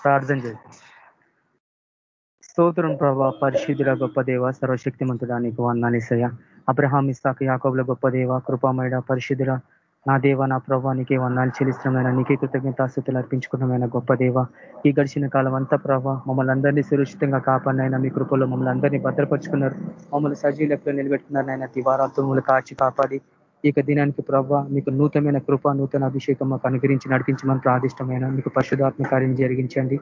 ప్రార్థన చేద్దాం స్తోత్రం ప్రభా పరిశుద్ధుల గొప్ప దేవ సర్వశక్తిమంతుడా నీకు వందాలేసయ్య అబ్రహాం ఇస్తాక యాకోబుల గొప్ప దేవ కృపామయడ పరిశుద్ధుల నా దేవ నా ప్రభా నీకే వందాలు చెల్లిస్తున్నామైన నీకే కృతజ్ఞతాస్థుతులు అర్పించుకున్నమైన గొప్ప దేవ. ఈ గడిచిన కాలం అంతా ప్రభా మమ్మల్ని అందరినీ సురక్షితంగా కాపాడినైనా మీ కృపలో మమ్మల్ని అందరినీ భద్రపరుచుకున్నారు. మమ్మల్ని సజీలకులు నిలబెట్టుకున్నారనైనా దివారాత్మములు కాచి కాపాడి ఇక దినానికి ప్రభావ మీకు నూతనమైన కృప నూతన అభిషేకం మాకు అనుగ్రహించి నడిపించమని ప్రాదిష్టమైన మీకు పరిశుధాత్మ కార్యం జరిగించండి.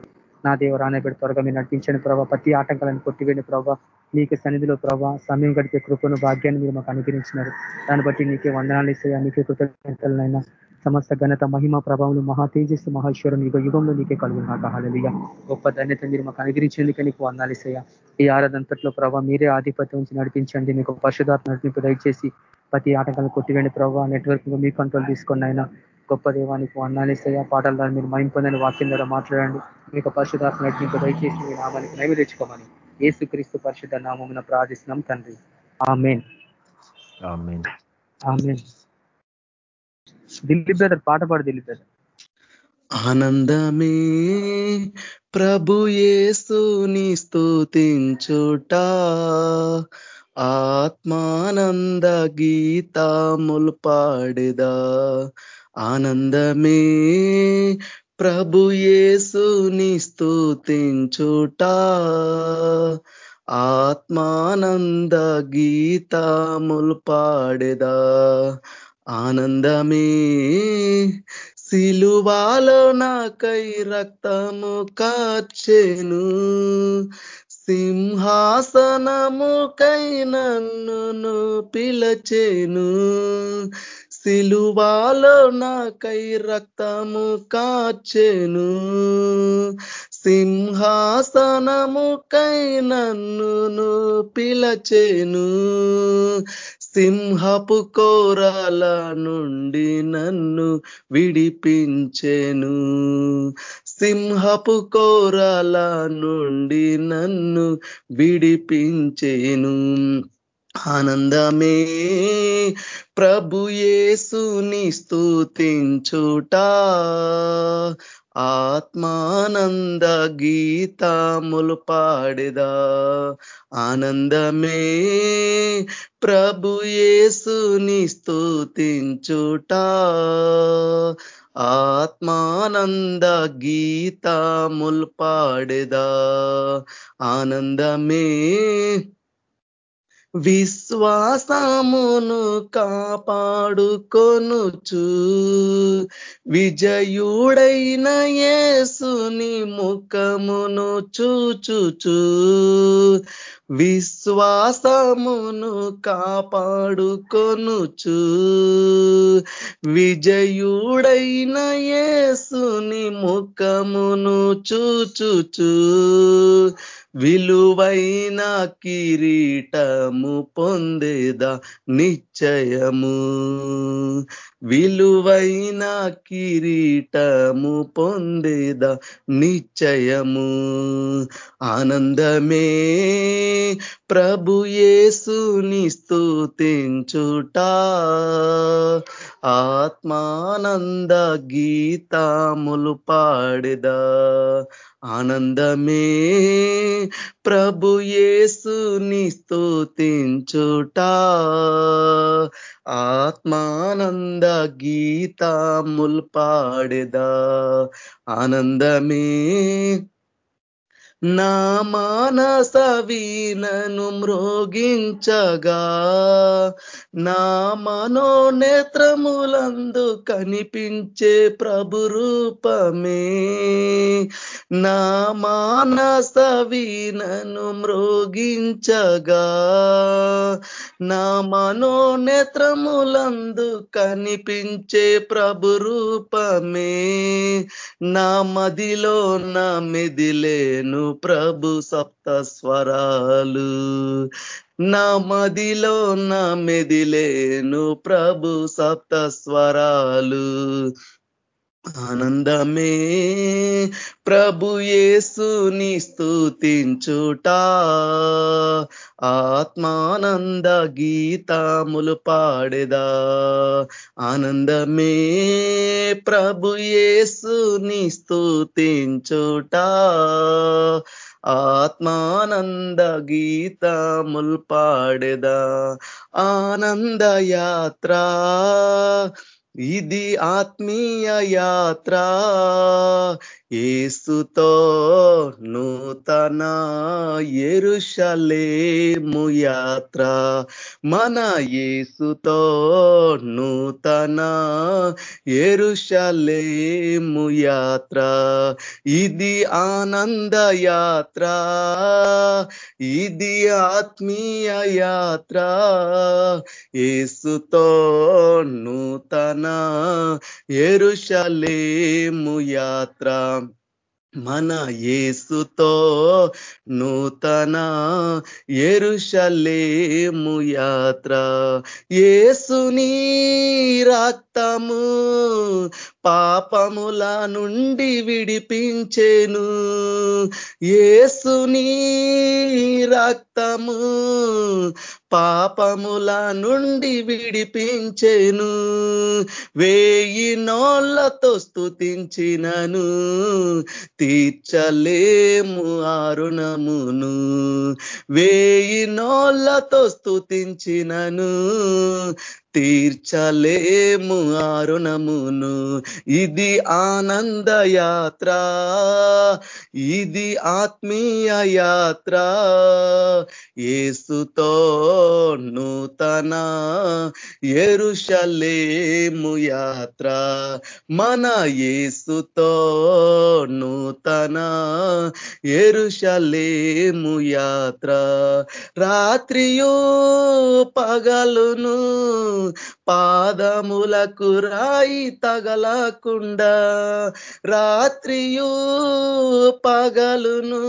నా దేవ రానబెడి త్వరగా మీరు నడిపించండి ప్రభావ ప్రతి ఆటంకాలను కొట్టివేయండి ప్రభావ నీకు సన్నిధిలో ప్రభావ సమయం గడిపే కృపను భాగ్యాన్ని మీరు మాకు అనుగ్రహించినారు. దాన్ని బట్టి నీకే వందనాలు ఇస్తాయా? నీకే కృతజ్ఞతలనైనా. సమస్త ఘనత మహిమ ప్రభావం మహా తేజస్సు మహేశ్వరం యుగ యుగంలో నీకే కలుగు నాకు హాలలియ గొప్ప ధన్యత మీరు మాకు అనుగ్రహించేందుకే నీకు వందాలు ఇస్తాయా? ఈ ఆరాధంతట్లో ప్రభావ మీరే ఆధిపత్యం నుంచి నడిపించండి. మీకు పరిశుధాత్మ నడిపింపు దయచేసి ప్రతి ఆటంకాలను కొట్టివేండి ప్రభావ. నెట్వర్క్ మీ కంట్రోల్ తీసుకొని అయినా గొప్ప దేవానికి వందాలేసయ్యా పాటల ద్వారా మీరు మైండ్ పొందని వాక్యం ద్వారా మాట్లాడండి. మీకు పరిశుధాత్మ నడిపింపు దయచేసి మీ నామానికి నైవి తెచ్చుకోమని ఏసు క్రీస్తు పరిశుద్ధ నామమున ప్రార్థిస్తున్నాం తండ్రి. ఆమెన్. దిల్లీ బ్రదర్ పాట పాడు దిల్లీ బ్రదర్. ఆనందమే ప్రభు యేసుని స్తుతించుట. ఆత్మానంద గీతాములు పాడేదా ఆనందమే ప్రభుయేసుని స్థుతించుట ఆత్మానంద గీతాములు పాడేదా ఆనందమే సిలువాలో నాకై రక్తము కాచేను సింహాసనముకై నన్ను పిలచేను సిలువాలో నాకై రక్తము కాచెను సింహాసనముకై నన్ను పిలచేను సింహపు కోరాల నుండి నన్ను విడిపించెను. సింహపు కోరాల నుండి నన్ను విడిపించేను. ఆనందమే ప్రభుయేసుని స్థుతించుట ఆత్మానంద గీతాములు పాడేదా. ఆనందమే ప్రభుయేసుని స్థుతించుట ఆత్మానంద గీతాముల్ పాడేదా ఆనందమే విశ్వాసమును కాపాడుకొనుచు. విజయుడైన యేసుని ముఖమును చూచుచు. విశ్వాసమును కాపాడుకొనుచు. విజయుడైన యేసుని ముఖమును చూచుచు. విలువైన కిరీటము పొందేదా నిశ్చయము. విలువైన కిరీటము పొందేదా నిశ్చయము. ఆనందమే ప్రభుయేసుని స్తుతించుట. ఆత్మానంద గీతాములు పాడేదా. ఆనందమే. ప్రభు యేసుని స్తుతించుట. ఆత్మానంద గీతాముల్ పాడేదా. ఆనందమే. నా మానస వీణను మ్రోగించగా నా మనోనేత్రములందు కనిపించే ప్రభు రూపమే. నా మానస వీణను మ్రోగించగా నా మనోనేత్రములందు కనిపించే ప్రభు రూపమే. నా మదిలో నా మెదిలేను ప్రభు సప్త స్వరాలు నా మదిలో నా మెదిలేను ప్రభు సప్త స్వరాలు ఆనందమే ప్రభుయేసుని యేసుని ఆత్మానంద గీతాములు పాడేదా. ఆనందమే ప్రభుయేసుని యేసుని ఆత్మానంద గీతముల్ పాడేదా. ఆనంద యాత్ర ఇది ఆత్మీయ యాత్ర. ఏసుతో నూతన ఎరుషలేము యాత్ర. మన ఏసుతో నూతన ఎరుషలేము యాత్ర. ఇది ఆనంద యాత్ర. ఇది ఆత్మీయ యాత్ర. ఏసుతో నూతన ఎరుషలేము యాత్ర. మన ఏసుతో నూతన ఎరుషలేము యాత్ర. ఏసుని రక్తము పాపముల నుండి విడిపించేను. ఏసుని రక్తము పాపముల నుండి విడిపించేను. వేయి నోళ్ళతో స్థుతించినను తీర్చలేము అరుణమును వేయి నోళ్ళతో స్థుతించినను తీర్చలేము ఆరుణమును ఇది ఆనంద యాత్ర ఇది ఆత్మీయ యాత్ర. ఏసుతో నూతన ఎరుషలేము యాత్ర. మన ఏసుతో నూతన ఎరుషలేము యాత్ర. రాత్రియో పగలును పాదములకు రాయి తగలకుండా రాత్రియు పగలును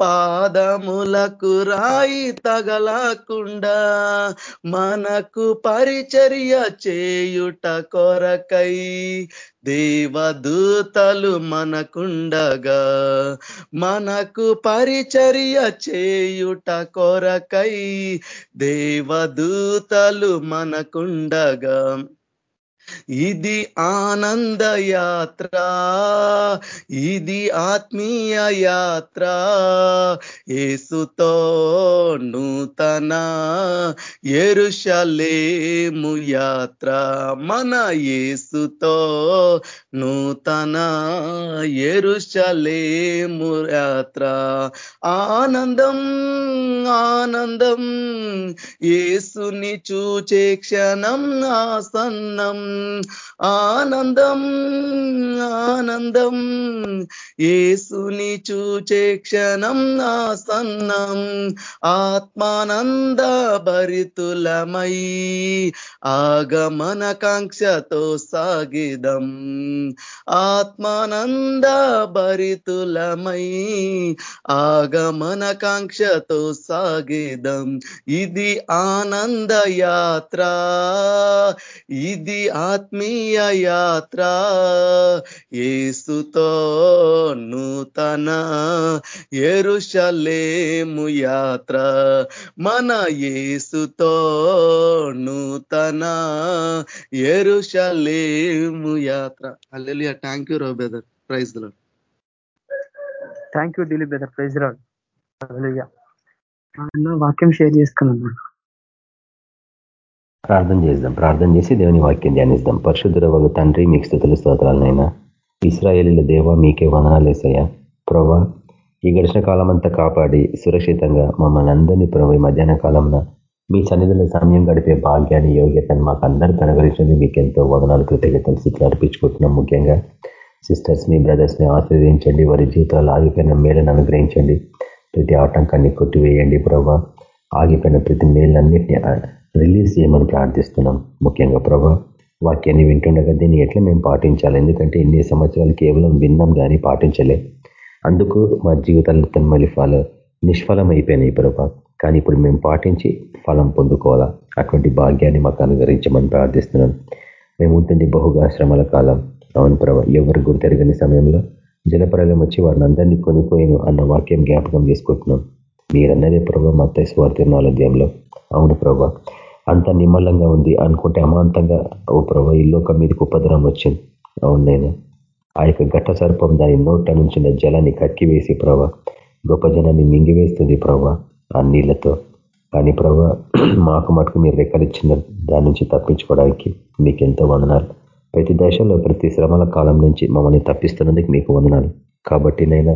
పాదములకు రాయి తగలకుండా మనకు పరిచర్య చేయుట కొరకై దేవదూతలు మనకుండగా మనకు పరిచర్య చేయుట కొరకై దేవదూతలు మనకుండగా. ఇది ఆనంద యాత్ర ఇది ఆత్మీయ యాత్ర. ఏసుతో నూతన ఎరుషలేము యాత్ర. మన ఏసుతో నూతన ఎరుషలేము యాత్ర. ఆనందం ఆనందం ఏసుని చూచే క్షణం ఆసన్నం ఆనందం ఆనందం. ఏసుని చూచే క్షణం ఆసన్నం. ఆత్మానంద భరితులమై ఆగమన కాంక్షతో సాగిదం. ఆత్మానంద భరితులమై ఆగమన కాంక్షతో సాగిదం. ఇది ఆనంద యాత్ర ఇది ఆ ఆత్మీయ యాత్ర. ఏసుతో నూతన ఎరుషలేము యాత్ర. మన ఏసుతో నూతన ఎరుషలేము యాత్ర. అల్లెలియా థ్యాంక్ యూ రో బ్రదర్ ప్రైజ్లో thank you Dilip brother praise rod వాక్యం షేర్ చేసుకున్నాను ప్రార్థన చేద్దాం. ప్రార్థన చేసి దేవుని వాక్యం ధ్యానిస్తాం పరిశుద్ధుల వల్ల తండ్రి మీకు స్థుతులు స్తోత్రాలనైనా ఇస్రాయేలీల దేవ మీకే వదనాలేసయ్యా ప్రభా ఈ గడిచిన కాలం అంతా కాపాడి సురక్షితంగా మమ్మల్ని అందరినీ ప్రభు ఈ మధ్యాహ్న కాలంలో మీ సన్నిధిలో సమయం గడిపే భాగ్యాన్ని యోగ్యతను మాకు అందరికీ అనుగ్రహించింది మీకు ఎంతో వదనాలు కృతజ్ఞతలు స్థితులు అర్పించుకుంటున్నాం. ముఖ్యంగా సిస్టర్స్ని బ్రదర్స్ని ఆశీర్వదించండి. వారి జీవితాలు ఆగిపోయిన మేలను అనుగ్రహించండి. ప్రతి ఆటంకాన్ని కొట్టివేయండి ప్రభా ఆగిపోయిన ప్రతి మేలన్నింటినీ రిలీజ్ చేయమని ప్రార్థిస్తున్నాం. ముఖ్యంగా ప్రభా వాక్యాన్ని వింటుండగా దీన్ని ఎట్లా మేము పాటించాలి? ఎందుకంటే ఇన్ని సంవత్సరాలు కేవలం విన్నాం కానీ పాటించలే. అందుకు మా జీవితాలు తన్మలి ఫాలో నిష్ఫలం అయిపోయినాయి ప్రభా. కానీ ఇప్పుడు మేము పాటించి ఫలం పొందుకోవాలా? అటువంటి భాగ్యాన్ని మాకు అనుగ్రహించమని ప్రార్థిస్తున్నాం. మేము ఉంటుంది బహుగా శ్రమల కాలం. అవును ప్రభా ఎవరు గుర్తెరగని సమయంలో జలప్రలయం వచ్చి వారిని అందరినీ కొనిపోయాను అన్న వాక్యం జ్ఞాపకం చేసుకుంటున్నాం. మీరన్నదే ప్రభా మత స్వార్థ నాలధ్యంలో అవును ప్రభా అంత నిమ్మలంగా ఉంది అనుకుంటే అమాంతంగా ఓ ప్రభు ఈ లోకం మీదకి ఉపద్రం వచ్చింది. అవునైనా ఆ యొక్క ఘట్ట సర్పం దాని నోట నుంచి జలాన్ని కక్కివేసి ప్రభా గొప్ప జనాన్ని మింగివేస్తుంది ప్రభా ఆ నీళ్ళతో కానీ ప్రభా మాకు మటుకు మీరు రెక్కలిచ్చిన దాని నుంచి తప్పించుకోవడానికి మీకు ఎంతో వందనాలు. ప్రతి దశలో ప్రతి శ్రమల కాలం నుంచి మమ్మల్ని తప్పిస్తున్నందుకు మీకు వందనాలు. కాబట్టి నైనా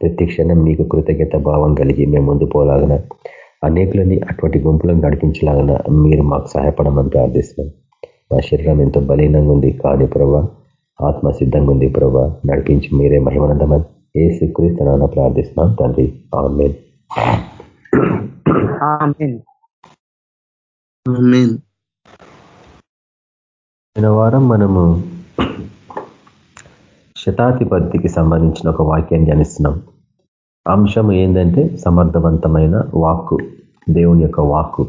ప్రతి క్షణం మీకు కృతజ్ఞత భావం కలిగి మేము ముందు పోలాగన అనేకులని అటువంటి గుంపులను నడిపించలాగన మీరు మాకు సహాయపడమని ప్రార్థిస్తున్నాం. మా శరీరం ఎంతో బలీనంగా ఉంది కానీ ప్రభా ఆత్మ సిద్ధంగా ఉంది ప్రభా నడిపించి మీరే మహిమనందమని ఏ స్వీకరిస్తున్నానో ప్రార్థిస్తున్నాం తండ్రి. ఆమెన్. వారం మనము శతాధిపతికి సంబంధించిన ఒక వాక్యాన్ని ధ్యానిస్తున్నాం. అంశం ఏంటంటే సమర్థవంతమైన వాక్కు దేవుని యొక్క వాక్కు.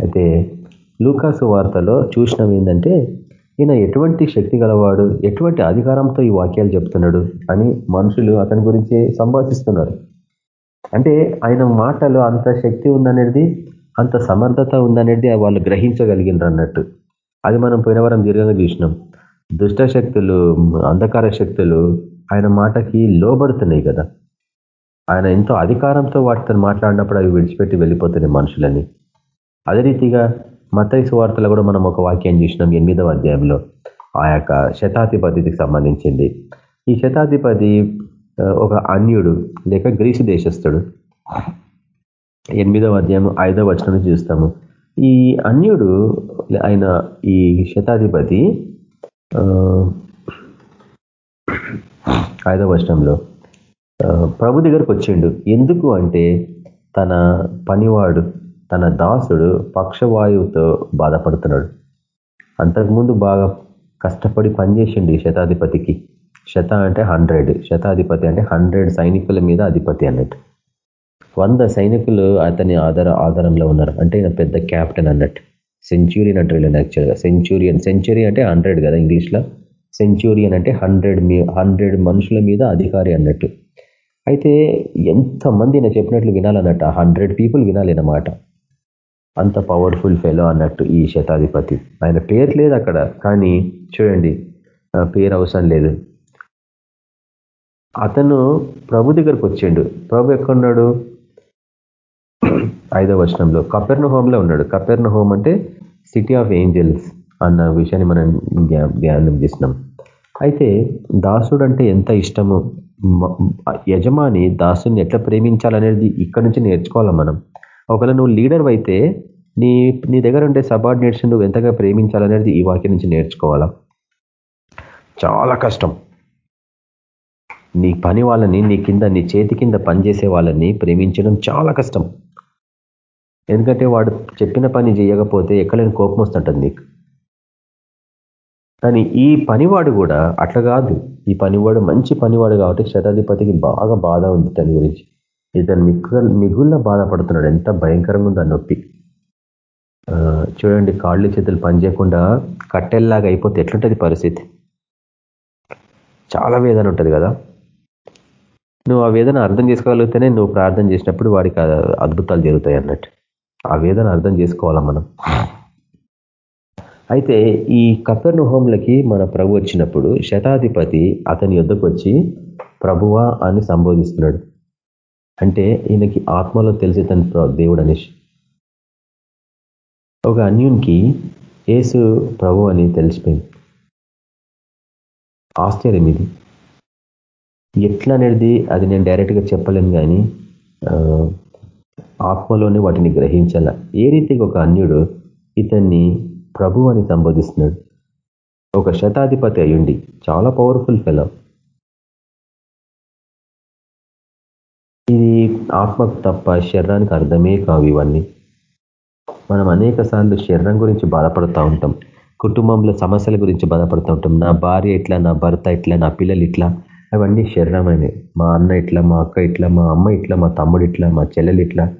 అయితే లూకాసు వార్తలో చూసినవి ఏంటంటే ఈయన ఎటువంటి శక్తి గలవాడు ఎటువంటి అధికారంతో ఈ వాక్యాలు చెప్తున్నాడు అని మనుషులు అతని గురించి సంభాషిస్తున్నారు. అంటే ఆయన మాటలు అంత శక్తి ఉందనేది అంత సమర్థత ఉందనేది వాళ్ళు గ్రహించగలిగినారు అన్నట్టు అది మనం పోయిన వారం దీర్ఘంగా చూసినాం. దుష్ట శక్తులు అంధకార శక్తులు ఆయన మాటకి లోబడుతున్నాయి కదా. ఆయన ఎంతో అధికారంతో వాటితో మాట్లాడినప్పుడు అవి విడిచిపెట్టి వెళ్ళిపోతున్నాయి మనుషులని. అదే రీతిగా మతైసు వార్తలు కూడా మనం ఒక వాక్యం చూసినాం ఎనిమిదవ అధ్యాయంలో. ఆ యొక్క శతాధిపతికి సంబంధించింది. ఈ శతాధిపతి ఒక అన్యుడు లేక గ్రీసు దేశస్థుడు. ఎనిమిదవ అధ్యాయం ఐదవ వచనం చూస్తాము. ఈ అన్యుడు ఆయన ఈ శతాధిపతి ఐదవ వచనంలో ప్రభు దగ్గరకు వచ్చిండు. ఎందుకు అంటే తన పనివాడు తన దాసుడు పక్షవాయువుతో బాధపడుతున్నాడు. అంతకుముందు బాగా కష్టపడి పనిచేసిండు ఈ శతాధిపతికి. శత అంటే హండ్రెడ్ శతాధిపతి అంటే హండ్రెడ్ సైనికుల మీద అధిపతి అన్నట్టు. వంద సైనికులు అతని ఆధార ఆధారంలో ఉన్నారు. అంటే ఈయన పెద్ద క్యాప్టెన్ అన్నట్టు. సెంచూరియన్ అంటారు వీళ్ళని యాక్చువల్గా. సెంచూరియన్ సెంచురీ అంటే హండ్రెడ్ కదా ఇంగ్లీష్లో? సెంచూరియన్ అంటే హండ్రెడ్ హండ్రెడ్ మనుషుల మీద అధికారి అన్నట్టు. అయితే ఎంతమంది నేను చెప్పినట్లు వినాలన్నట్టు హండ్రెడ్ పీపుల్ వినాలన్నమాట అంత పవర్ఫుల్ ఫెలో అన్నట్టు ఈ శతాధిపతి. ఆయన పేరు లేదు అక్కడ కానీ చూడండి పేరు అవసరం లేదు. అతను ప్రభు దగ్గరకు వచ్చిండు. ప్రభు ఎక్కడున్నాడు? ఐదవ వచనంలో. కపెర్ణ హోంలో ఉన్నాడు. కపెర్ణ హోమ్ అంటే సిటీ ఆఫ్ ఏంజల్స్ అన్న విషయాన్ని మనం ధ్యానం చేసినాం. అయితే దాసుడు అంటే ఎంత ఇష్టము? యజమాని దాసుని ఎట్లా ప్రేమించాలనేది ఇక్కడ నుంచి నేర్చుకోవాలి మనం? ఒకవేళ నువ్వు లీడర్ అయితే నీ నీ దగ్గర ఉండే సబార్డినేట్స్ నువ్వు ఎంతగా ప్రేమించాలనేది ఈ వాక్యం నుంచి నేర్చుకోవాలా? చాలా కష్టం. నీ పని వాళ్ళని నీ కింద నీ చేతి కింద పనిచేసే వాళ్ళని ప్రేమించడం చాలా కష్టం. ఎందుకంటే వాడు చెప్పిన పని చేయకపోతే ఎక్కడైనా కోపం వస్తుంటుంది నీకు. కానీ ఈ పనివాడు కూడా అట్లా కాదు. ఈ పనివాడు మంచి పనివాడు కాబట్టి శతాధిపతికి బాగా బాధ ఉంది దాని గురించి. ఇతను మిగు మిగుళ్ళ బాధపడుతున్నాడు. ఎంత భయంకరంగా ఉందో నొప్పి. చూడండి కాళ్ళు చేతులు పనిచేయకుండా కట్టెల్లాగా అయిపోతే ఎట్లుంటుంది పరిస్థితి? చాలా వేదన ఉంటుంది కదా. నువ్వు ఆ వేదన అర్థం చేసుకోగలిగితేనే నువ్వు ప్రార్థన చేసినప్పుడు వాడికి అద్భుతాలు జరుగుతాయి అన్నట్టు. ఆ వేదన అర్థం చేసుకోవాలా మనం? అయితే ఈ కపెర్ణ హోంలకి మన ప్రభు వచ్చినప్పుడు శతాధిపతి అతని యుద్ధకు వచ్చి ప్రభువా అని సంబోధిస్తున్నాడు. అంటే ఈయనకి ఆత్మలో తెలిసి తన దేవుడు అనేసి ఒక అన్యునికి ఏసు ప్రభు అని తెలిసిపోయింది. ఆశ్చర్యం ఇది. ఎట్లా అనేది అది నేను డైరెక్ట్గా చెప్పలేను కానీ ఆత్మలోనే వాటిని గ్రహించాల. ఏ రీతికి ఒక అన్యుడు ఇతన్ని ప్రభు అని సంబోధిస్తున్నాడు. ఒక శతాధిపతి అయ్యుండి చాలా పవర్ఫుల్ ఫెలో ఇది ఆత్మకు తప్ప శరీరానికి అర్థమే కావు ఇవన్నీ. మనం అనేక సార్లు శరీరం గురించి బాధపడుతూ ఉంటాం. కుటుంబంలో సమస్యల గురించి బాధపడుతూ ఉంటాం. నా భార్య ఇట్లా నా భర్త ఇట్లా నా పిల్లలు ఇట్లా. అవన్నీ శరీరమైనవి. మా అన్న ఇట్లా మా అక్క ఇట్లా మా అమ్మ ఇట్లా మా తమ్ముడు ఇట్లా మా చెల్లెలు ఇట్లా.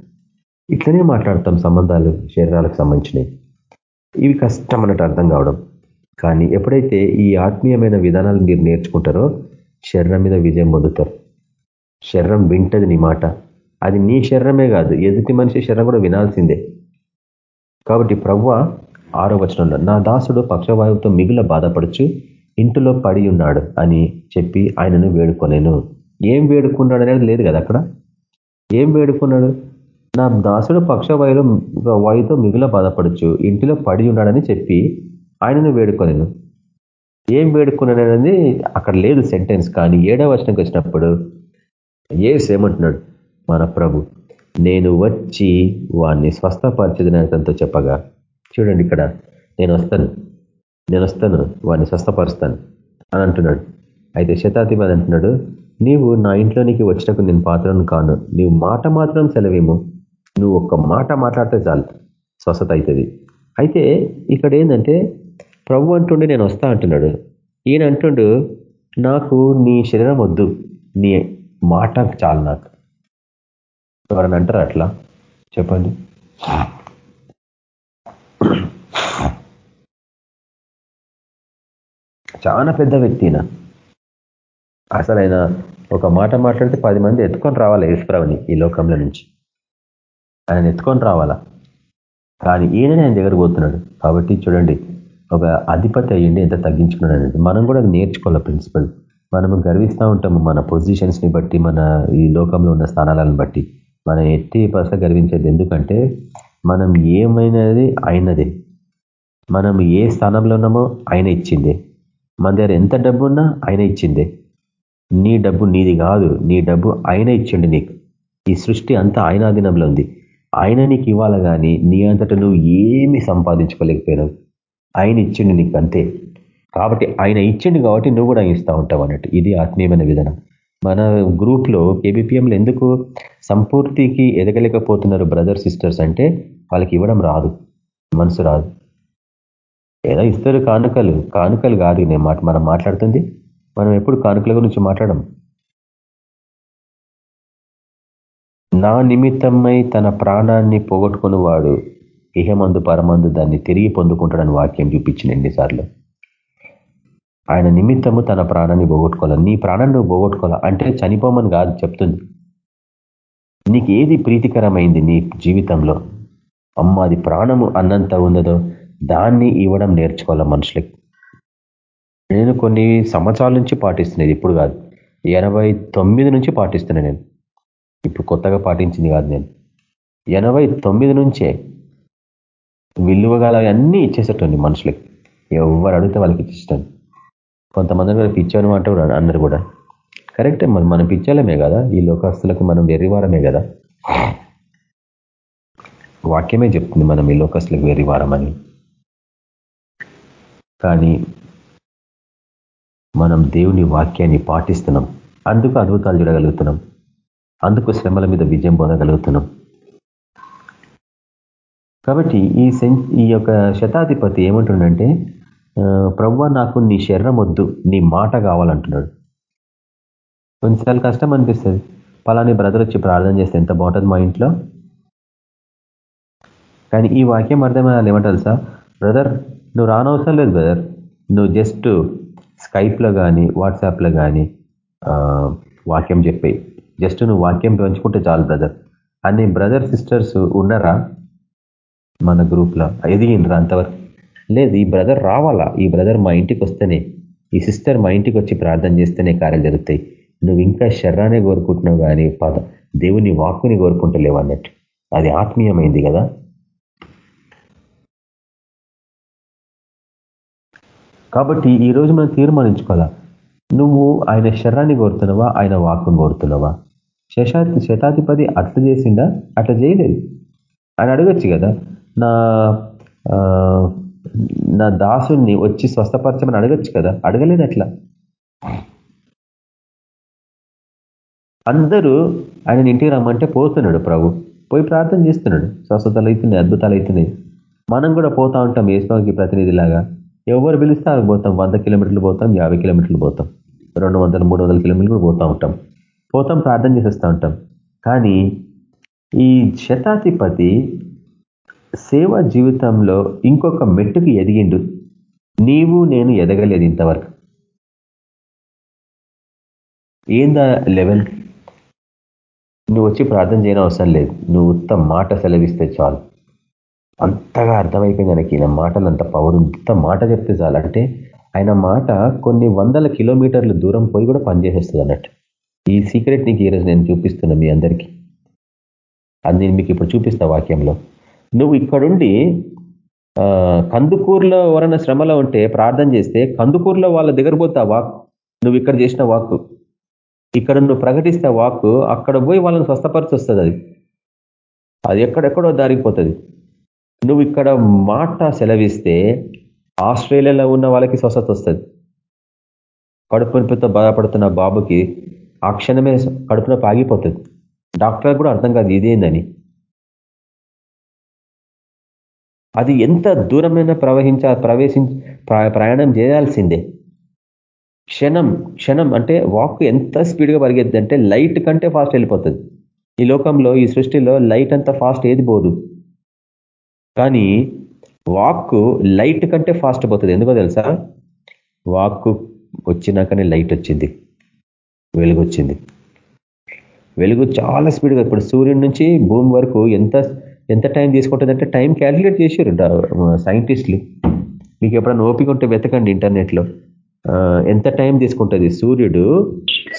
ఇట్లనే మాట్లాడతాం సంబంధాలు శరీరాలకు సంబంధించినవి. ఇవి కష్టం అన్నట్టు అర్థం కావడం. కానీ ఎప్పుడైతే ఈ ఆత్మీయమైన విధానాలు మీరు నేర్చుకుంటారో శరీరం మీద విజయం పొందుతారు. శరీరం వింటది నీ మాట. అది నీ శరీరమే కాదు ఎదుటి మనిషి శరీరం కూడా వినాల్సిందే. కాబట్టి ప్రవ్వ ఆరో వచనంలో నా దాసుడు పక్షవాయువుతో మిగుల బాధపడుచు ఇంటిలో పడి ఉన్నాడు అని చెప్పి ఆయనను వేడుకొనేను. ఏం వేడుకున్నాడు అనేది లేదు కదా అక్కడ? ఏం వేడుకున్నాడు? నా దాసుడు పక్షవాయులో వాయుతో మిగుల బాధపడచ్చు ఇంటిలో పడి ఉన్నాడని చెప్పి ఆయనను వేడుకొనేను. ఏం వేడుకున్నాననేది అక్కడ లేదు సెంటెన్స్ కానీ ఏడవ వచనంకి వచ్చినప్పుడు ఏ ఏమంటున్నాడు మన ప్రభు నేను వచ్చి వాడిని స్వస్థపరిచేదినంతో చెప్పగా చూడండి ఇక్కడ నేను వస్తాను నేను వస్తాను వాడిని స్వస్థపరుస్తాను అని అంటున్నాడు. అయితే శతాధిపతి అంటున్నాడు నీవు నా ఇంట్లోనికి వచ్చినప్పుడు నేను పాత్రను కాను నీవు మాట మాత్రం సెలవేమో నువ్వు ఒక్క మాట మాట్లాడితే చాలు స్వస్థత అవుతుంది అయితే ఇక్కడ ఏంటంటే ప్రభు అంటుండే నేను వస్తా అంటున్నాడు. ఈయన అంటుండు నాకు నీ శరీరం వద్దు నీ మాట చాలు నాకు. ఎవరైనా అంటారు అట్లా? చెప్పండి. చాలా పెద్ద వ్యక్తిన అసలు ఆయన ఒక మాట మాట్లాడితే పది మంది ఎత్తుకొని రావాలి ఈశ్వరావుని ఈ లోకంలో నుంచి. ఆయన ఎత్తుకొని రావాలా? కానీ ఈయననే ఆయన దగ్గర పోతున్నాడు. కాబట్టి చూడండి ఒక అధిపతి అయ్యండి ఎంత తగ్గించుకున్నాడు అనేది. మనం కూడా నేర్చుకోవాలి ప్రిన్సిపల్ మనము గర్విస్తూ ఉంటాము మన పొజిషన్స్ని బట్టి మన ఈ లోకంలో ఉన్న స్థానాలను బట్టి. మనం ఎత్తి పస గర్వించేది ఎందుకంటే మనం ఏమైనది ఆయనదే మనం ఏ స్థానంలో ఉన్నామో ఆయన ఇచ్చిందే. మన దగ్గర ఎంత డబ్బు ఉన్నా ఆయన ఇచ్చిందే. నీ డబ్బు నీది కాదు. నీ డబ్బు ఆయన ఇచ్చిండి నీకు. ఈ సృష్టి అంతా ఆయన అధీనంలో ఉంది. ఆయన నీకు ఇవ్వాలి కానీ నీ అంతటా నువ్వు ఏమి సంపాదించుకోలేకపోయినావు. ఆయన ఇచ్చిండు నీకు అంతే కాబట్టి ఆయన ఇచ్చిండు కాబట్టి నువ్వు కూడా ఇస్తూ ఉంటావు అన్నట్టు. ఇది ఆత్మీయమైన విధానం. మన గ్రూప్లో కేబిపిఎంలు ఎందుకు సంపూర్తికి ఎదగలేకపోతున్నారు బ్రదర్ సిస్టర్స్ అంటే వాళ్ళకి ఇవ్వడం రాదు. మనసు రాదు. ఏదో ఇస్తారు కానుకలు. కానుకలు కాదు నేను మాట. మనం మాట్లాడుతుంది. మనం ఎప్పుడు కానుకల గురించి మాట్లాడడం నా నిమిత్తమై తన ప్రాణాన్ని పోగొట్టుకుని వాడు ఇహమందు పరమందు దాన్ని తిరిగి పొందుకుంటాడని వాక్యం చూపించింది ఎన్నిసార్లు. ఆయన నిమిత్తము తన ప్రాణాన్ని పోగొట్టుకోవాలి? నీ ప్రాణాన్ని నువ్వు పోగొట్టుకోవాలా? అంటే చనిపోమని కాదు చెప్తుంది. నీకు ఏది ప్రీతికరమైంది నీ జీవితంలో? అమ్మ అది ప్రాణము అన్నంత ఉన్నదో దాన్ని ఇవ్వడం నేర్చుకోవాలి మనుషులకి? నేను కొన్ని సంవత్సరాల నుంచి పాటిస్తున్నాను ఇప్పుడు కాదు. ఎనభై తొమ్మిది నుంచి పాటిస్తున్నాను నేను. ఇప్పుడు కొత్తగా పాటించింది కాదు నేను. ఎనభై తొమ్మిది నుంచే విలువగల అన్నీ ఇచ్చేసేటండి మనుషులకి. ఎవరు అడిగితే వాళ్ళకి ఇచ్చేస్తాను కొంతమంది కూడా పిచ్చాను అంటే అన్నారు కూడా. కరెక్టే మరి మనం పిచ్చాలమే కదా. ఈ లోకస్తులకు మనం వెర్రివారమే కదా. వాక్యమే చెప్తుంది మనం ఈ లోకస్తులకు వెర్రివారమని. కానీ మనం దేవుని వాక్యాన్ని పాటిస్తున్నాం. అందుకు అద్భుతాలు చూడగలుగుతున్నాం. అందుకు శ్రమల మీద విజయం పొందగలుగుతున్నాం. కాబట్టి ఈ ఈ యొక్క శతాధిపతి ఏమంటుండంటే ప్రవ్వ నాకు నీ శరీరం వద్దు నీ మాట కావాలంటున్నాడు. కొన్నిసార్లు కష్టం అనిపిస్తుంది. పలాని బ్రదర్ వచ్చి ప్రార్థన చేస్తే ఎంత బాగుంటుంది మా ఇంట్లో? కానీ ఈ వాక్యం అర్థమయ్యాలి ఏమంటారు సార్ బ్రదర్ నువ్వు రానవసరం లేదు బ్రదర్. నువ్వు జస్ట్ స్కైప్లో కానీ వాట్సాప్లో కానీ వాక్యం చెప్పేయి. జస్ట్ నువ్వు వాక్యం పెంచుకుంటే చాలు బ్రదర్ అన్ని బ్రదర్ సిస్టర్స్ ఉన్నారా? మన గ్రూప్లో ఎదిగినరా అంతవరకు? లేదు ఈ బ్రదర్ రావాలా? ఈ బ్రదర్ మా ఇంటికి వస్తేనే ఈ సిస్టర్ మా ఇంటికి వచ్చి ప్రార్థన చేస్తేనే కార్యాలు జరుగుతాయి. నువ్వు ఇంకా శర్రానే కోరుకుంటున్నావు కానీ పద. దేవుని వాక్కుని కోరుకుంటలేవు అన్నట్టు. అది ఆత్మీయమైంది కదా? కాబట్టి ఈ రోజు మనం తీర్మానించుకోవాలా? నువ్వు ఆయన శర్రాన్ని కోరుతున్నావా? ఆయన వాక్కుని కోరుతున్నావా? శశాతి శతాధిపతి అట్లా చేసిండా? అట్లా చేయలేదు. ఆయన అడగచ్చు కదా. నా నా దాసుని వచ్చి స్వస్థపరచమని అడగచ్చు కదా. అడగలేదు అట్లా. అందరూ ఆయన ఇంటికి రమ్మంటే పోతున్నాడు ప్రభు. పోయి ప్రార్థన చేస్తున్నాడు. స్వస్థతలు అవుతున్నాయి అద్భుతాలు అవుతున్నాయి. మనం కూడా పోతా ఉంటాం ఏస్వాకి ప్రతినిధిలాగా. ఎవరు పిలిస్తే అవి పోతాం. వంద కిలోమీటర్లు పోతాం యాభై కిలోమీటర్లు పోతాం. రెండు వందల మూడు వందల కిలోమీటర్లు పోతూ ఉంటాం. పోతాం ప్రార్థన చేసేస్తూ ఉంటాం. కానీ ఈ శతాధిపతి సేవా జీవితంలో ఇంకొక మెట్టుకు ఎదిగిండు. నీవు నేను ఎదగలేదు ఇంతవరకు. ఏందా లెవెల్? నువ్వు వచ్చి ప్రార్థన చేయడం అవసరం లేదు. నువ్వు ఉత్తమ మాట సెలవిస్తే చాలు. అంతగా అర్థమైపోయింది ఆయనకి. ఈయన మాటలు అంత పవర్ ఇంత మాట చెప్తే చాలు. అంటే ఆయన మాట కొన్ని వందల కిలోమీటర్లు దూరం పోయి కూడా పనిచేసేస్తుంది అన్నట్టు. ఈ సీక్రెట్ నీకు ఈరోజు నేను చూపిస్తున్నా మీ అందరికీ. అది నేను మీకు ఇప్పుడు చూపిస్తా వాక్యంలో. నువ్వు ఇక్కడుండి కందుకూరులో ఎవరైనా శ్రమలో ఉంటే ప్రార్థన చేస్తే కందుకూరులో వాళ్ళ దగ్గర పోతే వాక్. నువ్వు ఇక్కడ చేసిన వాక్. ఇక్కడ నువ్వు ప్రకటిస్తే వాక్ అక్కడ పోయి వాళ్ళని స్వస్థపరిచి వస్తుంది అది. అది ఎక్కడెక్కడో దారిపోతుంది. నువ్వు ఇక్కడ మాట సెలవిస్తే ఆస్ట్రేలియాలో ఉన్న వాళ్ళకి స్వస్థత వస్తుంది. కడుపు నొప్పితో బాధపడుతున్న బాబుకి ఆ క్షణమే కడుపున పాగిపోతుంది. ఆగిపోతుంది డాక్టర్ కూడా అర్థం కాదు ఇదేందని. అది ఎంత దూరమైన ప్రవహించ ప్రవేశి ప్రయాణం చేయాల్సిందే. క్షణం క్షణం అంటే వాక్ ఎంత స్పీడ్గా పరిగెత్తుంది అంటే లైట్ కంటే ఫాస్ట్ వెళ్ళిపోతుంది. ఈ లోకంలో ఈ సృష్టిలో లైట్ అంత ఫాస్ట్ ఏది పోదు. కానీ వాక్కు లైట్ కంటే ఫాస్ట్ పోతుంది. ఎందుకో తెలుసా? వాక్ వచ్చినాకనే లైట్ వచ్చింది. వెలుగు వచ్చింది వెలుగు చాలా స్పీడ్గా ఇప్పుడు సూర్యుడి నుంచి భూమి వరకు ఎంత ఎంత టైం తీసుకుంటుందంటే టైం క్యాలిక్యులేట్ చేశారు సైంటిస్టులు. మీకు ఎప్పుడైనా ఓపిక ఉంటే వెతకండి ఇంటర్నెట్లో. ఎంత టైం తీసుకుంటుంది సూర్యుడు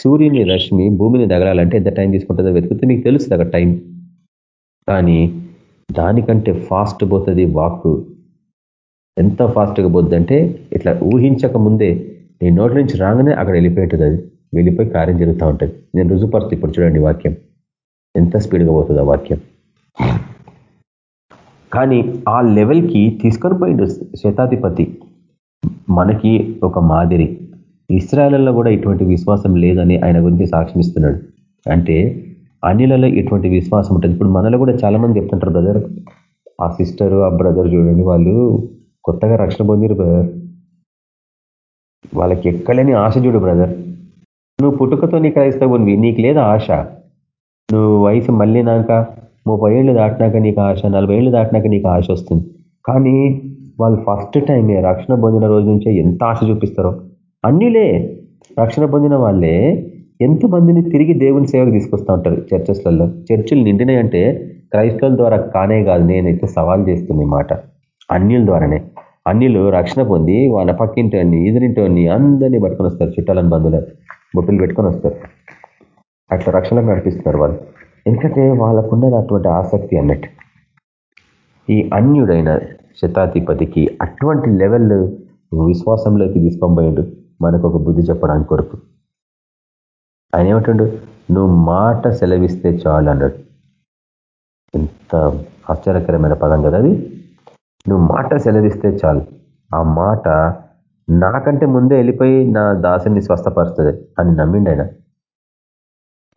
సూర్యుని రశ్మి భూమిని తగలాలంటే ఎంత టైం తీసుకుంటుందో వెతుకుతే మీకు తెలుస్తుంది అక్కడ టైం. కానీ దానికంటే ఫాస్ట్ పోతుంది వాక్ ఎంత ఫాస్ట్గా పోద్ది అంటే ఇట్లా ఊహించక ముందే నీ నోటి నుంచి రాగానే అక్కడ వెళ్ళిపోయేటది అది వెళ్ళిపోయి కార్యం జరుగుతూ ఉంటుంది. నేను రుజుపరుస్తూ ఇప్పుడు చూడండి వాక్యం. ఎంత స్పీడ్గా పోతుంది ఆ వాక్యం. కానీ ఆ లెవెల్కి తీసుకొని పోయిండు శతాధిపతి. మనకి ఒక మాదిరి. ఇస్రాయలలో కూడా ఇటువంటి విశ్వాసం లేదని ఆయన గురించి సాక్ష్యమిస్తున్నాడు. అంటే అన్యులలో ఇటువంటి విశ్వాసం ఉంటుంది. ఇప్పుడు మనలో కూడా చాలామంది చెప్తుంటారు బ్రదర్ ఆ సిస్టర్ ఆ బ్రదర్ చూడండి వాళ్ళు కొత్తగా రక్షణ పొందిరు బ్రదర్. వాళ్ళకి ఎక్కలేని ఆశ చూడు బ్రదర్. నువ్వు పుట్టుకతో నీ క్రైస్తవునివి నీకు లేదా ఆశ? నువ్వు వయసు మళ్ళీనాక ముప్పై ఏళ్ళు దాటినాక నీకు ఆశ నలభై ఏళ్ళు దాటినాక నీకు ఆశ వస్తుంది. కానీ వాళ్ళు ఫస్ట్ టైమే రక్షణ పొందిన రోజు నుంచే ఎంత ఆశ చూపిస్తారో. అన్నిలే రక్షణ పొందిన వాళ్ళే ఎంతమందిని తిరిగి దేవుని సేవకు తీసుకొస్తూ ఉంటారు చర్చెస్లలో. చర్చిలు నిండినాయంటే క్రైస్తవుల ద్వారా కానే కాదు నేనైతే సవాల్ చేస్తుంది మాట. అన్యుల ద్వారానే. అన్యులు రక్షణ పొంది వాళ్ళ పక్కింటోని ఎదురింటోని అందరినీ పట్టుకొని వస్తారు చుట్టాలని బంధువులు. బొట్టులు పెట్టుకొని వస్తారు. అట్లా రక్షణ నడిపిస్తున్నారు వాళ్ళు. ఎందుకంటే వాళ్ళకున్నది అటువంటి ఆసక్తి అన్నట్టు. ఈ అన్యుడైన శతాధిపతికి అటువంటి లెవెల్ విశ్వాసంలోకి తీసుకొని మనకు ఒక బుద్ధి చెప్పడానికి కొరకు. ఆయన ఏమంటుండు? నువ్వు మాట సెలవిస్తే చాలు అన్నాడు. ఎంత ఆశ్చర్యకరమైన పదం కదా అది. నువ్వు మాట సెలవిస్తే చాలు. ఆ మాట నాకంటే ముందే వెళ్ళిపోయి నా దాసుని స్వస్థపరుస్తుంది. అని నమ్మిండు ఆయన.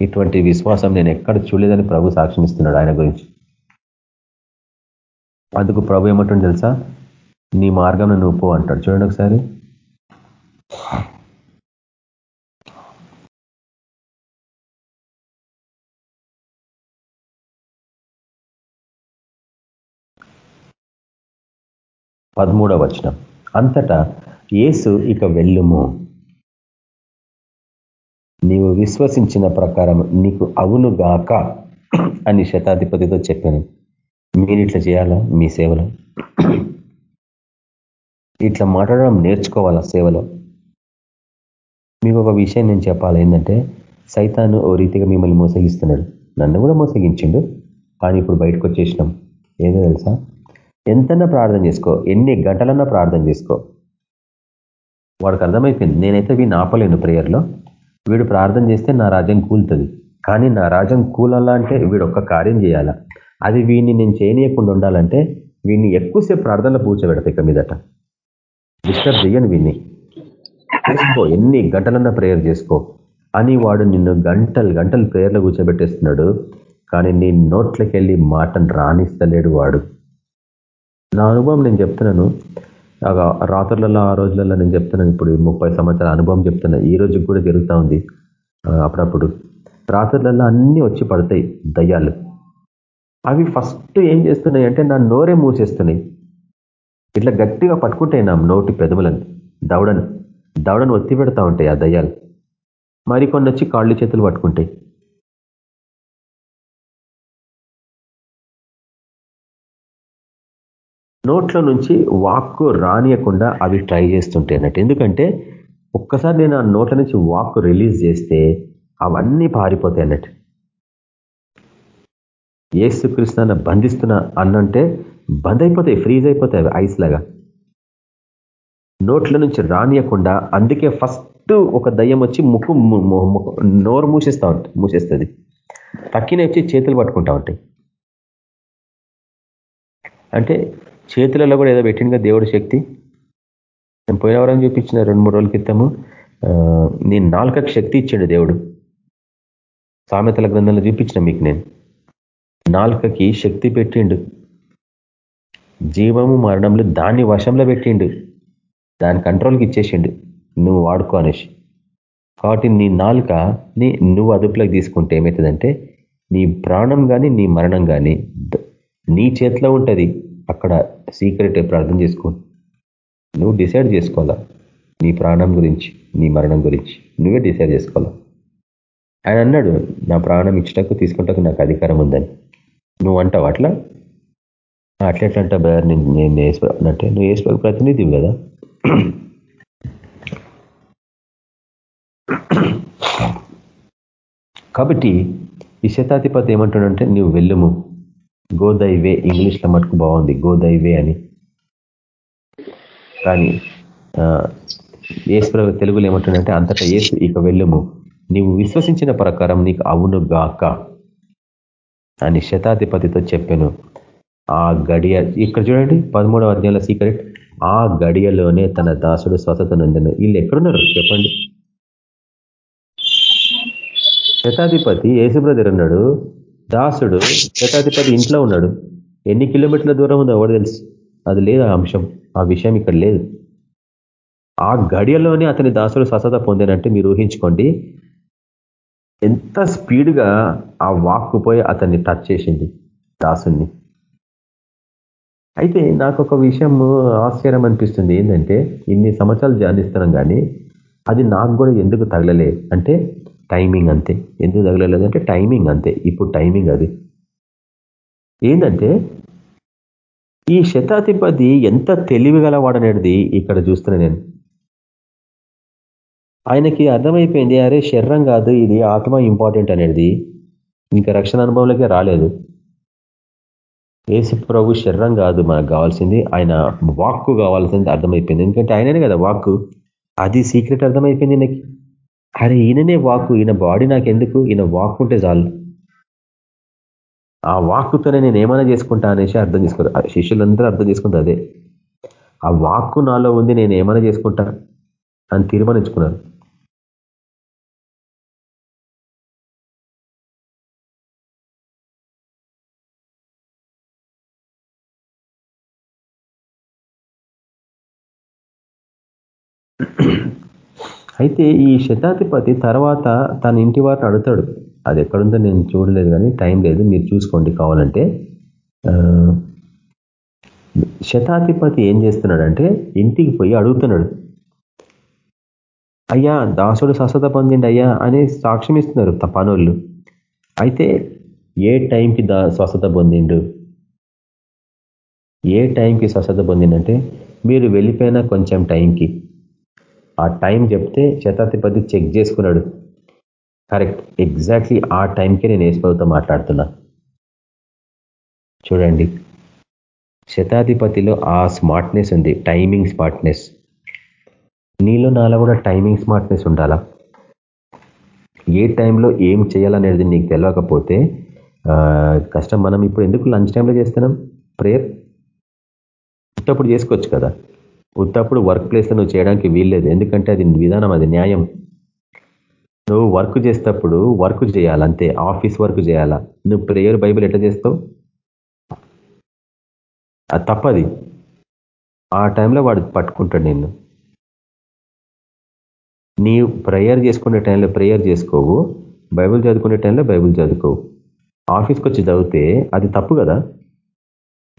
ఇటువంటి విశ్వాసం నేను ఎక్కడ చూడలేదని ప్రభు సాక్షిస్తున్నాడు ఆయన గురించి. అందుకు ప్రభు ఏమంటుంది తెలుసా? నీ మార్గంలో నువ్వు పో అంటాడు. చూడండి ఒకసారి. పదమూడవ వచనం. అంతటా ఏసు ఇక వెళ్ళుము. నీవు విశ్వసించిన ప్రకారం నీకు అవునుగాక అని శతాధిపతితో చెప్పాను. మీరు ఇట్లా చేయాలా? మీ సేవలో? ఇట్లా మాట్లాడడం నేర్చుకోవాలా సేవలో? మీకు ఒక విషయం నేను చెప్పాలి. ఏంటంటే సైతాను ఓ రీతిగా మిమ్మల్ని మోసగిస్తున్నాడు. నన్ను కూడా మోసగించిండు. కానీ ఇప్పుడు బయటకు వచ్చేసినాం. ఏదో తెలుసా? ఎంతన్నా ప్రార్థన చేసుకో. ఎన్ని గంటలన్నా ప్రార్థన చేసుకో. వాడికి అర్థమైపోయింది. నేనైతే వీడిని ఆపలేను ప్రేయర్లో వీడు ప్రార్థన చేస్తే నా రాజ్యం కూలుతుంది. కానీ నా రాజ్యం కూలాలా అంటే వీడు ఒక్క కార్యం చేయాలా. అది వీడిని నేను చేయనీయకుండా ఉండాలంటే వీడిని ఎక్కువసేపు ప్రార్థనలో పూచబెడతా ఇక మీదట. డిస్టర్బ్ చేయను వీడిని. చేసుకో ఎన్ని గంటలన్నా ప్రేయర్ చేసుకో. అని వాడు నిన్ను గంటలు గంటలు ప్రేయర్లో కూర్చోబెట్టేస్తున్నాడు. కానీ నీ నోట్లకి వెళ్ళి మాటను రాణిస్తలేడు వాడు. నా అనుభవం నేను చెప్తున్నాను. రాత్రులలో ఆ రోజులలో నేను చెప్తున్నాను ఇప్పుడు ముప్పై సంవత్సరాల అనుభవం చెప్తున్నా ఈ రోజుకి కూడా జరుగుతూ ఉంది. అప్పుడప్పుడు. రాత్రులలో అన్నీ వచ్చి పడతాయి దయ్యాలు. అవి ఫస్ట్ ఏం చేస్తున్నాయి అంటే నా నోరే మూసేస్తున్నాయి. ఇట్లా గట్టిగా పట్టుకుంటాయి నా నోటి పెదవులను దవడను. దవడను ఒత్తి పెడతా ఉంటాయి ఆ దయ్యాలు. మరికొన్ని వచ్చి కాళ్ళు చేతులు పట్టుకుంటాయి. నోట్ల నుంచి వాక్కు రానియకుండా అవి ట్రై చేస్తుంటాయి అన్నట్టు. ఎందుకంటే ఒక్కసారి నేను ఆ నోట్ల నుంచి వాక్కు రిలీజ్ చేస్తే అవన్నీ పారిపోతాయి అన్నట్టు. ఏసుకృష్ణ బంధిస్తున్నా అన్నంటే బంద్ అయిపోతాయి ఫ్రీజ్ అయిపోతాయి ఐస్ లాగా. నోట్ల నుంచి రానియకుండా అందుకే ఫస్ట్ ఒక దయ్యం వచ్చి ముక్కు నోరు మూసేస్తూ ఉంటుంది మూసేస్తుంది. తక్కిన వచ్చి చేతులు పట్టుకుంటా ఉంటాయి. అంటే చేతులలో కూడా ఏదో పెట్టిందిగా దేవుడి శక్తి. నేను పోయిన వరం చూపించిన రెండు మూడు రోజుల క్రితము నీ నాలుకకు శక్తి ఇచ్చాడు దేవుడు. సామెతల గ్రంథంలో చూపించిన మీకు నేను. నాలుకకి శక్తి పెట్టిండు. జీవము మరణంలో దాన్ని వశంలో పెట్టిండు. దాని కంట్రోల్కి ఇచ్చేసిండు. నువ్వు వాడుకో అనేసి. కాబట్టి నీ నాలుకని నువ్వు అదుపులోకి తీసుకుంటే ఏమవుతుందంటే నీ ప్రాణం కానీ నీ మరణం కానీ నీ చేతిలో ఉంటుంది. అక్కడ సీక్రెట్ ప్రార్థన చేసుకో. నువ్వు డిసైడ్ చేసుకోవాలా? నీ ప్రాణం గురించి నీ మరణం గురించి. నువ్వే డిసైడ్ చేసుకోవాలా? ఆయన అన్నాడు నా ప్రాణం ఇచ్చటకు తీసుకుంటకు నాకు అధికారం ఉందని. నువ్వు అంటావు అట్లా? అట్లా అట్లెట్లంటా బ్రదర్? నేను నేను అంటే నువ్వు వేసుకోక ప్రతినిధి కదా? కాబట్టి ఈ శతాధిపతి ఏమంటాడంటే నువ్వు వెళ్ళుము. గోదైవే ఇంగ్లీష్లో మటుకు బాగుంది. గోదైవే అని. కానీ ఏసు తెలుగులో ఏమంటుండంటే అంతటా ఏసు ఇక వెళ్ళుము. నీవు విశ్వసించిన ప్రకారం నీకు అవును గాక అని శతాధిపతితో చెప్పాను. ఆ గడియ ఇక్కడ చూడండి పదమూడవ అధ్యాయుల సీక్రెట్ ఆ గడియలోనే తన దాసుడు స్వతత నందను. వీళ్ళు ఎక్కడున్నారు? చెప్పండి. శతాధిపతి యేసుబ్రదర్ ఉన్నాడు. దాసుడు శతాధిపతి ఇంట్లో ఉన్నాడు. ఎన్ని కిలోమీటర్ల దూరం ఉందో ఎవరు తెలుసు? అది లేదు ఆ అంశం. ఆ విషయం ఇక్కడ లేదు. ఆ గడియలోనే అతని దాసుడు స్వస్థత పొందానంటే మీరు ఊహించుకోండి. ఎంత స్పీడ్గా ఆ వాక్కు పోయి అతన్ని టచ్ చేసింది దాసుని అయితే నాకు ఒక విషయం ఆశ్చర్యం అనిపిస్తుంది. ఏంటంటే ఇన్ని సంవత్సరాలు ధ్యానిస్తున్నాం కానీ అది నాకు కూడా ఎందుకు తగలలే? అంటే టైమింగ్ అంతే. ఎందుకు తగలలేదు అంటే టైమింగ్ అంతే. ఇప్పుడు టైమింగ్ అది. ఏంటంటే ఈ శతాధిపతి ఎంత తెలివిగలవాడనేది ఇక్కడ చూస్తున్నా నేను. ఆయనకి అర్థమైపోయింది అరే శరీరం కాదు ఇది ఆత్మ ఇంపార్టెంట్ అనేది. ఇంకా రక్షణ అనుభవంలోకే రాలేదు. ఏసు ప్రభు శరీరం కాదు మనకు కావాల్సింది ఆయన వాక్కు కావాల్సింది అర్థమైపోయింది. ఎందుకంటే ఆయననే కదా వాక్కు. అది సీక్రెట్ అర్థమైపోయింది నాకు అరే ఈయననే వాక్కు ఈయన బాడీ నాకు ఎందుకు ఈయన వాక్ ఉంటే చాలు. ఆ వాక్కుతోనే నేను ఏమైనా చేసుకుంటా అనేసి అర్థం చేసుకుంటా శిష్యులందరూ అర్థం చేసుకుంటారు అదే. ఆ వాక్కు నాలో ఉంది నేను ఏమైనా చేసుకుంటా అని తీర్మానించుకున్నారు. అయితే ఈ శతాధిపతి తర్వాత తన ఇంటి వారిని అడుగుతాడు. అది ఎక్కడుందో నేను చూడలేదు కానీ టైం లేదు మీరు చూసుకోండి కావాలంటే. శతాధిపతి ఏం చేస్తున్నాడంటే ఇంటికి పోయి అడుగుతున్నాడు. అయ్యా దాసుడు స్వస్థత పొందిండి అయ్యా అని సాక్ష్యం ఇస్తున్నారు పనులు అయితే ఏ టైంకి దా స్వస్థత పొందిండు? ఏ టైంకి స్వస్థత పొందిండంటే మీరు వెళ్ళిపోయిన కొంచెం టైంకి. ఆ టైం చెప్తే శతాధిపతి చెక్ చేసుకున్నాడు. కరెక్ట్. ఎగ్జాక్ట్లీ ఆ టైంకే నేను ఏసుపవుతో మాట్లాడుతున్నా. చూడండి. శతాధిపతిలో ఆ స్మార్ట్నెస్ ఉంది. Timing smartness. నీలో నాలో కూడా టైమింగ్ స్మార్ట్నెస్ ఉండాలా? ఏ టైంలో ఏం చేయాలనేది నీకు తెలియకపోతే కష్టం. మనం ఇప్పుడు ఎందుకు లంచ్ టైంలో చేస్తున్నాం? ప్రేయర్? ఉత్తప్పుడు చేసుకోవచ్చు కదా. ఉత్తప్పుడు వర్క్ ప్లేస్లో నువ్వు చేయడానికి వీల్లేదు. ఎందుకంటే అది విధానం అది న్యాయం. నువ్వు వర్క్ చేసేటప్పుడు వర్క్ చేయాలి అంతే. ఆఫీస్ వర్క్ చేయాలా? నువ్వు ప్రేయర్ బైబిల్ ఎట్లా చేస్తావు? అది తప్పది. ఆ టైంలో వాడు పట్టుకుంటాడు నిన్ను. నీ ప్రేయర్ చేసుకునే టైంలో ప్రేయర్ చేసుకోవు. బైబిల్ చదువుకునే టైంలో బైబిల్ చదువుకోవు. ఆఫీస్కి వచ్చి చదివితే అది తప్పు కదా?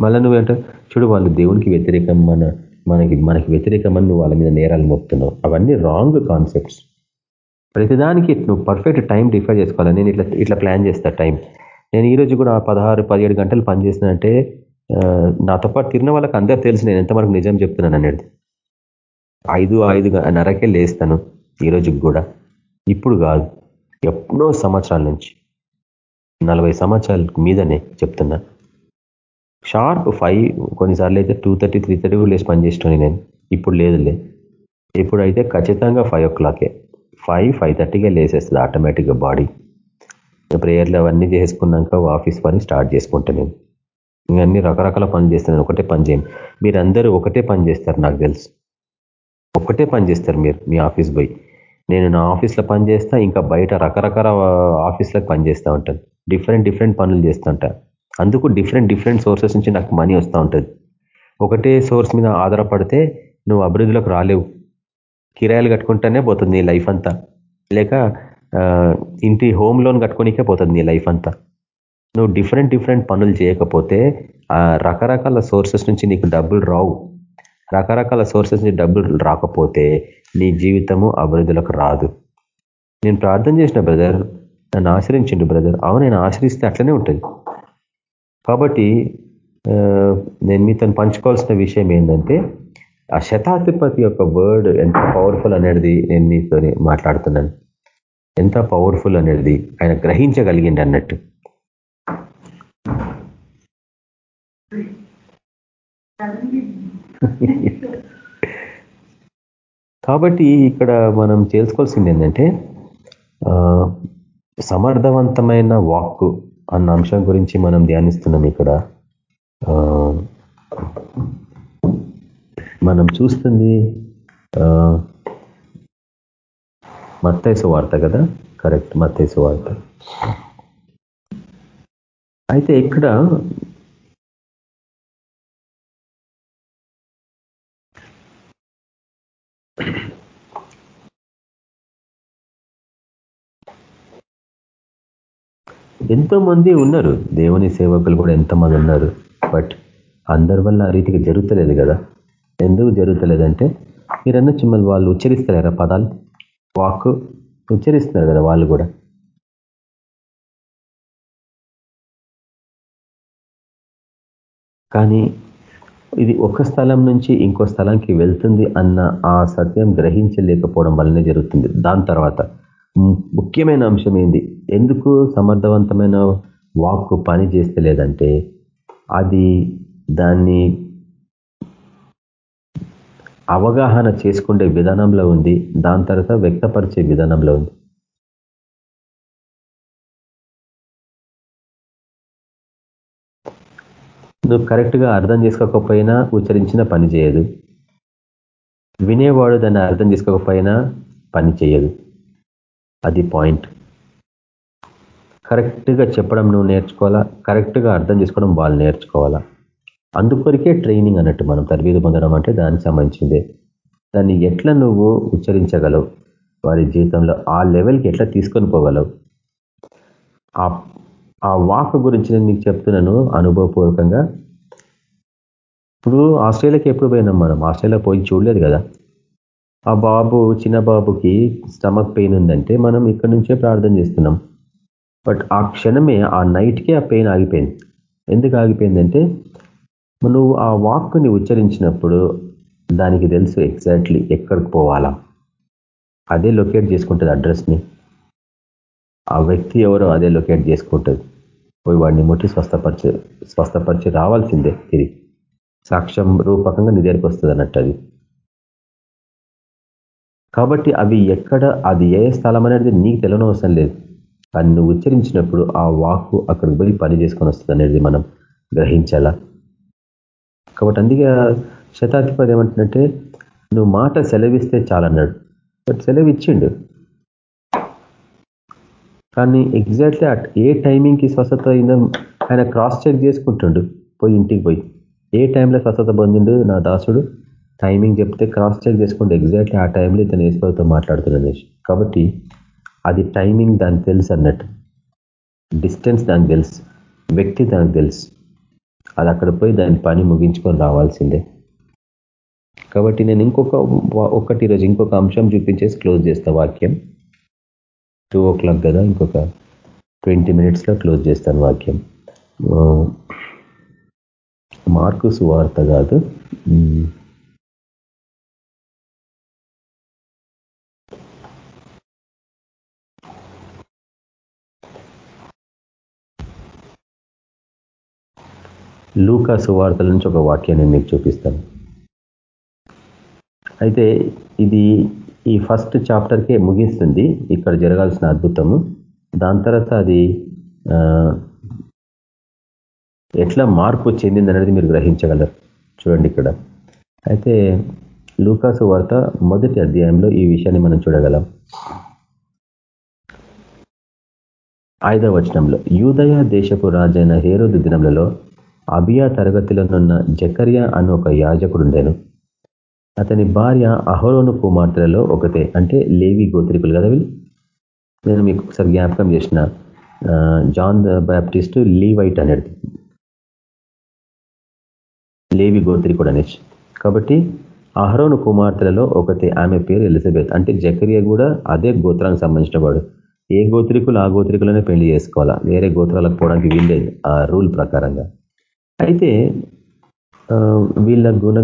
మళ్ళీ నువ్వేంట చూడు వాళ్ళు దేవునికి వ్యతిరేకం మన మనకి మనకి వ్యతిరేకమని నువ్వు వాళ్ళ మీద నేరాలు మోపుతున్నావు. అవన్నీ రాంగ్ కాన్సెప్ట్స్ ప్రతిదానికి నువ్వు పర్ఫెక్ట్ టైం డిఫైర్ చేసుకోవాలి. నేను ఇట్లా ఇట్లా ప్లాన్ చేస్తా టైం నేను ఈరోజు కూడా పదహారు పదిహేడు గంటలు పనిచేసినంటే నాతో పాటు తిరిగిన వాళ్ళకి అందరు తెలుసు నేను ఎంతవరకు నిజం చెప్తున్నాను అనేది. ఐదు ఐదు నరకే లేస్తాను ఈరోజుకి కూడా. ఇప్పుడు కాదు. ఎప్పుడో సంవత్సరాల నుంచి నలభై సంవత్సరాల మీదనే చెప్తున్నా. షార్ప్ ఫైవ్ కొన్నిసార్లు అయితే టూ థర్టీ త్రీ థర్టీ కూడా లేచి పనిచేస్తున్నాను నేను. ఇప్పుడు లేదులే. ఇప్పుడైతే ఖచ్చితంగా ఫైవ్ ఓ క్లాకే. ఫైవ్ ఫైవ్ థర్టీకే లేసేస్తుంది ఆటోమేటిక్గా బాడీ. ప్రేయర్లు అవన్నీ చేసుకున్నాక ఆఫీస్ పని స్టార్ట్ చేసుకుంటాను నేను. ఇవన్నీ రకరకాల పనులు చేస్తున్నాను ఒకటే పని చేయను. మీరందరూ ఒకటే పని చేస్తారు నాకు తెలుసు. ఒకటే పని చేస్తారు మీరు మీ ఆఫీస్ పోయి నేను నా ఆఫీస్లో పని చేస్తా ఇంకా బయట రకరకాల ఆఫీస్లకు పని చేస్తూ ఉంటాను. డిఫరెంట్ డిఫరెంట్ పనులు చేస్తుంటా అందుకు డిఫరెంట్ డిఫరెంట్ సోర్సెస్ నుంచి నాకు మనీ వస్తూ ఉంటుంది. ఒకటే సోర్స్ మీద ఆధారపడితే నువ్వు అభివృద్ధిలోకి రాలేవు. కిరాయిలు కట్టుకుంటేనే పోతుంది నీ లైఫ్ అంతా. లేక ఇంటి హోమ్ లోన్ కట్టుకోనికే పోతుంది నీ లైఫ్ అంతా. నువ్వు డిఫరెంట్ డిఫరెంట్ పనులు చేయకపోతే రకరకాల సోర్సెస్ నుంచి నీకు డబ్బులు రావు. రకరకాల సోర్సెస్ నుంచి డబ్బులు రాకపోతే నీ జీవితము అభివృద్ధిలోకి రాదు. నేను ప్రార్థన చేసిన బ్రదర్ నన్ను ఆశ్రయించిండు బ్రదర్ అవును నేను ఆశ్రయిస్తే అట్లనే ఉంటుంది. కాబట్టి నేను మీతో పంచుకోవాల్సిన విషయం ఏంటంటే ఆ శతాధిపతి యొక్క వర్డ్ ఎంత పవర్ఫుల్ అనేది నేను మీతో మాట్లాడుతున్నాను. ఎంత పవర్ఫుల్ అనేది ఆయన గ్రహించగలిగింది అన్నట్టు. కాబట్టి ఇక్కడ మనం చేసుకోవాల్సింది ఏంటంటే సమర్థవంతమైన వాక్కు అన్న అంశం గురించి మనం ధ్యానిస్తున్నాం ఇక్కడ. మనం చూస్తుంది మత్తైసు వార్త కదా? కరెక్ట్ మత్తైసు వార్త. అయితే ఇక్కడ ఎంతోమంది ఉన్నారు. దేవుని సేవకులు కూడా ఎంతమంది ఉన్నారు. బట్ అందరి వల్ల ఆ రీతికి జరుగుతలేదు కదా. ఎందుకు జరుగుతలేదంటే మీరన్నా చిమ్మలు వాళ్ళు ఉచ్చరిస్తారా పదాలు? వాక్ ఉచ్చరిస్తున్నారు కదా వాళ్ళు కూడా. కానీ ఇది ఒక స్థలం నుంచి ఇంకో స్థలానికి వెళ్తుంది అన్న ఆ సత్యం గ్రహించలేకపోవడం వల్లనే జరుగుతుంది. దాని తర్వాత ముఖ్యమైన అంశం ఏంది? ఎందుకు సమర్థవంతమైన వాక్ పని చేస్తలేదంటే అది దాన్ని అవగాహన చేసుకునే విధానంలో ఉంది దాని తర్వాత వ్యక్తపరిచే విధానంలో ఉంది. నువ్వు కరెక్ట్గా అర్థం చేసుకోకపోయినా ఉచ్చరించిన పని చేయదు. వినేవాడు దాన్ని అర్థం చేసుకోకపోయినా పని చేయదు. అది పాయింట్. కరెక్ట్గా చెప్పడం నువ్వు నేర్చుకోవాలా? కరెక్ట్గా అర్థం చేసుకోవడం వాళ్ళు నేర్చుకోవాలా? అందుకొరికే ట్రైనింగ్ అన్నట్టు మనం తరబీదు పొందడం అంటే దానికి సంబంధించిందే. దాన్ని ఎట్లా నువ్వు ఉచ్చరించగలవు? వారి జీవితంలో ఆ లెవెల్కి ఎట్లా తీసుకొని పోగలవు? ఆ వాక్ గురించి నేను మీకు చెప్తున్నాను అనుభవపూర్వకంగా. ఇప్పుడు ఆస్ట్రేలియాకి ఎప్పుడు పోయినాం మనం? ఆస్ట్రేలియా పోయి చూడలేదు కదా? ఆ బాబు చిన్న బాబుకి స్టమక్ పెయిన్ ఉందంటే మనం ఇక్కడ నుంచే ప్రార్థన చేస్తున్నాం. బట్ ఆ క్షణమే ఆ నైట్కే ఆ పెయిన్ ఆగిపోయింది. ఎందుకు ఆగిపోయిందంటే నువ్వు ఆ వాక్కుని ఉచ్చరించినప్పుడు దానికి తెలుసు ఎగ్జాక్ట్లీ ఎక్కడికి పోవాలా. అదే లొకేట్ చేసుకుంటుంది అడ్రస్ని. ఆ వ్యక్తి ఎవరో అదే లొకేట్ చేసుకుంటుంది. పోయి వాడిని ముట్టి స్వస్థపరిచి స్వస్థపరిచి రావాల్సిందే తిరిగి సాక్ష్యం రూపకంగా నీ దగ్గరికి వస్తుంది అన్నట్టు అది. కాబట్టి అవి ఎక్కడ అది ఏ స్థలం అనేది నీకు తెలియని అవసరం లేదు. కానీ నువ్వు ఉచ్చరించినప్పుడు ఆ వాక్కు అక్కడికి పోయి పని చేసుకొని వస్తుంది అనేది మనం గ్రహించాలా? కాబట్టి అందుకే శతాధిపతి ఏమంటుందంటే నువ్వు మాట సెలవిస్తే చాలన్నాడు. బట్ సెలవు ఇచ్చిండు. కానీ ఎగ్జాక్ట్లీ అట్ ఏ టైమింగ్కి స్వస్థత అయిందో ఆయన క్రాస్ చెక్ చేసుకుంటుండు పోయి ఇంటికి పోయి. ఏ టైంలో స్వస్థత పొందిండు నా దాసుడు? టైమింగ్ చెప్తే క్రాస్ చెక్ చేసుకుంటే ఎగ్జాక్ట్లీ ఆ టైంలో ఇతను ఏసుతో మాట్లాడుతున్నాను కాబట్టి అది టైమింగ్ దానికి తెలుసు అన్నట్టు. డిస్టెన్స్ దానికి తెలుసు. వ్యక్తి దానికి తెలుసు. అది అక్కడ పోయి దాని పని ముగించుకొని రావాల్సిందే. కాబట్టి నేను ఇంకొక ఒకటి ఈరోజు ఇంకొక అంశం చూపించేసి క్లోజ్ చేస్తా వాక్యం. టూ ఓ క్లాక్ కదా ఇంకొక ట్వంటీ మినిట్స్లో క్లోజ్ చేస్తాను వాక్యం. మార్కు సువార్త కాదు. లూకా సువార్తల నుంచి ఒక వాక్యాన్ని మీకు చూపిస్తాను. అయితే ఇది ఈ ఫస్ట్ చాప్టర్కే ముగిస్తుంది. ఇక్కడ జరగాల్సిన అద్భుతము. దాని తర్వాత అది ఎట్లా మార్పు చెందింది అనేది మీరు గ్రహించగలరు. చూడండి ఇక్కడ. అయితే లూకాసు వార్త మొదటి అధ్యాయంలో ఈ విషయాన్ని మనం చూడగలం. ఐదవ వచనంలో యూదయ దేశపు రాజైన హేరోదు దినములలో అబియా తరగతిలోనున్న జకరియా అని ఒక యాజకుడు ఉండేను అతని భార్య అహరోను కుమార్తెలలో ఒకతే అంటే లేవి గోత్రికులు కదా వీళ్ళు? నేను మీకు ఒకసారి జ్ఞాపకం చేసిన జాన్ ద బ్యాప్టిస్ట్ లీవైట్ అనేది లేవి గోత్రికుడు అనేసి. కాబట్టి అహరోను కుమార్తెలలో ఒకతే ఆమె పేరు ఎలిజబెత్. అంటే జకరియా కూడా అదే గోత్రానికి సంబంధించిన వాడు. ఏ గోత్రికులు ఆ గోత్రికులనే పెళ్ళి చేసుకోవాలా? వేరే గోత్రాలకు పోవడానికి వీల్లేదు ఆ రూల్ ప్రకారంగా. అయితే వీళ్ళ గుణ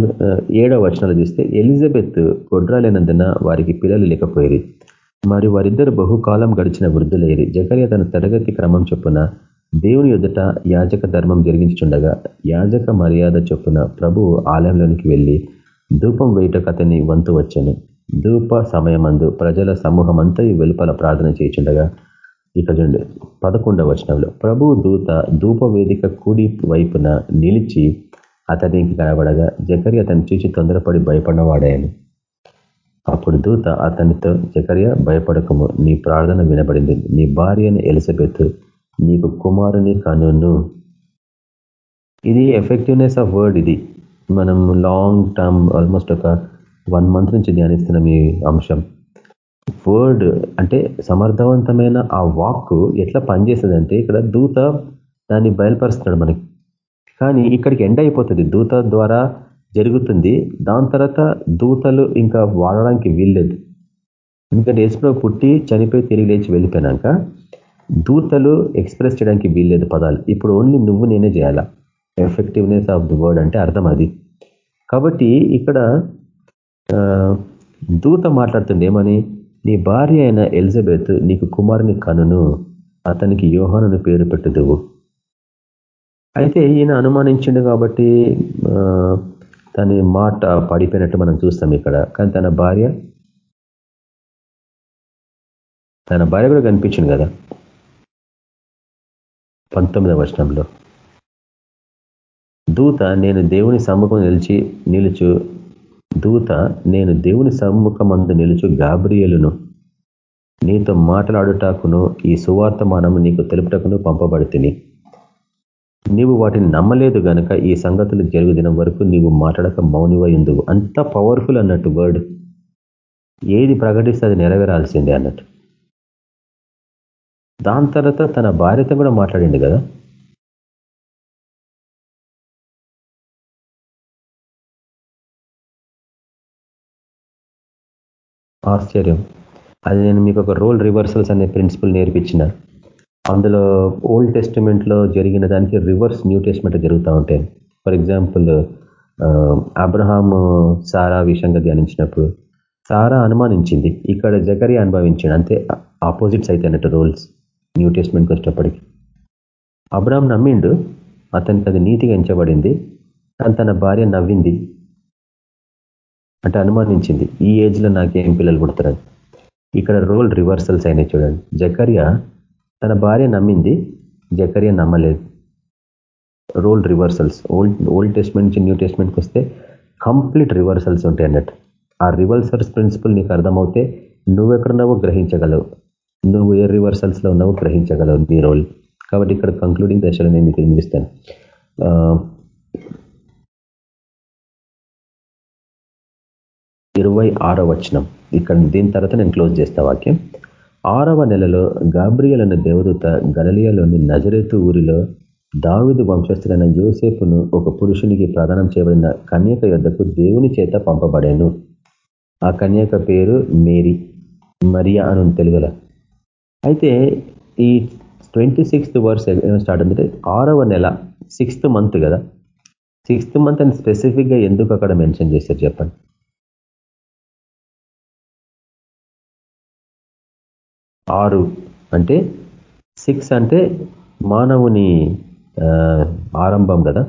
ఏడవ వచనాలు చూస్తే ఎలిజబెత్ గొడ్రాలైనందున వారికి పిల్లలు లేకపోయేది మరి వారిద్దరు బహుకాలం గడిచిన వృద్ధులేరి. జకర్య తన తరగతి క్రమం చొప్పున దేవుని ఎదుట యాజక ధర్మం జరిగించుండగా యాజక మర్యాద చొప్పున ప్రభువు ఆలయంలోనికి వెళ్ళి ధూపం వేయటకు అతని వంతు వచ్చాను. ధూప సమయమందు ప్రజల సమూహం అంతా వెలుపల ప్రార్థన చేయించుండగా ఇక చూడండి పదకొండవ వచనంలో ప్రభు దూత ధూప వేదిక వైపున నిలిచి అతనికి కనబడగా జకరి అతను చూసి తొందరపడి భయపడినవాడాయను అప్పుడు దూత అతనితో జకర్య భయపడకము నీ ప్రార్థన వినబడింది. నీ భార్యను ఎలిజబెత్ నీకు కుమారుని కనును. ఇది ఎఫెక్టివ్నెస్ ఆఫ్ వర్డ్ ఇది. మనం లాంగ్ టర్మ్ ఆల్మోస్ట్ ఒక వన్ మంత్ నుంచి ధ్యానిస్తున్నాం ఈ అంశం. వర్డ్ అంటే సమర్థవంతమైన ఆ వాక్ ఎట్లా పనిచేస్తుందంటే ఇక్కడ దూత దాన్ని బయలుపరుస్తున్నాడు మనకి. కానీ ఇక్కడికి ఎండ్ అయిపోతుంది. దూత ద్వారా జరుగుతుంది. దాని తర్వాత దూతలు ఇంకా వాడడానికి వీల్లేదు. ఎందుకంటే యేసులో పుట్టి చనిపోయి తిరిగి లేచి వెళ్ళిపోయినాక దూతలు ఎక్స్ప్రెస్ చేయడానికి వీల్లేదు పదాలు. ఇప్పుడు ఓన్లీ నువ్వు నేనే చేయాలా? ఎఫెక్టివ్నెస్ ఆఫ్ ది వర్డ్ అంటే అర్థం అది. కాబట్టి ఇక్కడ దూత మాట్లాడుతుంది ఏమని నీ భార్య అయిన ఎలిజబెత్ నీకు కుమారుని కనును. అతనికి యోహానుని పేరు పెట్టుదువు. అయితే ఈయన అనుమానించిండు కాబట్టి తన మాట పడిపోయినట్టు మనం చూస్తాం ఇక్కడ. కానీ తన భార్య తన భార్య కూడా కనిపించింది కదా. పంతొమ్మిదవ వచనంలో. దూత నేను దేవుని సమ్ముఖం నిలిచి నిలుచు దూత నేను దేవుని సమ్ముఖమందు నిలుచు గాబ్రియలును నీతో మాట్లాడుటాకును ఈ సువార్తమానము నీకు తెలుపుటకును పంపబడితిని. నీవు వాటిని నమ్మలేదు గనక ఈ సంగతులు జరుగుదినం వరకు నీవు మాట్లాడక మౌనివై అంత పవర్ఫుల్ అన్నట్టు వర్డ్ ఏది ప్రకటిస్తే అది నెరవేరాల్సిందే అన్నట్టు. దాని తర్వాత తన భార్యతో కూడా మాట్లాడిండు కదా? ఆశ్చర్యం. అది నేను మీకు ఒక రోల్ రివర్సల్స్ అనే ప్రిన్సిపల్ నేర్పించిన. అందులో ఓల్డ్ టెస్టిమెంట్లో జరిగిన దానికి రివర్స్ న్యూ టెస్ట్మెంట్ జరుగుతూ ఉంటాయి. ఫర్ ఎగ్జాంపుల్ అబ్రహాము సారా విషయంగా ధ్యానించినప్పుడు సారా అనుమానించింది. ఇక్కడ జకరి అనుభవించాడు. అంతే ఆపోజిట్స్ అయితే అన్నట్టు రోల్స్ న్యూ టెస్ట్మెంట్కి వచ్చేటప్పటికి. అబ్రహాం నమ్మిండు అతనికి అది నీతిగా ఎంచబడింది. కానీ తన భార్య నవ్వింది. అంటే అనుమానించింది. ఈ ఏజ్లో నాకేం పిల్లలు పుడతారని. ఇక్కడ రోల్ రివర్సల్స్ అయినాయి చూడండి. జకర్య తన భార్య నమ్మింది. జకర్య నమ్మలేదు. Role reversals. Old old testament నుంచి న్యూ టెస్ట్మెంట్కి వస్తే కంప్లీట్ రివర్సల్స్ ఉంటాయి అన్నట్టు. ఆ రివర్సల్స్ ప్రిన్సిపల్ నీకు అర్థమవుతే నువ్వెక్కడున్నావో గ్రహించగలవు. నువ్వు ఏ రివర్సల్స్లో ఉన్నావో గ్రహించగలవు నీ రోల్. కాబట్టి ఇక్కడ కంక్లూడింగ్ దశలో నేను మీకు వినిపిస్తాను. ఇరవై ఆరో వచనం. ఇక్కడ దీని తర్వాత నేను క్లోజ్ చేస్తా వాక్యం. ఆరవ నెలలో గాబ్రియల్ అనే దేవదూత గలలియలోని నజరేతు ఊరిలో దావిదు వంశస్థులైన యోసేపును ఒక పురుషునికి ప్రదానం చేయబడిన కన్యక యొద్దకు దేవుని చేత పంపబడాను. ఆ కన్యక పేరు మేరీ మరియా అని తెలుగులో. అయితే ఈ ట్వంటీ సిక్స్త్ వర్స్ స్టార్ట్ అంటే ఆరవ నెల సిక్స్త్ మంత్ కదా. సిక్స్త్ మంత్ అని స్పెసిఫిక్గా ఎందుకు అక్కడ మెన్షన్ చేశారు చెప్పండి. ఆరు అంటే సిక్స్ అంటే మానవుని ఆరంభం కదా?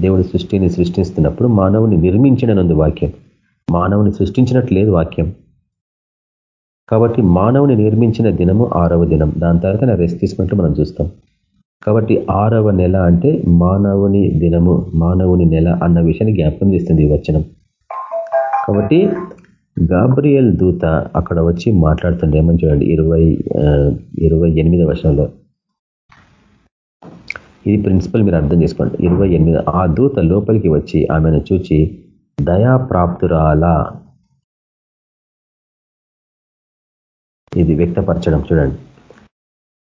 దేవుడి సృష్టిని సృష్టిస్తున్నప్పుడు మానవుని నిర్మించిననుంది వాక్యం. మానవుని సృష్టించినట్లు లేదు వాక్యం. కాబట్టి మానవుని నిర్మించిన దినము ఆరవ దినం. దాని తర్వాత రెస్ట్ తీసుకున్నట్లు మనం చూస్తాం. కాబట్టి ఆరవ నెల అంటే మానవుని దినము మానవుని నెల అన్న విషయాన్ని జ్ఞాపకం చేస్తుంది ఈ వచనం. కాబట్టి గాబ్రియల్ దూత అక్కడ వచ్చి మాట్లాడుతుండే ఏమని చూడండి? ఇరవై ఇరవై ఎనిమిది వర్షంలో ఇది ప్రిన్సిపల్ మీరు అర్థం చేసుకోండి. ఇరవై ఎనిమిది. ఆ దూత లోపలికి వచ్చి ఆమెను చూచి దయాప్రాప్తురాలా. ఇది వ్యక్తపరచడం చూడండి.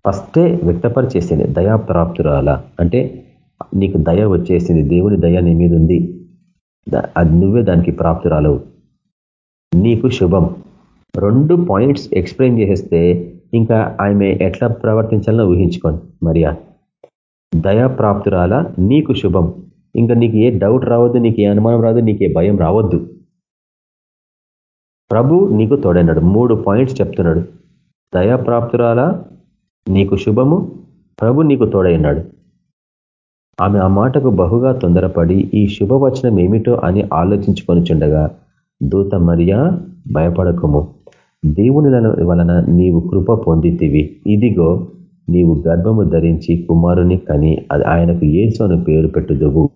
ఫస్టే వ్యక్తపరిచేసింది దయాప్రాప్తురాల. అంటే నీకు దయ వచ్చేసింది. దేవుని దయ నీ మీద ఉంది. అది నువ్వే దానికి ప్రాప్తురాలవు. నీకు శుభం. రెండు పాయింట్స్ ఎక్స్ప్లెయిన్ చేసేస్తే ఇంకా ఆమె ఎట్లా ప్రవర్తించాలో ఊహించుకోండి మరియా. దయాప్రాప్తురాల నీకు శుభం. ఇంకా నీకు ఏ డౌట్ రావద్దు నీకు ఏ అనుమానం రాదు నీకు ఏ భయం రావద్దు. ప్రభు నీకు తోడన్నాడు మూడు పాయింట్స్ చెప్తున్నాడు. దయాప్రాప్తురాల నీకు శుభము. ప్రభు నీకు తోడైనాడు. ఆమె ఆ మాటకు బహుగా తొందరపడి ఈ శుభవచనం ఏమిటో అని ఆలోచించుకొని చుండగా దూత మరియా భయపడకము. దేవుని వలన నీవు కృప పొందితివి. ఇదిగో నీవు గర్భము ధరించి కుమారుని కని ఆయనకు ఏసు అని పేరు పెట్టుదువు.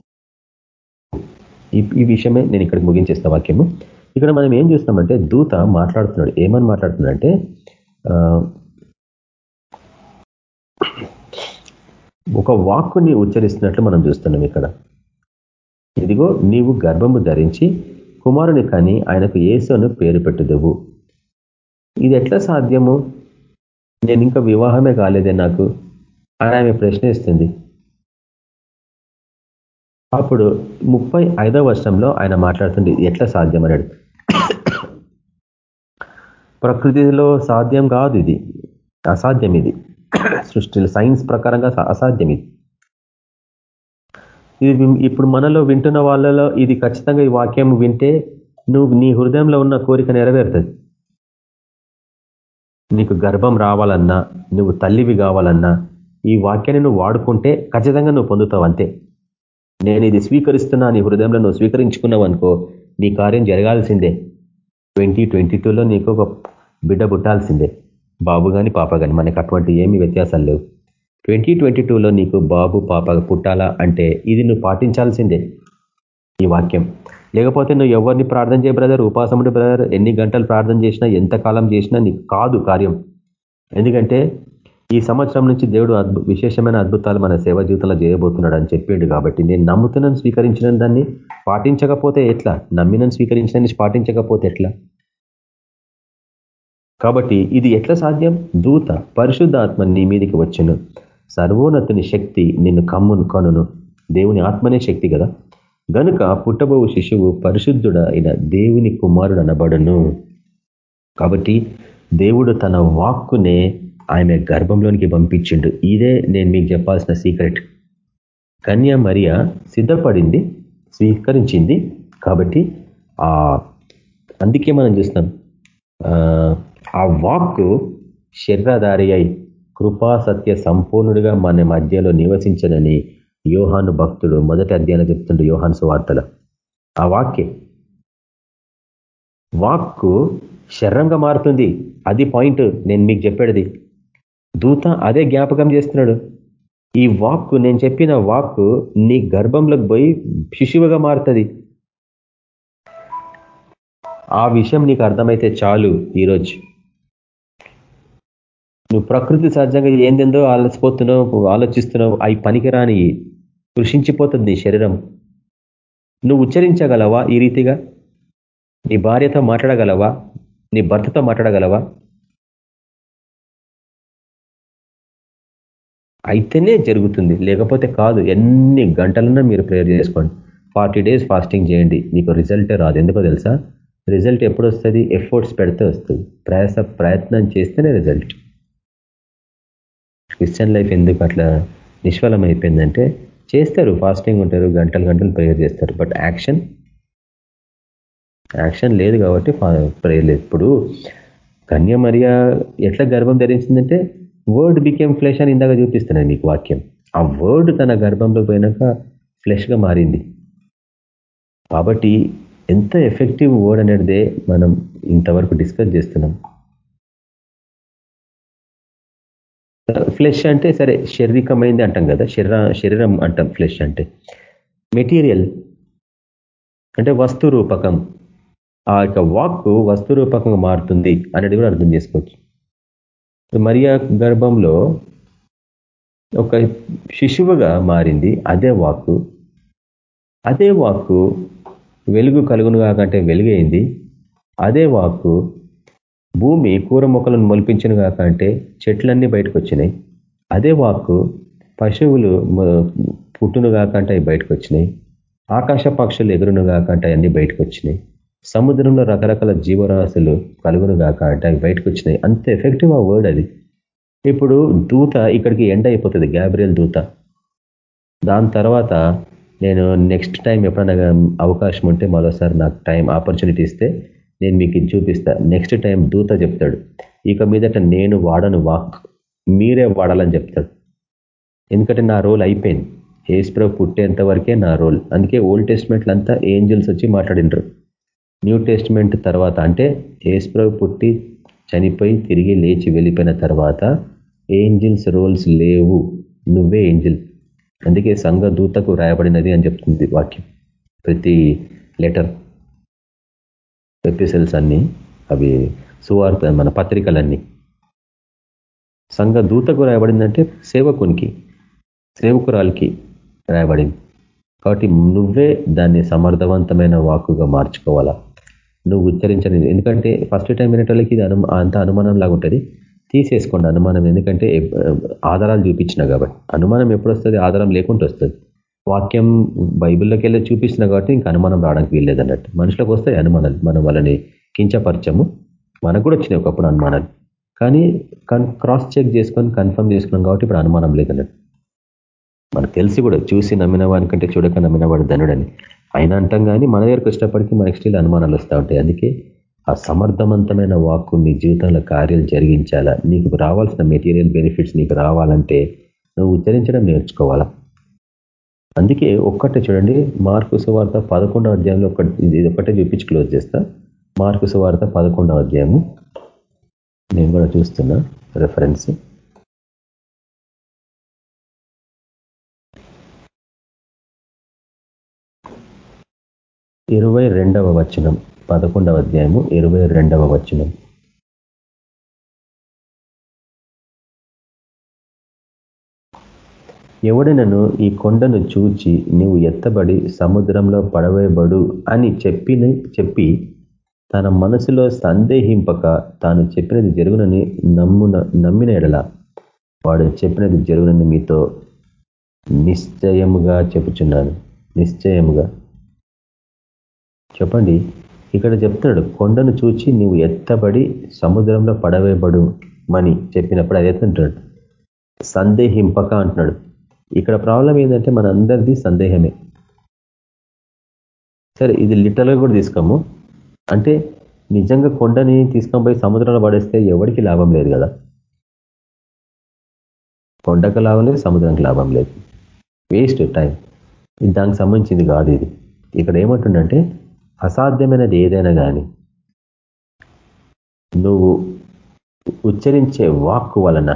ఈ విషయమే నేను ఇక్కడికి ముగించేస్తా వాక్యము. ఇక్కడ మనం ఏం చూస్తామంటే దూత మాట్లాడుతున్నాడు. ఏమని మాట్లాడుతున్నాడంటే ఒక వాక్కుని ఉచ్చరిస్తున్నట్లు మనం చూస్తున్నాం ఇక్కడ. ఇదిగో నీవు గర్భము ధరించి కుమారుని కానీ ఆయనకు ఏసును పేరు పెట్టుదవు. ఇది ఎట్లా సాధ్యము? నేను ఇంకా వివాహమే కాలేదే నాకు. అని ఆమె ప్రశ్నిస్తుంది. అప్పుడు ముప్పై ఐదవ వర్షంలో ఆయన మాట్లాడుతుంది ఎట్లా సాధ్యం అన్నాడు. ప్రకృతిలో సాధ్యం కాదు ఇది. అసాధ్యం ఇది. సృష్టిలో సైన్స్ ప్రకారంగా అసాధ్యం ఇది. ఇది ఇప్పుడు మనలో వింటున్న వాళ్ళలో ఇది ఖచ్చితంగా ఈ వాక్యం వింటే నువ్వు నీ హృదయంలో ఉన్న కోరిక నెరవేరుతుంది. నీకు గర్భం రావాలన్నా నువ్వు తల్లివి కావాలన్నా ఈ వాక్యాన్ని నువ్వు వాడుకుంటే ఖచ్చితంగా నువ్వు పొందుతావు అంతే. నేను ఇది స్వీకరిస్తున్నా నీ హృదయంలో నువ్వు స్వీకరించుకున్నావు అనుకో నీ కార్యం జరగాల్సిందే. ట్వంటీ ట్వంటీ టూలో నీకు ఒక బిడ్డ పుట్టాల్సిందే. బాబు కానీ పాప కానీ మనకి అటువంటి ఏమి వ్యత్యాసాలు లేవు. ట్వంటీ ట్వంటీ టూలో నీకు బాబు పాప పుట్టాలా అంటే ఇది నువ్వు పాటించాల్సిందే ఈ వాక్యం. లేకపోతే నువ్వు ఎవరిని ప్రార్థన చేయ బ్రదర్? ఉపాసముడు బ్రదర్ ఎన్ని గంటలు ప్రార్థన చేసినా ఎంత కాలం చేసినా నీకు కాదు కార్యం. ఎందుకంటే ఈ సంవత్సరం నుంచి దేవుడు విశేషమైన అద్భుతాలు మన సేవ జీవితంలో చేయబోతున్నాడు అని చెప్పిండు కాబట్టి నేను నమ్ముతున్నాను స్వీకరించిన దాన్ని. పాటించకపోతే ఎట్లా? నమ్మినని స్వీకరించిన పాటించకపోతే ఎట్లా? కాబట్టి ఇది ఎట్లా సాధ్యం? దూత పరిశుద్ధాత్మ నీ మీదకి వచ్చును. సర్వోన్నతుని శక్తి నిన్ను కమ్మును కనును. దేవుని ఆత్మనే శక్తి కదా గనుక పుట్టబో శిశువు పరిశుద్ధుడ అయిన దేవుని కుమారుడు అనబడును. కాబట్టి దేవుడు తన వాక్కునే ఆమె గర్భంలోనికి పంపించిండు. ఇదే నేను మీకు చెప్పాల్సిన సీక్రెట్. కన్యా మరియా సిద్ధపడింది స్వీకరించింది. కాబట్టి ఆ అందుకే మనం చూస్తాం ఆ వాక్కు శరీరధారి అయి కృపా సత్య సంపూర్ణుడిగా మన మధ్యలో నివసించనని యోహాను భక్తుడు మొదటి అధ్యయనం చెప్తుండే యోహాను సువార్తల. ఆ వాక్యే వాక్కు శరంగా మారుతుంది. అది పాయింట్ నేను మీకు చెప్పేది. దూత అదే జ్ఞాపకం చేస్తున్నాడు. ఈ వాక్కు నేను చెప్పిన వాక్కు నీ గర్భంలోకి పోయి శిశువుగా మారుతుంది. ఆ విషయం నీకు అర్థమైతే చాలు ఈరోజు. నువ్వు ప్రకృతి సహజంగా ఏందేందో ఆలోచిపోతున్నావు ఆలోచిస్తున్నావు అవి పనికిరాని కృషించిపోతుంది నీ శరీరం. నువ్వు ఉచ్చరించగలవా ఈ రీతిగా? నీ భార్యతో మాట్లాడగలవా? నీ భర్తతో మాట్లాడగలవా? అయితేనే జరుగుతుంది లేకపోతే కాదు. ఎన్ని గంటలన్నా మీరు ప్రేయర్ చేసుకోండి. ఫార్టీ డేస్ ఫాస్టింగ్ చేయండి. నీకు రిజల్టే రాదు. ఎందుకో తెలుసా? రిజల్ట్ ఎప్పుడు వస్తుంది ఎఫర్ట్స్ పెడితే వస్తుంది. ప్రయాస ప్రయత్నం చేస్తేనే రిజల్ట్. క్రిస్టియన్ లైఫ్ ఎందుకు అట్లా నిష్ఫలం అయిపోయిందంటే చేస్తారు ఫాస్టింగ్ ఉంటారు గంటలు గంటలు ప్రేయర్ చేస్తారు బట్ యాక్షన్ యాక్షన్ లేదు కాబట్టి ప్రేయర్ లేదు. ఇప్పుడు కన్యమర్య ఎట్లా గర్భం ధరించిందంటే వర్డ్ బికేమ్ ఫ్లెష్ అని ఇందాక చూపిస్తున్నాయి మీకు వాక్యం. ఆ వర్డ్ తన గర్భంలో పోయినాక ఫ్లెష్గా మారింది. కాబట్టి ఎంత ఎఫెక్టివ్ వర్డ్ అనేది మనం ఇంతవరకు డిస్కస్ చేస్తున్నాం. ఫ్లెష్ అంటే సరే శారీరకమైంది అంటాం కదా శరీర శరీరం అంటాం ఫ్లెష్ అంటే. మెటీరియల్ అంటే వస్తు రూపకం. ఆ యొక్క వాక్ వస్తు రూపకంగా మారుతుంది అనేది కూడా అర్థం చేసుకోవచ్చు. మరియా గర్భంలో ఒక శిశువుగా మారింది అదే వాక్కు. అదే వాక్కు వెలుగు కలుగును కాకంటే వెలుగైంది. అదే వాక్కు భూమి కూర మొక్కలను గాక కాకంటే చెట్లన్నీ బయటకు వచ్చినాయి అదే వాక్కు పశువులు పుట్టును కాకంటే అవి బయటకు వచ్చినాయి ఆకాశ పక్షులు ఎగురును కాకంటే అన్ని బయటకు వచ్చినాయి సముద్రంలో రకరకాల జీవరాశులు కలుగును గాక అంటే అవి బయటకు వచ్చినాయి అంత ఎఫెక్టివ్ ఆ వర్డ్ అది. ఇప్పుడు దూత ఇక్కడికి ఎండ్ అయిపోతుంది గ్యాబ్రియల్ దూత. దాని తర్వాత నేను నెక్స్ట్ టైం ఎప్పుడైనా అవకాశం ఉంటే మరోసారి నాకు టైం ఆపర్చునిటీ ఇస్తే నేను మీకు ఇది చూపిస్తా. నెక్స్ట్ టైం దూత చెప్తాడు ఇక మీదట నేను వాడను వాక్. మీరే వాడాలని చెప్తాడు. ఎందుకంటే నా రోల్ అయిపోయింది. ఏసుప్రభు పుట్టేంత వరకే నా రోల్. అందుకే ఓల్డ్ టెస్ట్మెంట్లు అంతా ఏంజల్స్ వచ్చి మాట్లాడినరు న్యూ టెస్ట్మెంట్ తర్వాత అంటే ఏసుప్రభు పుట్టి చనిపోయి తిరిగి లేచి వెళ్ళిపోయిన తర్వాత ఏంజిల్స్ రోల్స్ లేవు. నువ్వే ఏంజిల్. అందుకే సంఘ దూతకు రాయబడినది అని చెప్తుంది వాక్యం. ప్రతి లెటర్. ఎపిసెల్స్ అన్ని అవి సువార్త మన పత్రికలన్నీ. సంఘ దూతకు రాయబడిందంటే సేవకునికి సేవకురాలకి రాయబడింది. కాబట్టి నువ్వే దాన్ని సమర్థవంతమైన వాకుగా మార్చుకోవాలా? నువ్వు ఉచ్చరించని ఎందుకంటే ఫస్ట్ టైం వినేటోళ్ళకి ఇది అను అంత అనుమానం లాగా ఉంటుంది. తీసేసుకోండి అనుమానం ఎందుకంటే ఆధారాలు చూపించిన కాబట్టి. అనుమానం ఎప్పుడు వస్తుంది ఆధారం లేకుండా వస్తుంది వాక్యం బైబిల్లోకి వెళ్ళి చూపిస్తున్నా కాబట్టి ఇంకా అనుమానం రావడానికి వీల్లేదు అన్నట్టు మనుషులకు వస్తాయి అనుమానాలు. మనం వాళ్ళని కించపరచము. మనకు కూడా వచ్చినాయి ఒకప్పుడు అనుమానాలు. కానీ క్రాస్ చెక్ చేసుకొని కన్ఫర్మ్ చేసుకున్నాం కాబట్టి ఇప్పుడు అనుమానం లేదన్నట్టు. మనకు తెలిసి కూడా చూసి నమ్మిన వానికంటే చూడక నమ్మిన వాడు ధనుడని. అయినా అంటాం కానీ మన దగ్గరకు వచ్చినప్పటికీ మనకి స్టిల్ అనుమానాలు వస్తూ ఉంటాయి. అందుకే ఆ సమర్థవంతమైన వాక్కు నీ జీవితంలో కార్యాలు జరిగించాలా నీకు రావాల్సిన మెటీరియల్ బెనిఫిట్స్ నీకు రావాలంటే నువ్వు ఉచ్చరించడం నేర్చుకోవాలా. అందుకే ఒక్కటే చూడండి మార్కు సువార్త పదకొండవ అధ్యాయంలో ఒకటి ఇది ఒక్కటే చూపించి క్లోజ్ చేస్తా. మార్కు సువార్త పదకొండవ అధ్యాయము. నేను కూడా చూస్తున్నా రెఫరెన్స్ ఇరవై రెండవ వచనం పదకొండవ అధ్యాయము ఇరవై రెండవ వచనం. ఎవడనను ఈ కొండను చూచి నీవు ఎత్తబడి సముద్రంలో పడవేయబడు అని చెప్పిన చెప్పి తన మనసులో సందేహింపక తాను చెప్పినది జరుగునని నమ్మున నమ్మిన ఎడల వాడు చెప్పినది జరుగునని మీతో నిశ్చయముగా చెప్పుచున్నాను. నిశ్చయముగా. చెప్పండి. ఇక్కడ చెప్తున్నాడు కొండను చూచి నీవు ఎత్తబడి సముద్రంలో పడవేయబడు మని చెప్పినప్పుడు అది ఎత్తుంటాడు సందేహింపక అంటున్నాడు. ఇక్కడ ప్రాబ్లం ఏంటంటే మన అందరిది సందేహమే. సరే ఇది లిటరల్గా కూడా తీసుకోము. అంటే నిజంగా కొండని తీసుకొని పోయి సముద్రంలో పడేస్తే ఎవరికి లాభం లేదు కదా? కొండకు లాభం లేదు సముద్రానికి లాభం లేదు. వేస్ట్ టైం ఇది దానికి సంబంధించింది కాదు ఇది. ఇక్కడ ఏమంటుండంటే అసాధ్యమైనది ఏదైనా కానీ నువ్వు ఉచ్చరించే వాక్కు వలన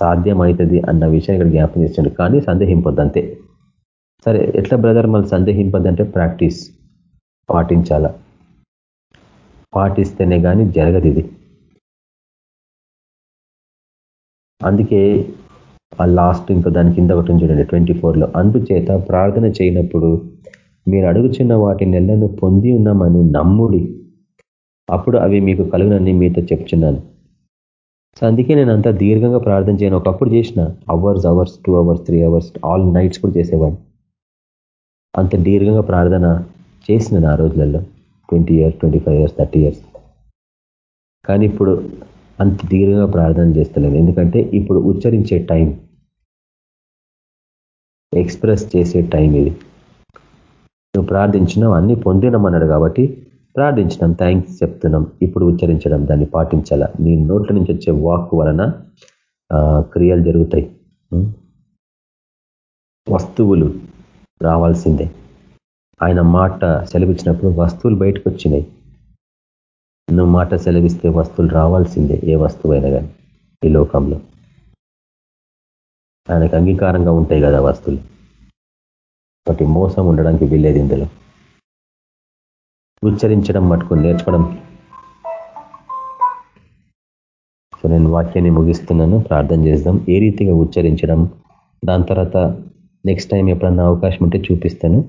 సాధ్యమవుతుంది అన్న విషయం ఇక్కడ జ్ఞాపం చేస్తుండే కానీ సందేహింపొద్దు అంతే సరే ఎట్లా బ్రదర్ మళ్ళీ సందేహింపద్దంటే ప్రాక్టీస్ పాటించాలా. పాటిస్తేనే కానీ జరగదు ఇది అందుకే ఆ లాస్ట్ ఇంకో దాని కింద ఒకటి చూడండి ట్వంటీ ఫోర్లో. అందుచేత ప్రార్థన చేయనప్పుడు మీరు అడుగుచున్న వాటి నెలను పొంది ఉన్నామని నమ్ముడి అప్పుడు అవి మీకు కలుగునని మీతో చెప్తున్నాను సో అందుకే నేను అంత దీర్ఘంగా ప్రార్థన చేయను. ఒకప్పుడు చేసిన hours hours two hours three hours all nights కూడా చేసేవాడిని. అంత దీర్ఘంగా ప్రార్థన చేసిన ఆ రోజులలో twenty years twenty five years thirty years. కానీ ఇప్పుడు అంత దీర్ఘంగా ప్రార్థన చేస్తలేను. ఎందుకంటే ఇప్పుడు ఉచ్చరించే టైం ఎక్స్ప్రెస్ చేసే టైం ఇది. నువ్వు ప్రార్థించినావు అన్ని పొందినమన్నాడు కాబట్టి ప్రార్థించడం థ్యాంక్స్ చెప్తున్నాం. ఇప్పుడు ఉచ్చరించడం దాన్ని పాటించాల? నీ నోట్ల నుంచి వచ్చే వాక్ వలన క్రియలు జరుగుతాయి. వస్తువులు రావాల్సిందే. ఆయన మాట సెలవిచ్చినప్పుడు వస్తువులు బయటకు వచ్చినాయి నువ్వు మాట సెలవిస్తే వస్తువులు రావాల్సిందే ఏ వస్తువైనా కానీ ఈ లోకంలో. ఆయనకు అంగీకారంగా ఉంటాయి కదా వస్తువులు. ఒకటి మోసం ఉండడానికి వీల్లేదు ఇందులో. ఉచ్చరించడం మటుకు నేర్చుకోవడం సో నేను వాక్యాన్ని ముగిస్తున్నాను. ప్రార్థన చేద్దాం. ఏ రీతిగా ఉచ్చరించడం? దాని తర్వాత నెక్స్ట్ టైం ఎప్పుడన్నా అవకాశం ఉంటే చూపిస్తాను.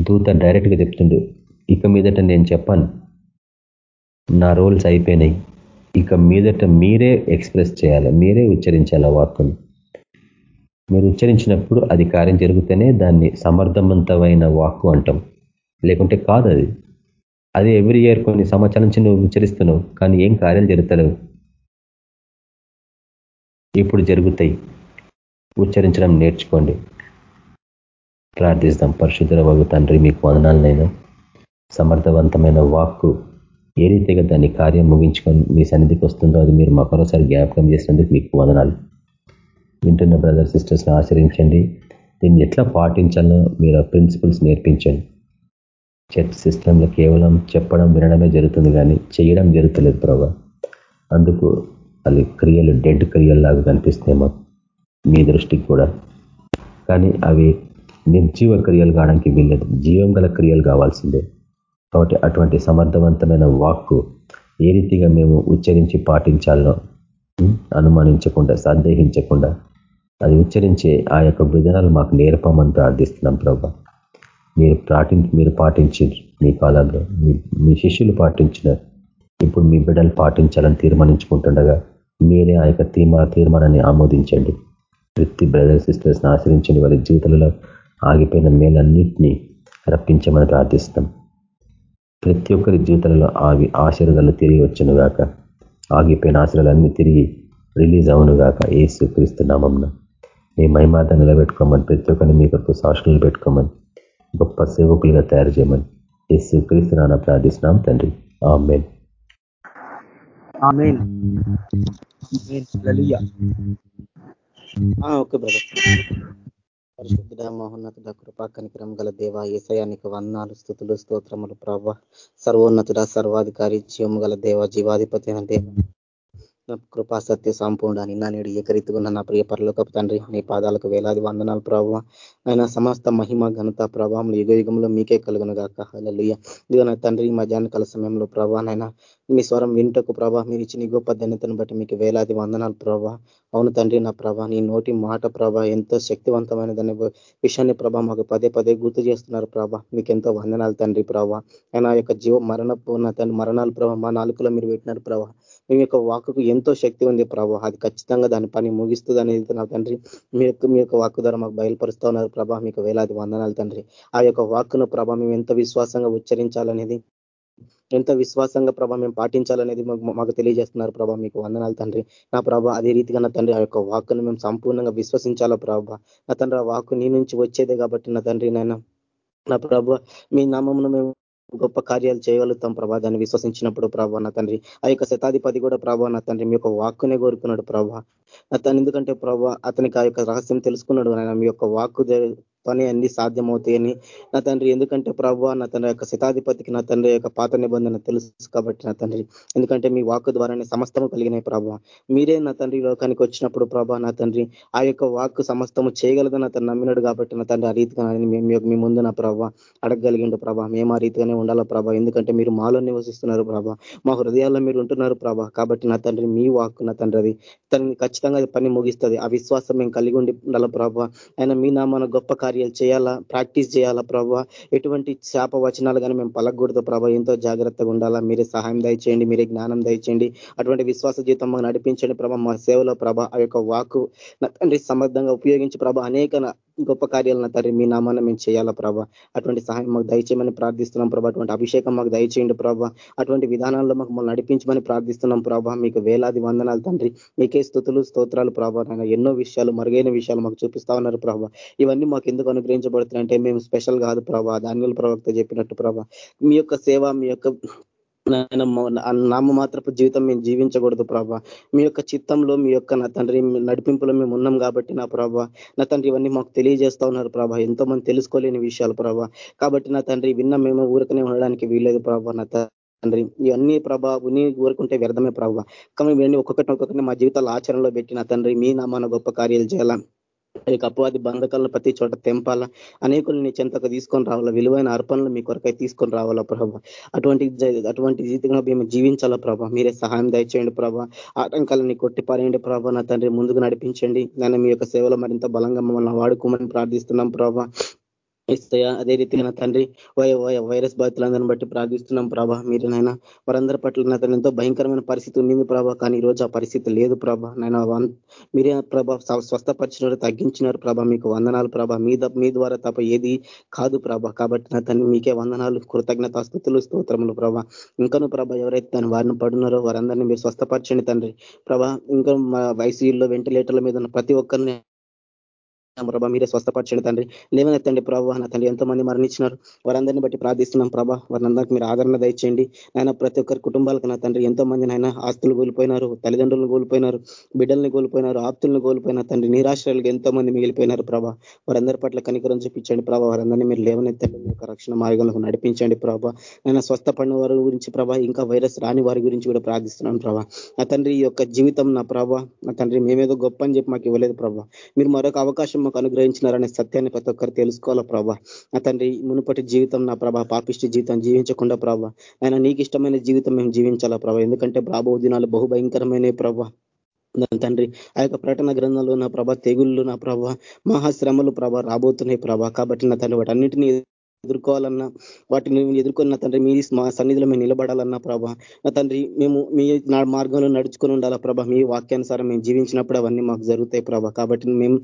దూత డైరెక్ట్గా చెప్తుండు ఇక మీదట నేను చెప్పాను. నా రోల్స్ అయిపోయినాయి. ఇక మీదట మీరే ఎక్స్ప్రెస్ చేయాలి. మీరే ఉచ్చరించాలి వాక్కుని. మీరు ఉచ్చరించినప్పుడు అది కార్యం జరిగితేనే దాన్ని సమర్థవంతమైన వాక్కు అంటాం. లేకుంటే కాదు అది. అది ఎవ్రీ ఇయర్ కొన్ని సంవత్సరాల నుంచి నువ్వు ఉచ్చరిస్తున్నావు కానీ ఏం కార్యాలు జరుగుతలేవు. ఇప్పుడు జరుగుతాయి. ఉచ్చరించడం నేర్చుకోండి. ప్రార్థిస్తాం పరిశుద్ధుల వగు తండ్రి మీకు వదనాలనైనా. సమర్థవంతమైన వాక్కు ఏ రీతిగా దాన్ని కార్యం ముగించుకొని మీ సన్నిధికి వస్తుందో అది మీరు మరోసారి జ్ఞాపకం చేసినందుకు మీకు వదనాలు. వింటున్న బ్రదర్ సిస్టర్స్ని ఆచరించండి దీన్ని ఎట్లా పాటించాలో మీరు ప్రిన్సిపల్స్ నేర్పించండి. చర్చ్ సిస్టంలో కేవలం చెప్పడం వినడమే జరుగుతుంది కానీ చేయడం జరుగుతలేదు ప్రభా. అందుకు అది క్రియలు డెడ్ క్రియల్లాగా కనిపిస్తాయి మీ దృష్టికి కూడా. కానీ అవి నిర్జీవ క్రియలు కావడానికి వీల్లేదు. జీవం గల క్రియలు కావాల్సిందే. కాబట్టి అటువంటి సమర్థవంతమైన వాక్కు ఏ రీతిగా మేము ఉచ్చరించి పాటించాలో అనుమానించకుండా సందేహించకుండా అది ఉచ్చరించే ఆ యొక్క విధానాలు మాకు నేర్పమని ప్రార్థిస్తున్నాం ప్రభా. మీరు పాటి మీరు పాటించారు మీ కాలంలో మీ శిష్యులు పాటించిన ఇప్పుడు మీ బిడ్డలు పాటించాలని తీర్మానించుకుంటుండగా మీరే ఆ యొక్క తీర్మానాన్ని ఆమోదించండి. ప్రతి బ్రదర్ సిస్టర్స్ని ఆశ్రయించండి. వాళ్ళ జీవితంలో ఆగిపోయిన మేలన్నింటినీ రప్పించమని ప్రార్థిస్తాం. ప్రతి ఒక్కరి జీవితంలో ఆవి ఆశీర్వాదాలు తిరిగి వచ్చును గాక. ఆగిపోయిన ఆశీర్వాదాలన్నీ తిరిగి రిలీజ్ అవును గాక. ఏసు క్రీస్తు నామంన. మీ మహిమార్థం నిలబెట్టుకోమని ప్రతి ఒక్కరిని మీ కొరకు సాక్షులు పెట్టుకోమని గొప్ప సేవకులుగా తయారు చేయమని యేసు క్రీస్తు నాన్న ప్రార్థిస్తున్నాం తండ్రి. ఆమెన్. Okay brother. పరిశుద్ధ మహోన్నతుడ కృపా కనికరం గల దేవ ఏసయానికి వందాలు స్థుతులు స్తోత్రములు ప్రభ సర్వోన్నతుడ సర్వాధికారి జీవము గల దేవ జీవాధిపతి అయిన దేవ కృపా సత్య సంపూర్ణ నిన్న నేడు ఏకరీతిగా నా ప్రియ పరలోకపు తండ్రి నీ పాదాలకు వేలాది వందనాలు ప్రభావ. ఆయన సమస్త మహిమ ఘనత ప్రభావం యుగ యుగంలో మీకే కలుగును గాక. హలలుయ ఇదిగో నా తండ్రి మధ్యాహ్న కల సమయంలో ప్రభా నైనా మీ స్వరం వింటకు ప్రభా మీరు ఇచ్చిన గొప్ప ధన్యతను బట్టి మీకు వేలాది వందనాలు ప్రభా అవును తండ్రి నా ప్రభా నీ నోటి మాట ప్రభా ఎంతో శక్తివంతమైనదనే విషయాన్ని ప్రభా మాకు పదే పదే గుర్తు చేస్తున్నారు ప్రభా మీకు ఎంతో వందనాలు తండ్రి ప్రభా ఆయన యొక్క జీవ మరణపు నా తండ్రి మరణాలు ప్రభా మా నాలుకలో మీరు పెట్టినారు ప్రభా మీ యొక్క వాకుకు ఎంతో శక్తి ఉంది ప్రభా. అది ఖచ్చితంగా దాని పని ముగిస్తుంది అనేది నా తండ్రి. మీ యొక్క మీ యొక్క వాక్కు ద్వారా మాకు బయలుపరుస్తూ ఉన్నారు ప్రభా. మీకు వేలాది వందనాలు తండ్రి. ఆ యొక్క వాక్కును ప్రభా మేము ఎంత విశ్వాసంగా ఉచ్చరించాలనేది ఎంత విశ్వాసంగా ప్రభా మేము పాటించాలనేది మాకు తెలియజేస్తున్నారు ప్రభా. మీకు వందనాలు తండ్రి. నా ప్రభా అదే రీతిగా నా తండ్రి ఆ యొక్క వాక్కును మేము సంపూర్ణంగా విశ్వసించాలా ప్రభా. నా తండ్రి ఆ వాక్కు నీ నుంచి వచ్చేదే కాబట్టి నా తండ్రి నేను నా ప్రభా మీ నామమును మేము గొప్ప కార్యాలు చేయగలుగుతాం ప్రభా. దాన్ని విశ్వసించినప్పుడు ప్రభా నా తండ్రి. ఆ యొక్క శతాధిపతి కూడా ప్రభా నా తండ్రి మీ యొక్క వాక్కునే కోరుకున్నాడు ప్రభా. అతను ఎందుకంటే ప్రభా అతనికి ఆ యొక్క రహస్యం తెలుసుకున్నాడు. ఆయన మీ యొక్క వాక్కు పని అన్ని సాధ్యమవుతాయని నా తండ్రి. ఎందుకంటే ప్రభు నా తండ్రి యొక్క శతాధిపతికి నా తండ్రి యొక్క పాత నిబంధన తెలుసు కాబట్టి నా తండ్రి. ఎందుకంటే మీ వాక్కు ద్వారానే సమస్తము కలిగినాయి ప్రభావ మీరే నా తండ్రి లోకానికి వచ్చినప్పుడు ప్రభా నా తండ్రి. ఆ యొక్క వాక్కు సమస్తము చేయగలదని అతను నమ్మినాడు కాబట్టి నా తండ్రి ఆ రీతిగా మీ ముందు నా ప్రభావ అడగగలిగిండు ప్రభా. మేము ఆ రీతిగానే ఉండాలా ప్రభా? ఎందుకంటే మీరు మాలో నివసిస్తున్నారు ప్రభా. మా హృదయాల్లో మీరు ఉంటున్నారు ప్రభా. కాబట్టి నా తండ్రి మీ వాక్కు నా తండ్రి అది. తనని ఖచ్చితంగా పని ముగిస్తుంది. ఆ విశ్వాసం మేము కలిగి ఉండి ఉండాలా ప్రభా? ఆయన మీ నామాన గొప్ప కార్యాలు చేయాలా? ప్రాక్టీస్ చేయాలా ప్రభావ ఎటువంటి శాప వచనాలు కానీ మేము పలకూడదు ప్రభావ ఎంతో జాగ్రత్తగా ఉండాలా? మీరే సహాయం దయచేయండి మీరే జ్ఞానం దయచేయండి. అటువంటి విశ్వాస జీవితం మాకు నడిపించండి ప్రభా. మా సేవలో ప్రభా ఆ యొక్క వాకు తండ్రి సమర్థంగా ఉపయోగించి ప్రభా అనేక గొప్ప కార్యాలు నా తండ్రి మీ నామాన్ని మేము చేయాలా ప్రభా. అటువంటి సహాయం మాకు దయచేయమని ప్రార్థిస్తున్నాం ప్రభా. అటువంటి అభిషేకం మాకు దయచేయండి ప్రభా. అటువంటి విధానాల్లో మాకు మమ్మల్ని నడిపించమని ప్రార్థిస్తున్నాం ప్రభా. మీకు వేలాది వందనాలు తండ్రి. మీకే స్థుతులు స్తోత్రాలు ప్రభా. నాయన ఎన్నో విషయాలు మరుగైన విషయాలు మాకు చూపిస్తా ఉన్నారు ప్రభా. ఇవన్నీ మాకు ఎందుకు అనుగ్రహించబడుతున్నాయంటే మేము స్పెషల్ కాదు ప్రభా. ధాన్యుల ప్రవక్త చెప్పినట్టు ప్రభా. మీ యొక్క సేవ మీ యొక్క నామ మాత్రపు జీవితం మేము జీవించకూడదు ప్రభా. మీ యొక్క చిత్తంలో మీ యొక్క నా తండ్రి నడిపింపులో మేము ఉన్నాం కాబట్టి నా ప్రభా నా తండ్రి ఇవన్నీ మాకు తెలియజేస్తా ఉన్నారు ప్రభా. ఎంతో మంది తెలుసుకోలేని విషయాలు ప్రభా. కాబట్టి నా తండ్రి విన్న మేము ఊరికనే ఉండడానికి వీలేదు ప్రభా నా తండ్రి. ఇవన్నీ ప్రభా ఉని ఊరుకుంటే వ్యర్థమే ప్రభా. కానీ ఇవన్నీ ఒక్కొక్కటి ఒక్కొక్కటి మా జీవితాలు ఆచరణలో పెట్టిన తండ్రి మీ నామాన గొప్ప కార్యాలు చేయాలా? యొక్క అపవాది బంధకాలను ప్రతి చోట తెంపాలా? అనేకులు నీ చెంతకు తీసుకొని రావాలా? విలువైన అర్పణలు మీ కొరకై తీసుకొని రావాలా ప్రభా? అటువంటి అటువంటి జీవితంలో మేము జీవించాలా ప్రభా? మీరే సహాయం దయచేయండి ప్రభా. ఆటంకాలని కొట్టిపారేయండి ప్రభా. నా తండ్రి ముందుకు నడిపించండి. నన్ను మీ యొక్క సేవలో మరింత బలంగా మమ్మల్ని వాడుకోమని ప్రార్థిస్తున్నాం ప్రభా. ఇస్తాయా అదే రీతిగా నా తండ్రి వైరస్ బాధితులందరిని బట్టి ప్రార్థిస్తున్నాం ప్రభా. మీరు వారందరి పట్ల నా తను ఎంతో భయంకరమైన పరిస్థితి ఉండింది ప్రభా. కానీ ఈ రోజు ఆ పరిస్థితి లేదు ప్రభా. నైనా మీరే ప్రభా స్వస్థపరిచినారు తగ్గించినారు ప్రభా. మీకు వందనాలు ప్రభా. మీ మీ ద్వారా తప్ప ఏది కాదు ప్రభా. కాబట్టి నా తను మీకే వందనాలు కృతజ్ఞత స్థుతులు స్తోత్రములు ప్రభా. ఇంకను ప్రభా ఎవరైతే తను వారిని పడున్నారో వారందరినీ మీరు స్వస్థపరచండి తండ్రి. ప్రభా ఇంకా వైసీయూల్లో వెంటిలేటర్ల మీద ఉన్న ప్రతి ఒక్కరిని ప్రభా. మీరే స్వస్థపరచండి తండ్రి. లేవనెత్తండి ప్రభావ నా తండ్రి ఎంతో మంది మరణించినారు. వారందరిని బట్టి ప్రార్థిస్తున్నాం ప్రభా. వారందరికీ మీరు ఆదరణ దయచేయండి. ఆయన ప్రతి ఒక్కరి కుటుంబాలకు నా తండ్రి ఎంతో మంది నాయన ఆస్తులు కోల్పోయినారు తల్లిదండ్రులను కోల్పోయినారు బిడ్డల్ని కోల్పోయినారు ఆప్తులను కోల్పోయిన తండ్రి నిరాశ్రయాలకు ఎంతో మంది మిగిలిపోయినారు ప్రభా. వారందరి పట్ల కనికరం చూపించండి ప్రభా. వారందరినీ మీరు లేవనెత్తండి. మీ యొక్క రక్షణ మార్గంలో నడిపించండి ప్రభా. నేను స్వస్థపడిన వారి గురించి ప్రభా ఇంకా వైరస్ రాని వారి గురించి కూడా ప్రార్థిస్తున్నాను ప్రభా. నా తండ్రి ఈ యొక్క జీవితం నా ప్రభా. నా తండ్రి మేమేదో గొప్ప అని చెప్పి మాకు ఇవ్వలేదు ప్రభా. మీరు మరొక అవకాశం మాకు అనుగ్రహించినారనే సత్యాన్ని ప్రతి ఒక్కరు తెలుసుకోవాలా ప్రభా? నా తండ్రి మునుపటి జీవితం నా ప్రభా పాపిష్టి జీవితం జీవించకుండా ప్రభా. ఆయన నీకు ఇష్టమైన జీవితం మేము జీవించాలా ప్రభా? ఎందుకంటే రాబో దినాలు బహుభయంకరమైన ప్రభా. తండ్రి ఆ యొక్క ప్రకటన గ్రంథంలో నా ప్రభ తెగుళ్ళు నా ప్రభ మహాశ్రమలు ప్రభ రాబోతున్నాయి ప్రభ. కాబట్టి నా తండ్రి వాటి అన్నింటినీ ఎదుర్కోవాలన్నా వాటిని మేము ఎదుర్కొన్న తండ్రి మీ మా సన్నిధిలో మేము నిలబడాలన్నా ప్రభా. నా తండ్రి మేము మీ మార్గంలో నడుచుకొని ఉండాలా ప్రభా. మీ వాక్యానుసారం మేము జీవించినప్పుడు అవన్నీ మాకు జరుగుతాయి ప్రభా. కాబట్టి మేము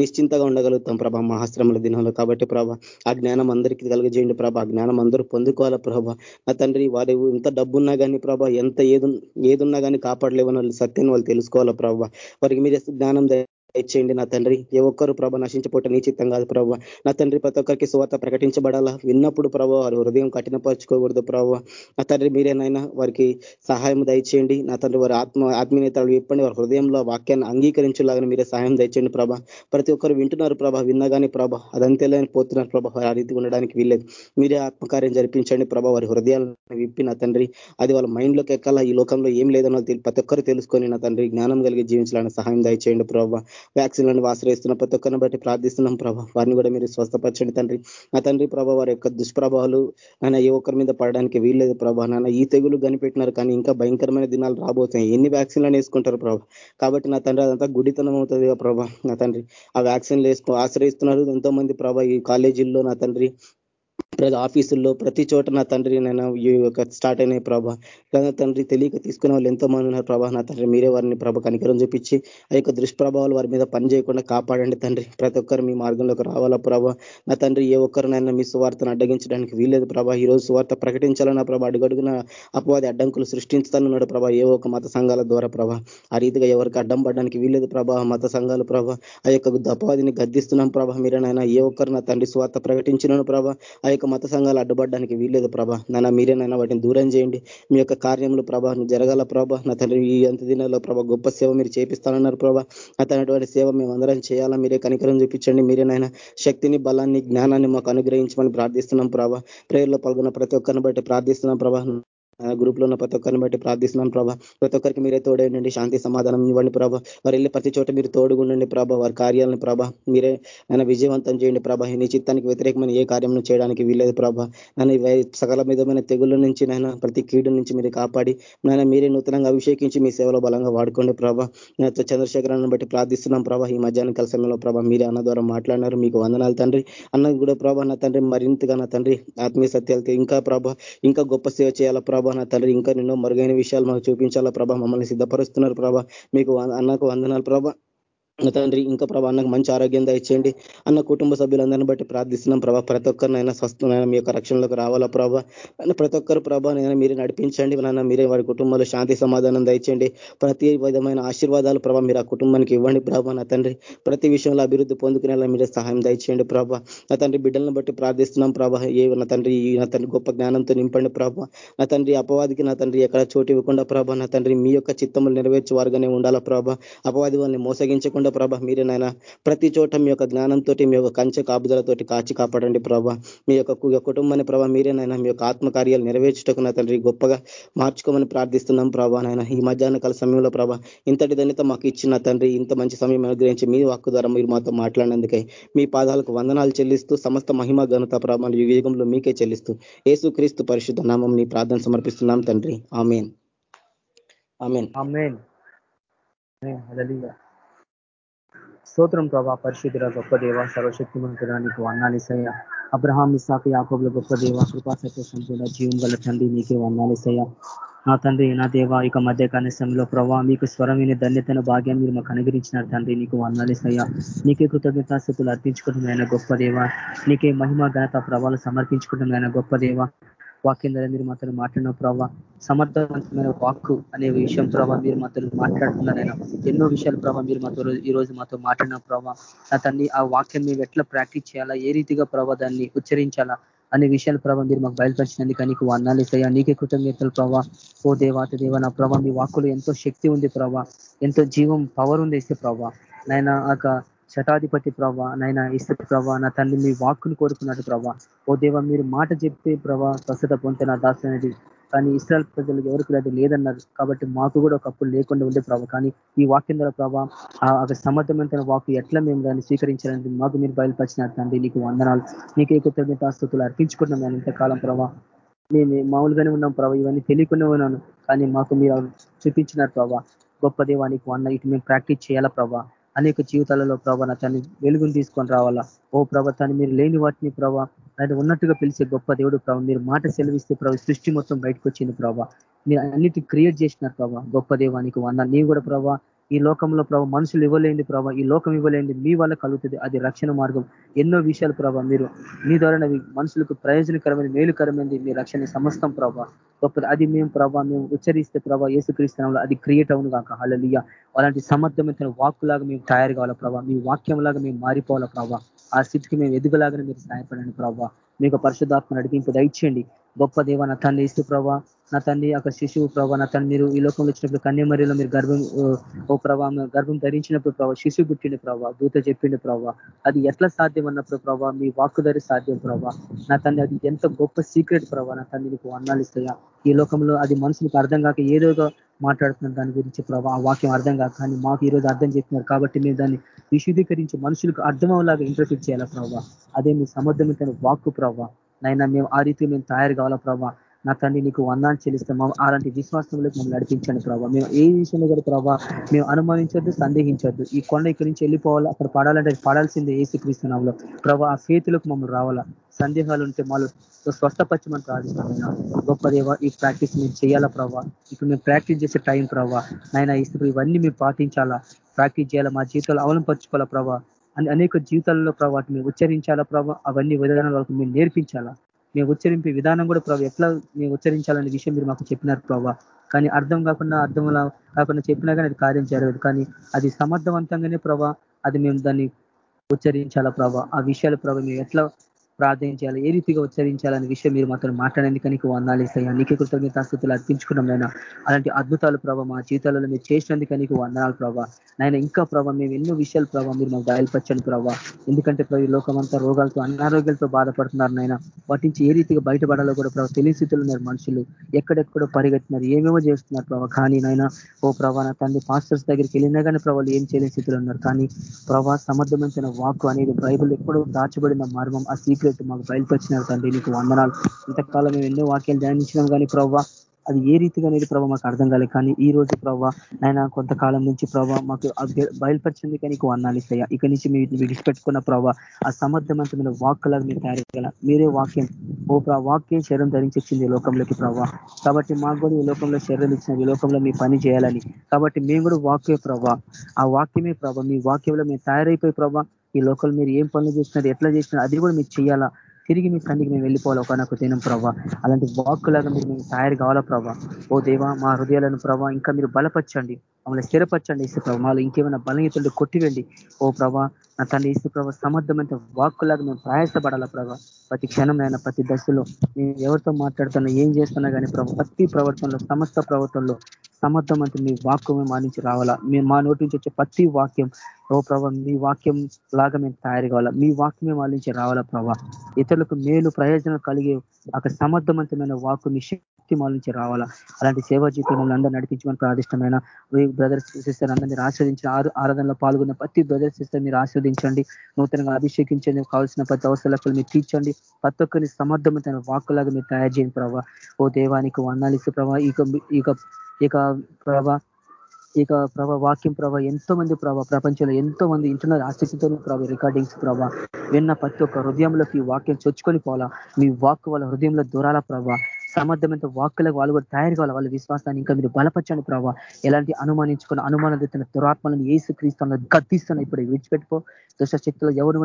నిశ్చింతగా ఉండగలుగుతాం ప్రభా మా ఆశ్రమల దినంలో. కాబట్టి ప్రభా ఆ జ్ఞానం అందరికీ కలిగజేయండి ప్రభా. ఆ జ్ఞానం అందరూ పొందుకోవాలా ప్రభా. నా తండ్రి వారి ఎంత డబ్బున్నా కానీ ప్రభా ఎంత ఏదు ఏదున్నా కానీ కాపాడలేవని వాళ్ళు సత్యాన్ని వాళ్ళు తెలుసుకోవాలా ప్రభా. వారికి మీరు జ్ఞానం ఇచ్చేయండి నా తండ్రి. ఏ ఒక్కరు ప్రభ నశించిపోవటం నీ చిత్తం కాదు ప్రభావ నా తండ్రి ప్రతి ఒక్కరికి స్వార్థ ప్రకటించబడాలా? విన్నప్పుడు ప్రభావ వారి హృదయం కఠినపరచుకోకూడదు ప్రభావ నా తండ్రి మీరేనైనా వారికి సహాయం దయచేయండి. నా తండ్రి వారి ఆత్మ ఆత్మీయతలు ఇప్పండి వారి హృదయంలో వాక్యాన్ని అంగీకరించేలాగా మీరే సహాయం దయచేయండి ప్రభా. ప్రతి ఒక్కరు వింటున్నారు ప్రభా విన్నగానే ప్రభా. అదంతేలేని పోతున్నారు ప్రభా. ఆ రీతి ఉండడానికి వీల్లేదు. మీరే ఆత్మకార్యం జరిపించండి ప్రభా. వారి హృదయాలను విప్పి నా తండ్రి. అది వాళ్ళ మైండ్లోకి ఈ లోకంలో ఏం లేదన్నది ప్రతి ఒక్కరు తెలుసుకొని నా తండ్రి జ్ఞానం కలిగి జీవించాలని సహాయం దయచేయండి ప్రభావ వ్యాక్సిన్లను ఆశ్రయిస్తున్న ప్రతి ఒక్కరిని బట్టి ప్రార్థిస్తున్నాం ప్రభా. వారిని కూడా మీరు స్వస్థపరచండి తండ్రి. నా తండ్రి ప్రభా వారి యొక్క దుష్ప్రభావాలు ఆయన ఏ ఒక్కరి మీద పడడానికి వీల్లేదు ప్రభా. నాన్న ఈ తెగులు కనిపెట్టినారు కానీ ఇంకా భయంకరమైన దినాలు రాబోతున్నాయి. ఎన్ని వ్యాక్సిన్లను వేసుకుంటారు ప్రభా? కాబట్టి నా తండ్రి అదంతా గుడితనం అవుతుంది ప్రభా. నా తండ్రి ఆ వ్యాక్సిన్లు వేసుకో ఆశ్రయిస్తున్నారు ఎంతో మంది ప్రభా ఈ కాలేజీల్లో నా తండ్రి. ప్రతి ఆఫీసుల్లో ప్రతి చోట నా తండ్రి నేను ఈ యొక్క స్టార్ట్ అయినాయి ప్రభా. కానీ తండ్రి తెలియక తీసుకునే వాళ్ళు ఎంతో మంది ఉన్నారు ప్రభా. నా తండ్రి మీరే వారిని ప్రభ కనికరం చూపించి ఆ యొక్క దుష్ప్రభావాలు వారి మీద పని చేయకుండా కాపాడండి తండ్రి. ప్రతి ఒక్కరు మీ మార్గంలోకి రావాలా ప్రభా. నా తండ్రి ఏ ఒక్కరినైనా మీ సువార్తను అడ్డగించడానికి వీల్లేదు ప్రభా. ఈ రోజు సువార్త ప్రకటించాలన్న ప్రభా అడుగడుగున అపవాది అడ్డంకులు సృష్టించుతానున్నాడు ప్రభా. ఏ ఒక్క మత సంఘాల ద్వారా ప్రభా. ఆ రీతిగా ఎవరికి అడ్డం పడడానికి వీలేదు ప్రభా. మత సంఘాలు ప్రభా. ఆ యొక్క అపవాదిని గద్దిస్తున్నాం ప్రభా. మీరేనైనా ఏ ఒక్కరు నా తండ్రి సువార్త ప్రకటించినాను ప్రభా. ఆ యొక్క మత సంఘాలు అడ్డుపడడానికి వీల్లేదు ప్రభా. నాన్న మీరేనైనా వాటిని దూరం చేయండి. మీ యొక్క కార్యములు ప్రభా జరగాల ప్రభా. నా తండ్రి ఈ అంత దినాల్లో ప్రభా గొప్ప సేవ మీరు చేపిస్తానన్నారు ప్రభా. అతనటువంటి సేవ మేము అందరం చేయాలా? మీరే కనికరం చూపించండి. మీరేనైనా శక్తిని బలాన్ని జ్ఞానాన్ని మాకు అనుగ్రహించమని ప్రార్థిస్తున్నాం ప్రభా. ప్రేయర్లో పాల్గొన్న ప్రతి ఒక్కరిని బట్టి ప్రార్థిస్తున్నాం ప్రభా. గ్రూప్లో ఉన్న ప్రతి ఒక్కరిని బట్టి ప్రార్థిస్తున్నాను ప్రభా. ప్రతి ఒక్కరికి మీరే తోడేయండి శాంతి సమాధానం ఇవ్వండి ప్రభా. వారు వెళ్ళి ప్రతి చోట మీరు తోడుగుండండి ప్రభా. వారి కార్యాలను ప్రభా మీరే ఆయన విజయవంతం చేయండి ప్రభా. నీ చిత్తానికి వ్యతిరేకమైన ఏ కార్యం చేయడానికి వీలేదు ప్రభా. నన్ను సకల విధమైన తెగుళ్ళ నుంచి నైనా ప్రతి కీడు నుంచి మీరు కాపాడి నాయన మీరే నూతనంగా అభిషేకించి మీ సేవలో బలంగా వాడుకోండి ప్రభా. నేను చంద్రశేఖరాన్ని బట్టి ప్రార్థిస్తున్నాం ప్రభా. ఈ మధ్యాహ్నం కాల సమయంలో ప్రభా మీరే అన్న ద్వారా మాట్లాడినారు. మీకు వందనాలు తండ్రి. అన్న కూడా ప్రభా నా తండ్రి మరింతగా నా తండ్రి ఆత్మీయ సత్యాలతో ఇంకా ప్రభా ఇంకా గొప్ప సేవ చేయాలా ప్రభా. ప్రభా నా తల్లి ఇంకా ఎన్నో మరుగైన విషయాలు మాకు చూపించాలా ప్రభా. మమ్మల్ని సిద్ధపరుస్తున్నారు ప్రభా. మీకు అన్నకు వందనాలు ప్రభా. తండ్రి ఇంకా ప్రభా అన్నకు మంచి ఆరోగ్యం దయచేయండి. అన్న కుటుంబ సభ్యులందరిని బట్టి ప్రార్థిస్తున్నాం ప్రభా. ప్రతి ఒక్కరినైనా స్వస్థనైనా మీ యొక్క రక్షణలోకి రావాలా ప్రభా? ప్రతి ఒక్కరు ప్రభా నేను మీరే నడిపించండి. నాన్న మీరే వారి కుటుంబంలో శాంతి సమాధానం దయచేయండి. ప్రతి విధమైన ఆశీర్వాదాలు ప్రభా మీరు ఆ కుటుంబానికి ఇవ్వండి ప్రభా నా తండ్రి. ప్రతి విషయంలో అభివృద్ధి పొందుకునేలా మీరే సహాయం దయచేయండి ప్రభా. నా తండ్రి బిడ్డలను బట్టి ప్రార్థిస్తున్నాం ప్రభా. ఏ నా తండ్రి నా తండ్రి గొప్ప జ్ఞానంతో నింపండి ప్రభా. నా తండ్రి అపవాదికి నా తండ్రి ఎక్కడ చోటు ఇవ్వకుండా ప్రభా నా తండ్రి మీ యొక్క చిత్తములు నెరవేర్చే వారుగానే ఉండాలా ప్రభా. అపవాది వాళ్ళని మోసగించకుండా కాకుండా ప్రభా. మీరే నాయన ప్రతి చోట మీ యొక్క జ్ఞానంతో మీ యొక్క కంచె కాపుదలతోటి కాచి కాపాడండి ప్రభా. మీ యొక్క కుటుంబాన్ని ప్రభా మీరే నాయన మీ యొక్క ఆత్మకార్యాలు నెరవేర్చుటకు నా తండ్రి గొప్పగా మార్చుకోమని ప్రార్థిస్తున్నాం ప్రభా నాయన. ఈ మధ్యాహ్న కాల సమయంలో ప్రభా ఇంతటి ధన్యత మాకు ఇచ్చిన తండ్రి ఇంత మంచి సమయం అనుగ్రహించి మీ వాక్కు ద్వారా మీరు మాతో మాట్లాడినందుకై మీ పాదాలకు వందనాలు చెల్లిస్తూ సమస్త మహిమ ఘనత ప్రభా యుగంలో మీకే చెల్లిస్తూ ఏసు క్రీస్తు పరిశుద్ధ నామం నీ ప్రార్థన సమర్పిస్తున్నాం తండ్రి. ఆమెన్. ఆమెన్. ఆమెన్. స్తోత్రం ప్రభా పరిశుద్ధుల గొప్ప దేవ సర్వశక్తిమంతుడా నీకు వందాలిసయ్య అబ్రహాం ఇసాక యాకోబుల గొప్ప దేవ కృపాసత్య సంపూర్ణ జీవం గల తండ్రి నీకే వందాలిసయ్య నా తండ్రి నా దేవ ఇక మధ్య కనీసంలో ప్రభావ మీకు స్వరమైన ధన్యతను భాగ్యం మీరు మాకు అనుగ్రహించినారు తండ్రి నీకు వందాలిసయ్య నీకే కృతజ్ఞతాస్థుతులు అర్పించుకుంటున్నాయన గొప్ప దేవ. నీకే మహిమ ఘనత ప్రభావాలు సమర్పించుకుంటున్నాయన గొప్ప దేవ. వాక్యం ద్వారా మీరు మాత్రం మాట్లాడిన ప్రభావ సమర్థవంతమైన వాక్కు అనే విషయం ప్రభావ మీరు మాతో మాట్లాడుతున్నారైనా ఎన్నో విషయాలు ప్రభావ మీరు మాతో ఈ రోజు మాతో మాట్లాడిన ప్రభావ నా ఆ వాక్యం మేము ఎట్లా ప్రాక్టీస్ చేయాలా ఏ రీతిగా ప్రభావ దాన్ని ఉచ్చరించాలా అనే విషయాలు ప్రభావ మీరు మాకు బయలుపరిచినందుకు నీకు వర్ణాలు ఇస్తాయా. నీకే కృతజ్ఞతలు ప్రభావ ఓ దేవాత దేవ నా ప్రభావ మీ వాక్కులు ఎంతో శక్తి ఉంది ప్రభావ ఎంతో జీవం పవర్ ఉంది ఇస్తే ప్రభావ నాయన శతాధిపతి ప్రభా నైనా ఇస్తు ప్రభా నా తల్లి మీ వాక్కును కోరుకున్నట్టు ప్రభా ఓ దేవ మీరు మాట చెప్తే ప్రభా స్వస్థత పొందిన నా దాసు అనేది కానీ ఇస్రాయల్ ప్రజలు ఎవరికి అది లేదన్నారు. కాబట్టి మాకు కూడా ఒకప్పుడు లేకుండా ఉండే ప్రభావ కానీ ఈ వాక్యం ద్వారా ప్రభావ ఆ సమర్థమైన వాకు ఎట్లా మేము దాన్ని స్వీకరించాలని మాకు మీరు బయలుపరిచినారు తండ్రి. నీకు వందనాలు. నీకే కృతజ్ఞతాస్తుతులు అర్పించుకుంటున్నాం నేను ఇంతకాలం ప్రభావ మేము మామూలుగానే ఉన్నాం ప్రభావ ఇవన్నీ తెలియకుండా ఉన్నాను. కానీ మాకు మీరు చూపించినారు ప్రభావ గొప్ప దేవానికి వన్న ఇటు మేము ప్రాక్టీస్ చేయాలా ప్రభా అనేక జీవితాలలో ప్రభా తను వెలుగుని తీసుకొని రావాలా? ఓ ప్రభ తను మీరు లేని వాటిని ప్రభా అది ఉన్నట్టుగా పిలిచే గొప్ప దేవుడు ప్రభావ మీరు మాట సెలవిస్తే ప్రభావ సృష్టి మొత్తం బయటకు వచ్చింది ప్రభావ మీరు అన్నిటి క్రియేట్ చేసినారు ప్రభావ గొప్ప దేవానికి వంద నీవు కూడా ప్రభావ ఈ లోకంలో ప్రభావ మనుషులు ఇవ్వలేంది ప్రభావ ఈ లోకం ఇవ్వలేంది మీ వల్ల కలుగుతుంది అది రక్షణ మార్గం. ఎన్నో విషయాలు ప్రభావ మీరు మీ ద్వారా మనుషులకు ప్రయోజనకరమైన మేలుకరమైనది మీ రక్షణ సమస్తం ప్రభావ గొప్పది. అది మేము ప్రభావ మేము ఉచ్చరిస్తే ప్రభావ ఏసుక్రీస్తునంలో అది క్రియేట్ అవును కాక హలలియ అలాంటి సమర్థమైన వాక్కులాగా మేము తయారు కావాలా ప్రభావ మీ వాక్యంలాగా మేము మారిపోవాలా ప్రభావ ఆ స్థితికి మేము ఎదుగులాగానే మీరు సహాయపడండి ప్రభావ మీకు పరిశుధాత్మ నడిపింపు దయచేయండి. గొప్ప దేవ నా తల్లి ఇస్తు ప్రభా నా తండ్రి ఒక శిశువు ప్రభావ నా తండ్రి మీరు ఈ లోకంలో వచ్చినప్పుడు కన్యమరిలో మీరు గర్భం ఓ ప్రభావ గర్భం ధరించినప్పుడు ప్రభావ శిశువు పుట్టిండు ప్రభావ దూత చెప్పిండు ప్రభావ అది ఎట్లా సాధ్యం అన్నప్పుడు ప్రభావ మీ వాక్కు సాధ్యం ప్రభావ నా తండ్రి అది ఎంత గొప్ప సీక్రెట్ ప్రభావ నా తండ్రి నీకు అన్నాలు ఇస్తాయా? ఈ లోకంలో అది మనుషులకు అర్థం కాక ఏదోగా మాట్లాడుతున్నారు దాని గురించి ప్రభావ ఆ వాక్యం అర్థం కాక కానీ మాకు ఈరోజు అర్థం చేస్తున్నారు కాబట్టి మేము దాన్ని విశుద్ధీకరించి మనుషులకు అర్థం అవ్వలాగా చేయాలా ప్రభావ అదే మీ సమర్థమైన వాక్కు ప్రభావ నైనా మేము ఆ రీతి మేము తయారు కావాలా ప్రభావ నా తండ్రి నీకు వందాన్ని చెల్లిస్తాం. అలాంటి విశ్వాసంలోకి మేము నడిపించండి ప్రభావ మేము ఏ విషయంలో కూడా ప్రభావ మేము అనుమానించొద్దు సందేహించొద్దు. ఈ కొండ ఇక్కడి నుంచి వెళ్ళిపోవాలా? అక్కడ పడాలంటే పడాల్సిందే ఏసుక్రీస్తునాంలో ప్రభావ ఆ చేతులకు మమ్మల్ని రావాలా? సందేహాలు ఉంటే మాలో స్వస్థపచ్చమని ప్రార్థిస్తున్నాం. గొప్ప దేవ ఈ ప్రాక్టీస్ మేము చేయాలా ప్రభావ ఇప్పుడు మేము ప్రాక్టీస్ చేసే టైం ప్రభావ నాయన ఇస్తూ ఇవన్నీ మేము పాటించాలా? ప్రాక్టీస్ చేయాలా? మా జీవితాలు అవలంపరచుకోవాలా ప్రభావ అనేక జీవితాలలో ప్రభావ వాటిని ఉచ్చరించాలా ప్రభావ అవన్నీ విధానాలకు మేము నేర్పించాలా? మేము ఉచ్చరింపే విధానం కూడా ప్రభావ ఎట్లా మేము ఉచ్చరించాలనే విషయం మీరు మాకు చెప్పినారు ప్రభావ కానీ అర్థం కాకుండా అర్థం కాకుండా చెప్పినా కానీ అది కార్యం జరగదు. కానీ అది సమర్థవంతంగానే ప్రభా అది మేము దాన్ని ఉచ్చరించాలా ప్రభా. ఆ విషయాలు ప్రభావ మేము ఎట్లా ప్రార్థించాలి ఏ రీతిగా ఉచ్చరించాలనే విషయం మీరు మాత్రం మాట్లాడేందుకు నీకు వందాలు ఇస్తాయా. నీకు కృతజ్ఞతాస్థుతులు అర్పించుకున్నాం అయినా అలాంటి అద్భుతాలు ప్రభావ మా జీవితాలలో మీరు చేసినందుకు నీకు వందనాలు ప్రభావ నాయన ఇంకా ప్రభావ మేము ఎన్నో విషయాలు ప్రభావ మీరు మాకు బయలుపరచండి ప్రభావ ఎందుకంటే ప్రభు లోకమంతా రోగాలతో అనారోగ్యాలతో బాధపడుతున్నారు నాయన. వాటి నుంచి ఏ రీతిగా బయటపడాలో కూడా ప్రభావ తెలియ స్థితిలో ఉన్నారు మనుషులు. ఎక్కడెక్కడో పరిగెత్తున్నారు ఏమేమో చేస్తున్నారు ప్రభావ కానీ నాయన ఓ ప్రభా నా తండ్రి పాస్టర్స్ దగ్గరికి వెళ్ళినా కానీ ప్రభావాలు ఏం చేయలేని స్థితిలో ఉన్నారు. కానీ ప్రభా సమర్థమైన వాక్కు అనేది బైబుల్ ఎక్కడో దాచబడిన మర్మం ఆ సీక్రెట్ మాకు బయలుపరిచినారు తండ్రి నీకు వందనాలు. ఇంతకాలం మేము ఎన్నో వాక్యాలు ధ్యానించినాం కానీ ప్రభావ అది ఏ రీతిగా అనేది ప్రభావ మాకు అర్థం కాలేదు. కానీ ఈ రోజు ప్రభావ ఆయన కొంతకాలం నుంచి ప్రభావ మాకు బయలుపరిచింది కానీ వందాలు ఇస్తాయా? ఇక నుంచి మీరు విడిచిపెట్టుకున్న ప్రభావ ఆ సమర్థవంతమైన వాక్కులాగా మీరు తయారు చేయాల మీరే వాక్యం ఓ వాక్యం శరీరం ధరించింది ఈ లోకంలోకి ప్రభావ కాబట్టి మాకు కూడా ఈ లోకంలో శరీరం ఇచ్చిన ఈ లోకంలో మీ పని చేయాలని. కాబట్టి మేము కూడా వాక్యే ప్రభావ ఆ వాక్యమే ప్రభావ మీ వాక్యంలో మేము తయారైపోయి ప్రభావ ఈ లోకల్ మీరు ఏం పనులు చేసినారు ఎట్లా చేసినారు అది కూడా మీరు చేయాలా తిరిగి మీ సన్నిధికి మేము వెళ్ళిపోవాలి ఒకనొక దినం ప్రభావ అలాంటి వాక్కులాగా మీరు మేము తయారు కావాలా ప్రభావ ఓ దేవా మా హృదయాలను ప్రభావ ఇంకా మీరు బలపరచండి. మమ్మల్ని స్థిరపరచండి ఇసు ప్రభావ మాలో ఇంకేమైనా బలహీతలు కొట్టివండి ఓ ప్రభా నా తండ్రి ఇసు ప్రభావ సమర్థమైన వాక్కులాగా మేము ప్రయాసపడాలా ప్రభా? ప్రతి క్షణం అయినా ప్రతి దశలో మేము ఎవరితో మాట్లాడుతున్నా ఏం చేస్తున్నా కానీ ప్రభావ ప్రతి ప్రవర్తనలో సమస్త ప్రవర్తనలో సమర్థవంతం మీ వాక్యం మానించి రావాలా? మేము మా నోటి నుంచి వచ్చే ప్రతి వాక్యం ఓ ప్రభా మీ వాక్యం లాగా మేము తయారు కావాలా? మీ వాక్యమే మాలించి రావాలా ప్రభా ఇతరులకు మేలు ప్రయోజనం కలిగే అక్కడ సమర్థవంతమైన వాక్కు మీ శక్తి మాలించి రావాలా? అలాంటి సేవా జీవితం అందరూ నడిపించమని ప్రాదిష్టమైన బ్రదర్స్ సిస్టర్ అందరినీ ఆస్వాదించిన ఆరాధనలో పాల్గొన్న ప్రతి బ్రదర్స్ సిస్టర్ మీరు ఆస్వాదించండి నూతనంగా అభిషేకించండి. కావాల్సిన ప్రతి అవసరాలకు మీరు తీర్చండి. ప్రతి ఒక్కరిని సమర్థవంతమైన వాక్కులాగా మీరు తయారు చేయండి ప్రభావ. ఓ దేవానికి వందాలిస్తూ ప్రభావ. ఇక ఇక ప్రభా ఇక ప్రభా వాక్యం ప్రభా ఎంతో మంది ప్రభా ప్రపంచంలో ఎంతో మంది ఇంటర్నల్ ఆసక్తితో ప్రభ రికార్డింగ్స్ ప్రభా విన్న ప్రతి ఒక్క హృదయంలోకి వాక్యం చొచ్చుకొని పోవాలా? మీ వాక్ వాళ్ళ హృదయంలో దూరాల ప్రభా? సమర్థమైన వాక్కులకు వాళ్ళు కూడా తయారు కావాలి. వాళ్ళ విశ్వాసాన్ని ఇంకా మీరు బలపరచండి ప్రభావ ఎలాంటి అనుమానించుకున్న అనుమానం తెచ్చిన దురాత్మలను ఏసు క్రీస్తులను గతిస్తున్న ఇప్పుడు విడిచిపెట్టుకో. దుష్టశక్తులు ఎవరు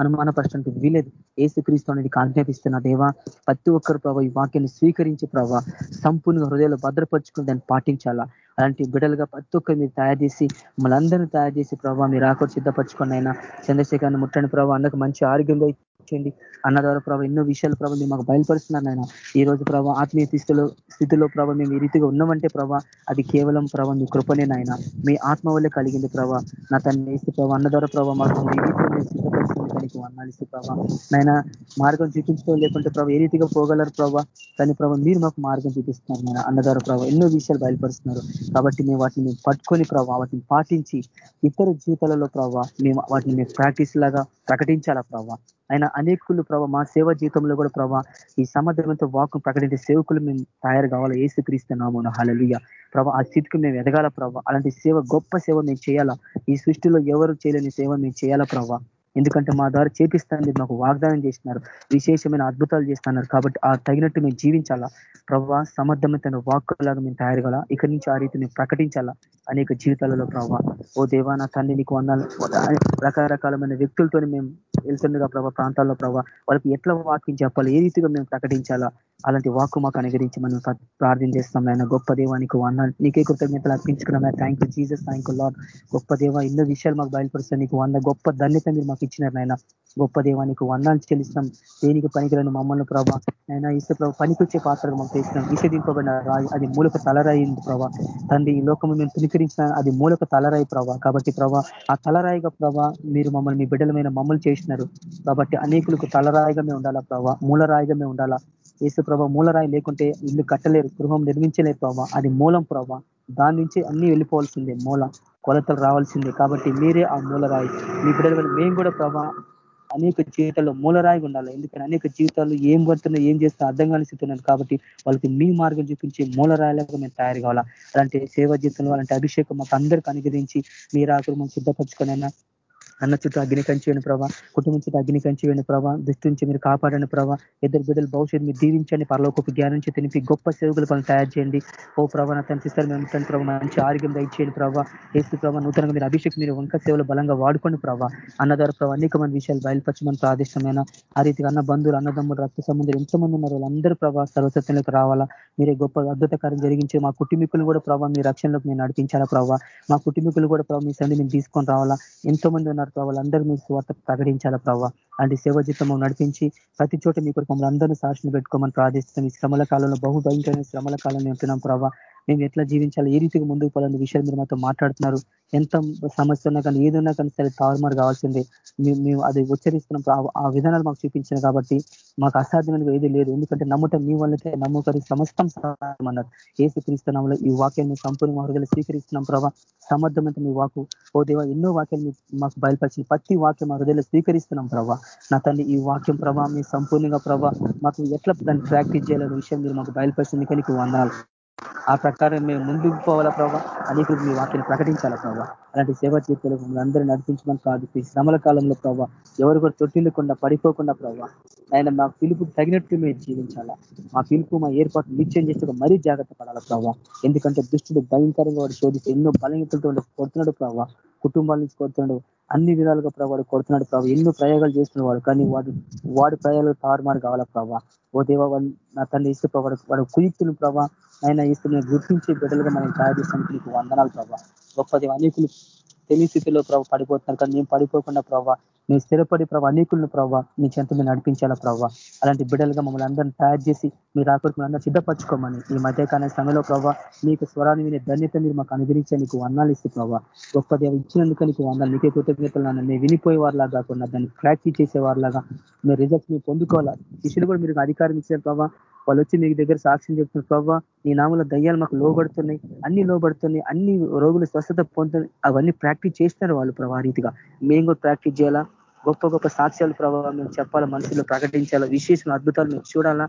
అనుమానపరచడానికి వీలేదు ఏసు క్రీస్తు అనేది ఆజ్ఞాపిస్తున్న దేవా ప్రతి ఒక్కరు ప్రభావ ఈ వాక్యాన్ని స్వీకరించి ప్రభావ సంపూర్ణ హృదయాలు భద్రపరుచుకుని దాన్ని పాటించాలా? అలాంటి బిడ్డలుగా ప్రతి ఒక్కరు మీరు తయారు చేసి మనందరినీ తయారు చేసి ప్రభావ మీరు ఆకలి సిద్ధపరచుకున్న అయినా చంద్రశేఖర్ని ముట్టని ప్రభావ అందరికి మంచి ఆరోగ్యంగా చేయండి. అన్న ద్వారా ప్రభావ ఎన్నో విషయాలు ప్రభావ మేము మాకు బయలుపరుస్తున్నారు నాయన. ఈ రోజు ప్రభావ ఆత్మీయ స్థితిలో స్థితిలో ప్రభావ మేము ఈ రీతిగా ఉన్నామంటే ప్రభావ అది కేవలం ప్రభావ మీ కృపనే నాయన. మీ ఆత్మ వల్లే కలిగింది ప్రభావ నా తన ఇస్తే ప్రభావ అన్న ద్వారా ప్రభావ మాకు నీకు రీతిలో సిద్ధపరచుకోవడానికి ప్రభావ నాయన మార్గం చూపించడం లేకుంటే ప్రభావ ఏ రీతిగా పోగలరు ప్రభావ కానీ ప్రభావ మీరు మాకు మార్గం చూపిస్తున్నారు నాయన అన్నగారు ప్రభావ ఎన్నో విషయాలు బయలుపరుస్తున్నారు. కాబట్టి మేము వాటిని మేము పట్టుకొని ప్రభావ వాటిని పాటించి ఇతర జీవితాలలో ప్రభావ మేము వాటిని మేము ప్రాక్టీస్ లాగా ప్రకటించాలా ప్రభావ ఆయన అనేకులు ప్రభావ మా సేవ జీవితంలో కూడా ప్రభావ ఈ సమర్థవంత వాకు ప్రకటించే సేవకులు మేము తయారు కావాలా? ఏసు క్రీస్తున్నాము హలలుయ ప్రభా ఆ స్థితికి మేము ఎదగాల ప్రభావ అలాంటి సేవ గొప్ప సేవ మేము చేయాలా? ఈ సృష్టిలో ఎవరు చేయలేని సేవ మేము చేయాలా ప్రభావ ఎందుకంటే మా ద్వారా చేపిస్తానని మాకు వాగ్దానం చేసినారు. విశేషమైన అద్భుతాలు చేస్తున్నారు. కాబట్టి ఆ తగినట్టు మేము జీవించాలా? ప్రభావ సమర్థమైన వాక్కులాగా మేము తయారు ఇక్కడి నుంచి ఆ రీతి మేము ప్రకటించాలా? అనేక జీవితాలలో ప్రభావ ఓ దేవా నా తండ్రి నీకు వందాలు. రకరకాలమైన వ్యక్తులతో మేము వెళ్తుండగా ప్రభావ ప్రాంతాల్లో ప్రభావ వాళ్ళకి ఎట్లా వాక్యం చెప్పాలి ఏ రీతిగా మేము ప్రకటించాలా అలాంటి వాక్కు మాకు అనుగరించి మనం ప్రార్థన చేస్తాం ఆయన గొప్ప దేవానికి వందాలు. నీకే కృతజ్ఞతలు అర్పించుకున్నాం thank you Jesus thank you lord గొప్ప దేవ ఎన్నో విషయాలు మాకు బయలుపరుస్తాయి. నీకు వంద గొప్ప ధన్యత మీరు మాకు ఇచ్చినారు నాయన. గొప్ప దేవానికి వందాలు చెల్లిస్తాం. దేనికి పనికిరని మమ్మల్ని ప్రభావ అయినా ఇస్తే ప్రభావ పనికొచ్చే పాత్రలు మాకు చేసినాం విషదింపబడిన రాయి అది మూలక తలరాయింది ప్రభా. తండ్రి ఈ లోకము మేము తునికరించిన అది మూలక తలరాయి ప్రభా. కాబట్టి ప్రభా ఆ తలరాయిగా ప్రభా మీరు మమ్మల్ని మీ బిడ్డలమైన మమ్మల్ని చేసినారు. కాబట్టి అనేకులకు తలరాయిగా మేము ఉండాలా ప్రభా? మూలరాయిగా మేము ఉండాలా? ఏసు ప్రభా మూలరాయి లేకుంటే ఇల్లు కట్టలేరు గృహం నిర్మించలేరు ప్రభా. అది మూలం ప్రభా. దాని నుంచి అన్ని వెళ్ళిపోవాల్సిందే మూల కొలతలు రావాల్సిందే. కాబట్టి మీరే ఆ మూలరాయి. మీ బిడ్డలు మేము కూడా ప్రభా అనేక జీవితాల్లో మూలరాయి ఉండాలి. ఎందుకంటే అనేక జీవితాలు ఏం పడుతున్నా ఏం చేస్తున్నా అర్థం కాని స్థితున్నారు కాబట్టి వాళ్ళకి మీ మార్గం చూపించి మూలరాయలకు మేము తయారు కావాలా? అలాంటి సేవ జీవితంలో అలాంటి అభిషేకం మాకు అందరికీ అనుగ్రహించి మీరు ఆకులు మనం సిద్ధపరచుకొని అన్న చుట్టూ అగ్ని కంచివేయండి ప్రభా. కుటుంబం చుట్టూ అగ్ని కంచివేయండి ప్రభా. దృష్టి నుంచి మీరు కాపాడండి ప్రభా. ఇద్దరు బిడ్డలు భవిష్యత్తు మీరు దీవించండి. పరలోకి జ్ఞానం నుంచి తినిపి గొప్ప సేవకులు పనులు తయారు చేయండి. ఓ ప్రభా నా తన మేము ప్రభావ మంచి ఆరోగ్యం దయచేయండి ప్రభావ ఏసు ప్రభావ నూతనంగా మీరు అభిషేక్ మీరు వంక సేవలు బలంగా వాడుకోండి ప్రభావ అన్నదారు ప్రభావ అనేక మంది విషయాలు బయలుపరచమని ప్రాదిష్టమైన ఆ రీతిగా అన్న బంధువులు అన్నదమ్ములు రక్త సంబంధులు ఎంతమంది ఉన్నారు? వాళ్ళందరూ ప్రభావ సర్వసత్యంలోకి రావాలా? మీరే గొప్ప అద్భుతకారం జరిగించే మా కుటుంబీకులు కూడా ప్రభావ మీ రక్షణలోకి మీరు నడిపించాలా ప్రభావ మా కుటుంబీకులు కూడా ప్రభావ మీ సండి మేము తీసుకొని రావాలా? ఎంతో మంది ఉన్నారు. ప్రభావ అందరూ మీ స్వార్థ ప్రకటించాలా ప్రభావ అంటే సేవ జీతము నడిపించి ప్రతి చోట మీ కొరకు మమ్మల్ని అందరినీ సాక్షిని పెట్టుకోమని ప్రార్థిస్తాం ఈ శ్రమల కాలంలో బహు భయంకరమైన శ్రమల కాలంలో ఉంటున్నాం ప్రభావ మేము ఎట్లా జీవించాలి? ఏ రీతిగా ముందుకు పోవాలనే విషయాలు మీరు మాతో మాట్లాడుతున్నారు. ఎంత సమస్య ఉన్నా కానీ ఏదన్నా కానీ సరే తారుమారు కావాల్సిందే. మేము అది ఉచ్చరిస్తున్నాం. ఆ విధానాలు మాకు చూపించారు కాబట్టి మాకు అసాధ్యమైనది ఏది లేదు. ఎందుకంటే నమ్ముట మీ వల్లకే నమ్ముకరి సమస్తం అన్నారు. ఏ క్రీస్తునాంలో ఈ వాక్యాన్ని సంపూర్ణ మార్గాలు స్వీకరిస్తున్నాం ప్రభావ సమర్థమైన మీ వాకు ఓ దేవ ఎన్నో వాక్యాలు మాకు బయలుపరిచిన ప్రతి వాక్యం మా హృదయలో స్వీకరిస్తున్నాం ప్రభా. నా తల్లి ఈ వాక్యం ప్రభావ మీ సంపూర్ణంగా ప్రభా మాకు ఎట్లా దాన్ని ప్రాక్టీస్ చేయాలనే విషయం మీరు మాకు బయలుపరిచింది. కానీ వందనాలు. ఆ ప్రకారం మేము ముందుకు పోవాలా ప్రభావ అనేక మీ వాక్యాన్ని ప్రకటించాలా ప్రభావ అలాంటి సేవా చేతులు మమ్మల్ని అందరూ నడిపించడం కాదు ఈ శ్రమల కాలంలో ప్రభావ ఎవరు కూడా తొట్టిల్లకుండా పడిపోకుండా ప్రభావ ఆయన మా పిలుపు తగినట్టు మేము జీవించాలా? మా పిలుపు మా ఏర్పాటు నిశ్చయం చేస్తే మరీ జాగ్రత్త పడాలా ప్రభావ ఎందుకంటే దుష్టుడు భయంకరంగా వాడు శోధిస్తే ఎన్నో బలహీనతలతో కొడుతున్నాడు ప్రభావ కుటుంబాల నుంచి కొడుతున్నాడు అన్ని విధాలుగా ప్రభావాడు కొడుతున్నాడు ప్రభావ ఎన్నో ప్రయోగాలు చేస్తున్నాడు వాడు కానీ వాడు వాడి ప్రయోగాలు తారుమారు కావాలా ప్రభావ ఓ దేవ నా తల్లి ఇస్తే వాడు వాడు కుయుక్తులు ప్రభావ ఆయన ఇస్తున్న గుర్తించే బిడ్డలుగా మనం తయారు చేస్తానికి నీకు వందనాలు ప్రభావ గొప్పది అనేకులు తెలియ స్థితిలో ప్రభావ పడిపోతున్నారు కానీ మేము పడిపోకుండా ప్రభావ మేము స్థిరపడి ప్రభావ అనేకులను ప్రభావ నీ చెంత మీరు నడిపించాలా ప్రభావ అలాంటి బిడ్డలుగా మమ్మల్ని అందరినీ తయారు చేసి మీరు ఆకరికి అందరూ సిద్ధపరచుకోమని ఈ మధ్యకాల సమయంలో ప్రభావ మీకు స్వరాన్ని వినే ధన్యత మీరు మాకు అనుగ్రహించే నీకు వందాలు ఇస్తే ప్రభావ గొప్ప దేవ ఇచ్చినందుకు నీకు వందాలు నీకే కృతజ్ఞతలు నన్ను. మేము వినిపోయే కాకుండా దాన్ని ప్రాక్టీస్ చేసేవారిలాగా. మీరు రిజల్ట్స్ మీరు పొందుకోవాలా? శిష్యులు కూడా మీరు అధికారం ఇచ్చారు ప్రభావ వాళ్ళు వచ్చి మీకు దగ్గర సాక్ష్యం చెప్తున్నారు ప్రభావ నీ నామంలో దయ్యాలు మాకు లోబడుతున్నాయి అన్ని లోబడుతున్నాయి అన్ని రోగులు స్వస్థత పొందుతున్నాయి అవన్నీ ప్రాక్టీస్ చేస్తున్నారు వాళ్ళు ప్రభావ రీతిగా. మేము కూడా ప్రాక్టీస్ చేయాలా? గొప్ప గొప్ప సాక్ష్యాలు ప్రభావం మేము చెప్పాలా మనుషుల్లో ప్రకటించాలా విశేషమైన అద్భుతాలు మేము చూడాలా?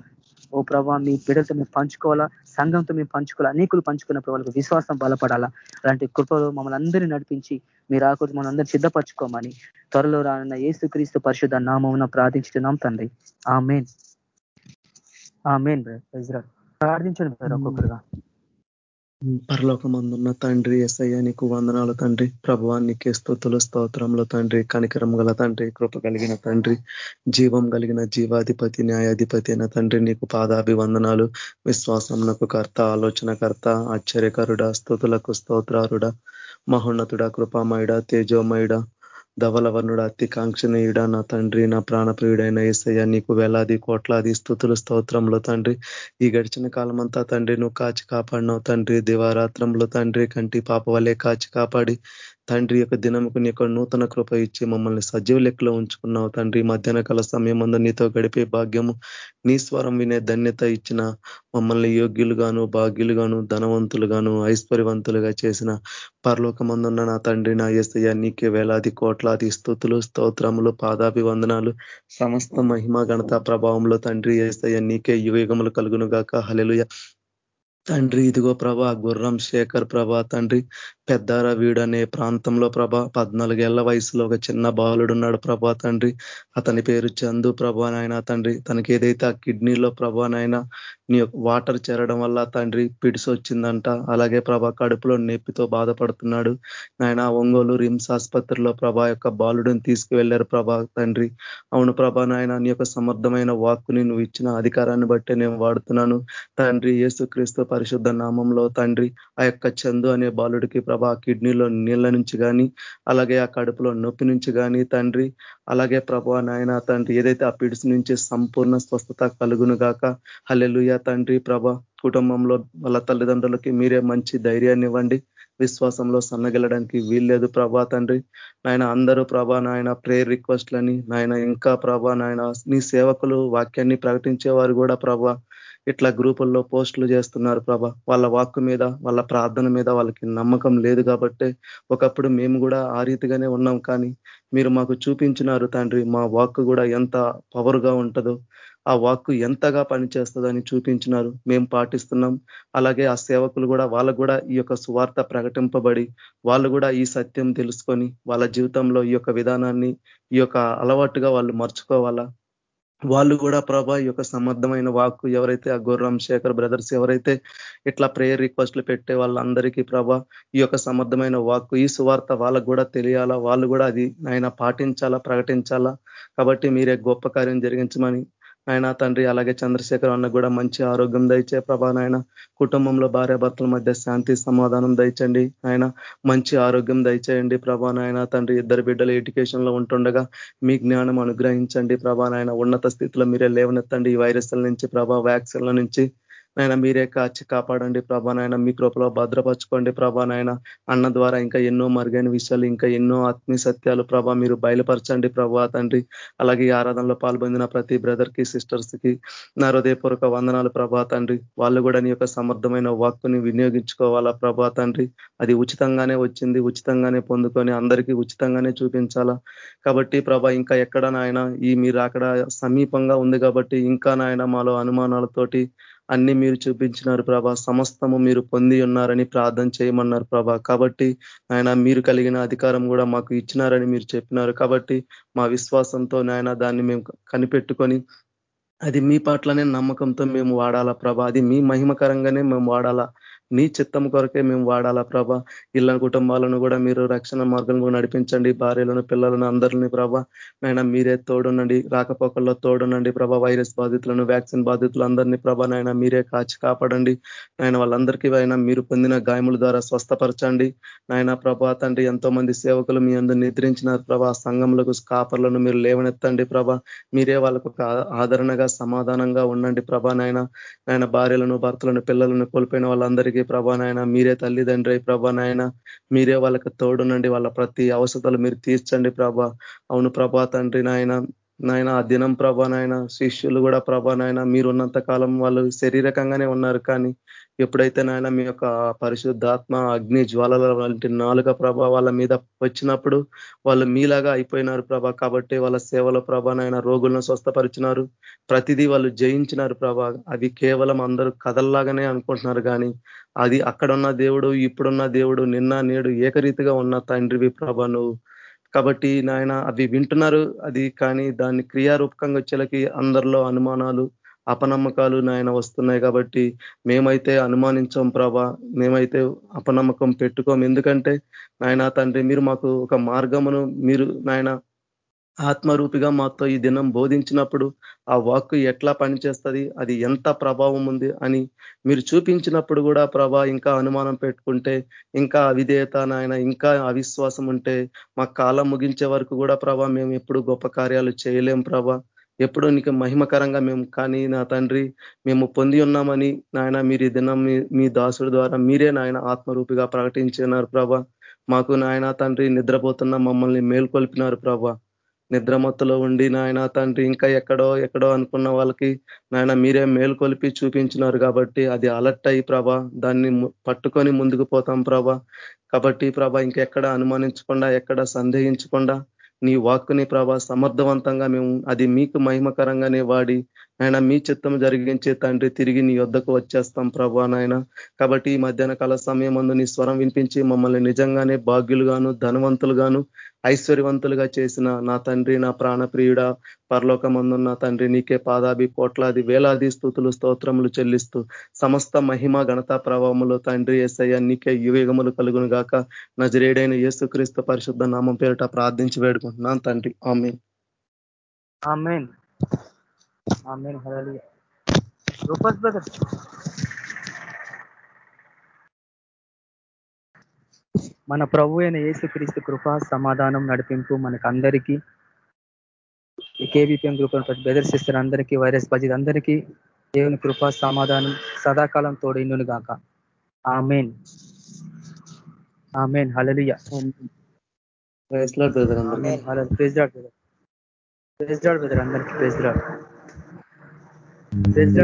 ఓ ప్రభావ మీ బిడ్డలతో మేము పంచుకోవాలా? సంఘంతో మేము పంచుకోవాలా? అనేకులు పంచుకున్న వాళ్ళకి విశ్వాసం బలపడాలా? అలాంటి కృపలు మమ్మల్ని అందరినీ నడిపించి మీరు ఆకృతి మనం అందరూ సిద్ధపరచుకోమని త్వరలో రానున్న ఏసుక్రీస్తు పరిశుద్ధ నామం ప్రార్థించుతున్నాం తండ్రి. ఆ మెయిన్ ప్రార్థించండి బ్రదర్ ఒక్కొక్కరుగా. పరలోకమందున్న తండ్రి ఎస్ఐ నీకు వందనాలు తండ్రి. ప్రభువానికి స్థుతులు స్తోత్రంలో తండ్రి. కనికరం గల తండ్రి కృప కలిగిన తండ్రి. జీవం కలిగిన జీవాధిపతి న్యాయాధిపతి అయిన తండ్రి. నీకు పాదాభివందనాలు. విశ్వాసంనకు కర్త ఆలోచనకర్త ఆశ్చర్యకరుడ స్థుతులకు స్తోత్రారుడ. మహోన్నతుడ కృపామయుడ తేజోమయుడ. ధవలవర్ణుడు అతి కాంక్షణీయుడ నా తండ్రి నా ప్రాణప్రియుడైన ఏసయ్య నీకు వేలాది కోట్లాది స్థుతులు స్తోత్రంలో తండ్రి. ఈ గడిచిన కాలం అంతా తండ్రి నువ్వు కాచి కాపాడినావు తండ్రి. దివారాత్రంలో తండ్రి కంటి పాప వల్లే కాచి కాపాడి తండ్రి యొక్క దినముకు నీ యొక్క నూతన కృప ఇచ్చి మమ్మల్ని సజీవ లెక్కలో ఉంచుకున్నావు తండ్రి. మధ్యాహ్న కాల సమయం అందు నీతో గడిపే భాగ్యము నీ స్వరం వినే ధన్యత ఇచ్చిన మమ్మల్ని యోగ్యులుగాను భాగ్యులుగాను ధనవంతులుగాను ఐశ్వర్యవంతులుగా చేసిన పరలోకమందున్న నా తండ్రి నా ఏసయ్య నీకే వేలాది కోట్లాది స్థుతులు స్తోత్రములు పాదాభివందనాలు. సమస్త మహిమ గణత ప్రభావంలో తండ్రి ఏసయ్య నీకే యుగములు కలుగును గాక హలెలుయ తండ్రి ఇదిగో ప్రభా గుర్రం శేఖర్ ప్రభా తండ్రి పెద్దార వీడనే ప్రాంతంలో ప్రభా పద్నాలుగేళ్ళ వయసులో ఒక చిన్న బాలుడున్నాడు ప్రభా తండ్రి. అతని పేరు చందు ప్రభా నాయన తండ్రి. తనకి ఏదైతే ఆ కిడ్నీలో ప్రభా నాయన నీ వాటర్ చేరడం వల్ల తండ్రి పిడిసి వచ్చిందంట. అలాగే ప్రభా కడుపులో నొప్పితో బాధపడుతున్నాడు. నాయన ఒంగోలు రిమ్స్ ఆసుపత్రిలో ప్రభా యొక్క బాలుడిని తీసుకువెళ్ళారు ప్రభా తండ్రి. అవును ప్రభా నాయన నీ యొక్క సమర్థమైన వాక్కుని నువ్వు ఇచ్చిన అధికారాన్ని బట్టే నేను వాడుతున్నాను. తండ్రి యేసుక్రీస్తు పరిశుద్ధ నామంలో తండ్రి ఆ యొక్క చందు అనే బాలుడికి ప్రభా కిడ్నీలో నీళ్ళ నుంచి కానీ అలాగే ఆ కడుపులో నొప్పి నుంచి కానీ తండ్రి అలాగే ప్రభా నాయన తండ్రి ఏదైతే ఆ పిడిసి నుంచి సంపూర్ణ స్వస్థత కలుగును గాక హలెలుయ తండ్రి ప్రభ కుటుంబంలో వాళ్ళ తల్లిదండ్రులకి మీరే మంచి ధైర్యాన్ని ఇవ్వండి విశ్వాసంలో సన్నగిల్లడానికి వీల్లేదు ప్రభా తండ్రి. నాయన అందరూ ప్రభా నాయన ప్రేయర్ రిక్వెస్ట్లని నాయన ఇంకా ప్రభా నాయన నీ సేవకులు వాక్యాన్ని ప్రకటించేవారు కూడా ప్రభా ఇట్లా గ్రూపుల్లో పోస్టులు చేస్తున్నారు ప్రభ. వాళ్ళ వాక్కు మీద వాళ్ళ ప్రార్థన మీద వాళ్ళకి నమ్మకం లేదు కాబట్టి ఒకప్పుడు మేము కూడా ఆ రీతిగానే ఉన్నాం. కానీ మీరు మాకు చూపించినారు తండ్రి మా వాక్కు కూడా ఎంత పవర్గా ఉంటుందో ఆ వాక్కు ఎంతగా పనిచేస్తుందని చూపించినారు. మేము పాటిస్తున్నాం. అలాగే ఆ సేవకులు కూడా వాళ్ళకు కూడా ఈ యొక్క సువార్త ప్రకటింపబడి వాళ్ళు కూడా ఈ సత్యం తెలుసుకొని వాళ్ళ జీవితంలో ఈ యొక్క విధానాన్ని ఈ యొక్క అలవాటుగా వాళ్ళు మర్చుకోవాలా? వాళ్ళు కూడా ప్రభా ఈ యొక్క సమర్థమైన వాక్కు ఎవరైతే ఆ గుర్రం శేఖర్ బ్రదర్స్ ఎవరైతే ఇట్లా ప్రేయర్ రిక్వెస్ట్లు పెట్టే వాళ్ళందరికీ ప్రభా ఈ యొక్క సమర్థమైన వాక్కు ఈ సువార్త వాళ్ళకు కూడా తెలియాలా? వాళ్ళు కూడా అది ఆయన పాటించాలా? ప్రకటించాలా? కాబట్టి మీరే గొప్ప కార్యం జరిగించమని ఆయన తండ్రి అలాగే చంద్రశేఖర్ అన్న కూడా మంచి ఆరోగ్యం దయచే ప్రభా నాయన కుటుంబంలో భార్యాభర్తల మధ్య శాంతి సమాధానం దయచండి ఆయన మంచి ఆరోగ్యం దయచేయండి ప్రభా నాయన తండ్రి ఇద్దరు బిడ్డలు ఎడ్యుకేషన్లో ఉంటుండగా మీ జ్ఞానం అనుగ్రహించండి ప్రభా నాయన ఉన్నత స్థితిలో మీరే లేవనెత్తండి ఈ వైరస్ల నుంచి ప్రభా వ్యాక్సిన్ల నుంచి నాయన మీరే కాచి కాపాడండి ప్రభా నాయన మీ కృపలో భద్రపరచుకోండి ప్రభా నాయన. అన్న ద్వారా ఇంకా ఎన్నో మరుగైన విషయాలు ఇంకా ఎన్నో ఆత్మీయ సత్యాలు ప్రభా మీరు బయలుపరచండి ప్రభా తండ్రి. అలాగే ఆరాధనలో పాల్పొందిన ప్రతి బ్రదర్కి సిస్టర్స్కి నా హృదయపూర్వక వందనాలు ప్రభా తండ్రి. వాళ్ళు కూడా నీ యొక్క సమర్థమైన వాక్కుని వినియోగించుకోవాలా ప్రభా తండ్రి. అది ఉచితంగానే వచ్చింది ఉచితంగానే పొందుకొని అందరికీ ఉచితంగానే చూపించాలా. కాబట్టి ప్రభా ఇంకా ఎక్కడ నాయన ఈ మీరు అక్కడ సమీపంగా ఉంది కాబట్టి ఇంకా నాయన మాలో అనుమానాలతోటి అన్ని మీరు చూపించినారు ప్రభా. సమస్తము మీరు పొంది ఉన్నారని ప్రార్థన చేయమన్నారు ప్రభా. కాబట్టి ఆయన మీరు కలిగిన అధికారం కూడా మాకు ఇచ్చినారని మీరు చెప్పినారు. కాబట్టి మా విశ్వాసంతో నాయన దాన్ని మేము కనిపెట్టుకొని అది మీ పట్లనే నమ్మకంతో మేము వాడాలా ప్రభా. అది మీ మహిమకరంగానే మేము వాడాలా. నీ చిత్తం కొరకే మేము వాడాలా ప్రభ? ఇళ్ళ కుటుంబాలను కూడా మీరు రక్షణ మార్గంలో నడిపించండి. భార్యలను పిల్లలను అందరినీ ప్రభ. నాయన మీరే తోడునండి రాకపోకల్లో తోడునండి ప్రభ. వైరస్ బాధితులను వ్యాక్సిన్ బాధితులు అందరినీ ప్రభ నాయన మీరే కాచి కాపాడండి. నాయన వాళ్ళందరికీ అయినా మీరు పొందిన గాయముల ద్వారా స్వస్థపరచండి. నాయన ప్రభా తండ్రి ఎంతో మంది సేవకులు మీ అందరు నిద్రించినారు ప్రభా. సంఘములకు కాపర్లను మీరు లేవనెత్తండి ప్రభ. మీరే వాళ్ళకు ఆదరణగా సమాధానంగా ఉండండి ప్రభా నాయన. నాయన భార్యలను భర్తలను పిల్లలను కోల్పోయిన వాళ్ళందరికీ ప్రభా నాయన మీరే తల్లిదండ్రి ప్రభా నాయన మీరే వాళ్ళకి తోడునండి వాళ్ళ ప్రతి అవసరాలు మీరు తీర్చండి ప్రభా. అవును ప్రభా తండ్రి నాయన నాయన ఆ దినం ప్రభా శిష్యులు కూడా ప్రభా నాయన మీరు ఉన్నంత కాలం వాళ్ళు శరీరకంగానే ఉన్నారు కానీ ఎప్పుడైతే నాయన మీ యొక్క పరిశుద్ధాత్మ అగ్ని జ్వాలల వంటి నాలుగ వాళ్ళ మీద వచ్చినప్పుడు వాళ్ళు మీలాగా అయిపోయినారు ప్రభా. కాబట్టి వాళ్ళ సేవల నాయన రోగులను స్వస్థపరిచినారు. ప్రతిదీ వాళ్ళు జయించినారు ప్రభా. అది కేవలం అందరూ కథల్లాగానే అనుకుంటున్నారు కానీ అది అక్కడున్న దేవుడు ఇప్పుడున్న దేవుడు నిన్న నేడు ఏకరీతిగా ఉన్న తండ్రివి ప్రభ నువ్వు. కాబట్టి నాయన అవి వింటున్నారు అది కానీ దాన్ని క్రియారూపకంగా వచ్చేలకి అందరిలో అనుమానాలు అపనమ్మకాలు నాయన వస్తున్నాయి కాబట్టి మేమైతే అనుమానించాం ప్రభా. మేమైతే అపనమ్మకం పెట్టుకోం. ఎందుకంటే నాయన తండ్రి మీరు మాకు ఒక మార్గమును మీరు నాయన ఆత్మరూపిగా మాతో ఈ దినం బోధించినప్పుడు ఆ వాక్కు ఎట్లా పనిచేస్తుంది అది ఎంత ప్రభావం ఉంది అని మీరు చూపించినప్పుడు కూడా ప్రభా ఇంకా అనుమానం పెట్టుకుంటే ఇంకా అవిధేయత నాయన ఇంకా అవిశ్వాసం ఉంటే మా కాలం ముగించే వరకు కూడా ప్రభా మేము ఎప్పుడు గొప్ప కార్యాలు చేయలేం ప్రభా. ఎప్పుడో నీకు మహిమకరంగా మేము కానీ నా తండ్రి మేము పొంది ఉన్నామని నాయన మీరు ఈ దినం మీ దాసుడి ద్వారా మీరే నాయన ఆత్మరూపిగా ప్రకటించినారు ప్రభ. మాకు నాయన తండ్రి నిద్రపోతున్న మమ్మల్ని మేల్కొల్పినారు ప్రభ. నిద్రమత్తులో ఉండి నాయన తండ్రి ఇంకా ఎక్కడో ఎక్కడో అనుకున్న వాళ్ళకి నాయన మీరే మేల్కొల్పి చూపించినారు కాబట్టి అది అలర్ట్ అయ్యి ప్రభ దాన్ని పట్టుకొని ముందుకు పోతాం ప్రభ. కాబట్టి ప్రభ ఇంకెక్కడ అనుమానించకుండా ఎక్కడ సందేహించకుండా నీ వాక్కుని ప్రభా సమర్థవంతంగా మేము అది మీకు మహిమకరంగానే వాడి ఆయన మీ చిత్తం జరిగించే తండ్రి తిరిగి నీ వద్దకు వచ్చేస్తాం ప్రభా నాయన. కాబట్టి ఈ మధ్యాహ్న కాల సమయం నీ స్వరం వినిపించి మమ్మల్ని నిజంగానే భాగ్యులుగాను ధనవంతులుగాను ఐశ్వర్యవంతులుగా చేసిన నా తండ్రి నా ప్రాణప్రియుడ పరలోకమందున్న తండ్రి నీకే పాదాభి కోట్లాది వేలాది స్థుతులు స్తోత్రములు చెల్లిస్తూ సమస్త మహిమ ఘనతా ప్రభావములు తండ్రి ఎస్ఐ నీకే యువేగములు కలుగును గాక. నజరేడైన యేసుక్రీస్తు పరిశుద్ధ నామం పేరిట ప్రార్థించి వేడుకుంటున్నాను తండ్రి. మన ప్రభు అయిన యేసుక్రీస్తు కృప సమాధానం నడిపింపు మనకు అందరికీ కేబీపీఎం గ్రూప్ ప్రదర్శిస్తున్న అందరికీ వైరస్ బజిత్ అందరికీ దేవుని కృప సమాధానం సదాకాలం తోడైండును గాక. ఆ మెయిన్ ఆ మెయిన్ హలలియ ప్రేజ్ లాడ్ అందరికీ ప్రేజ్ లాడ్ desde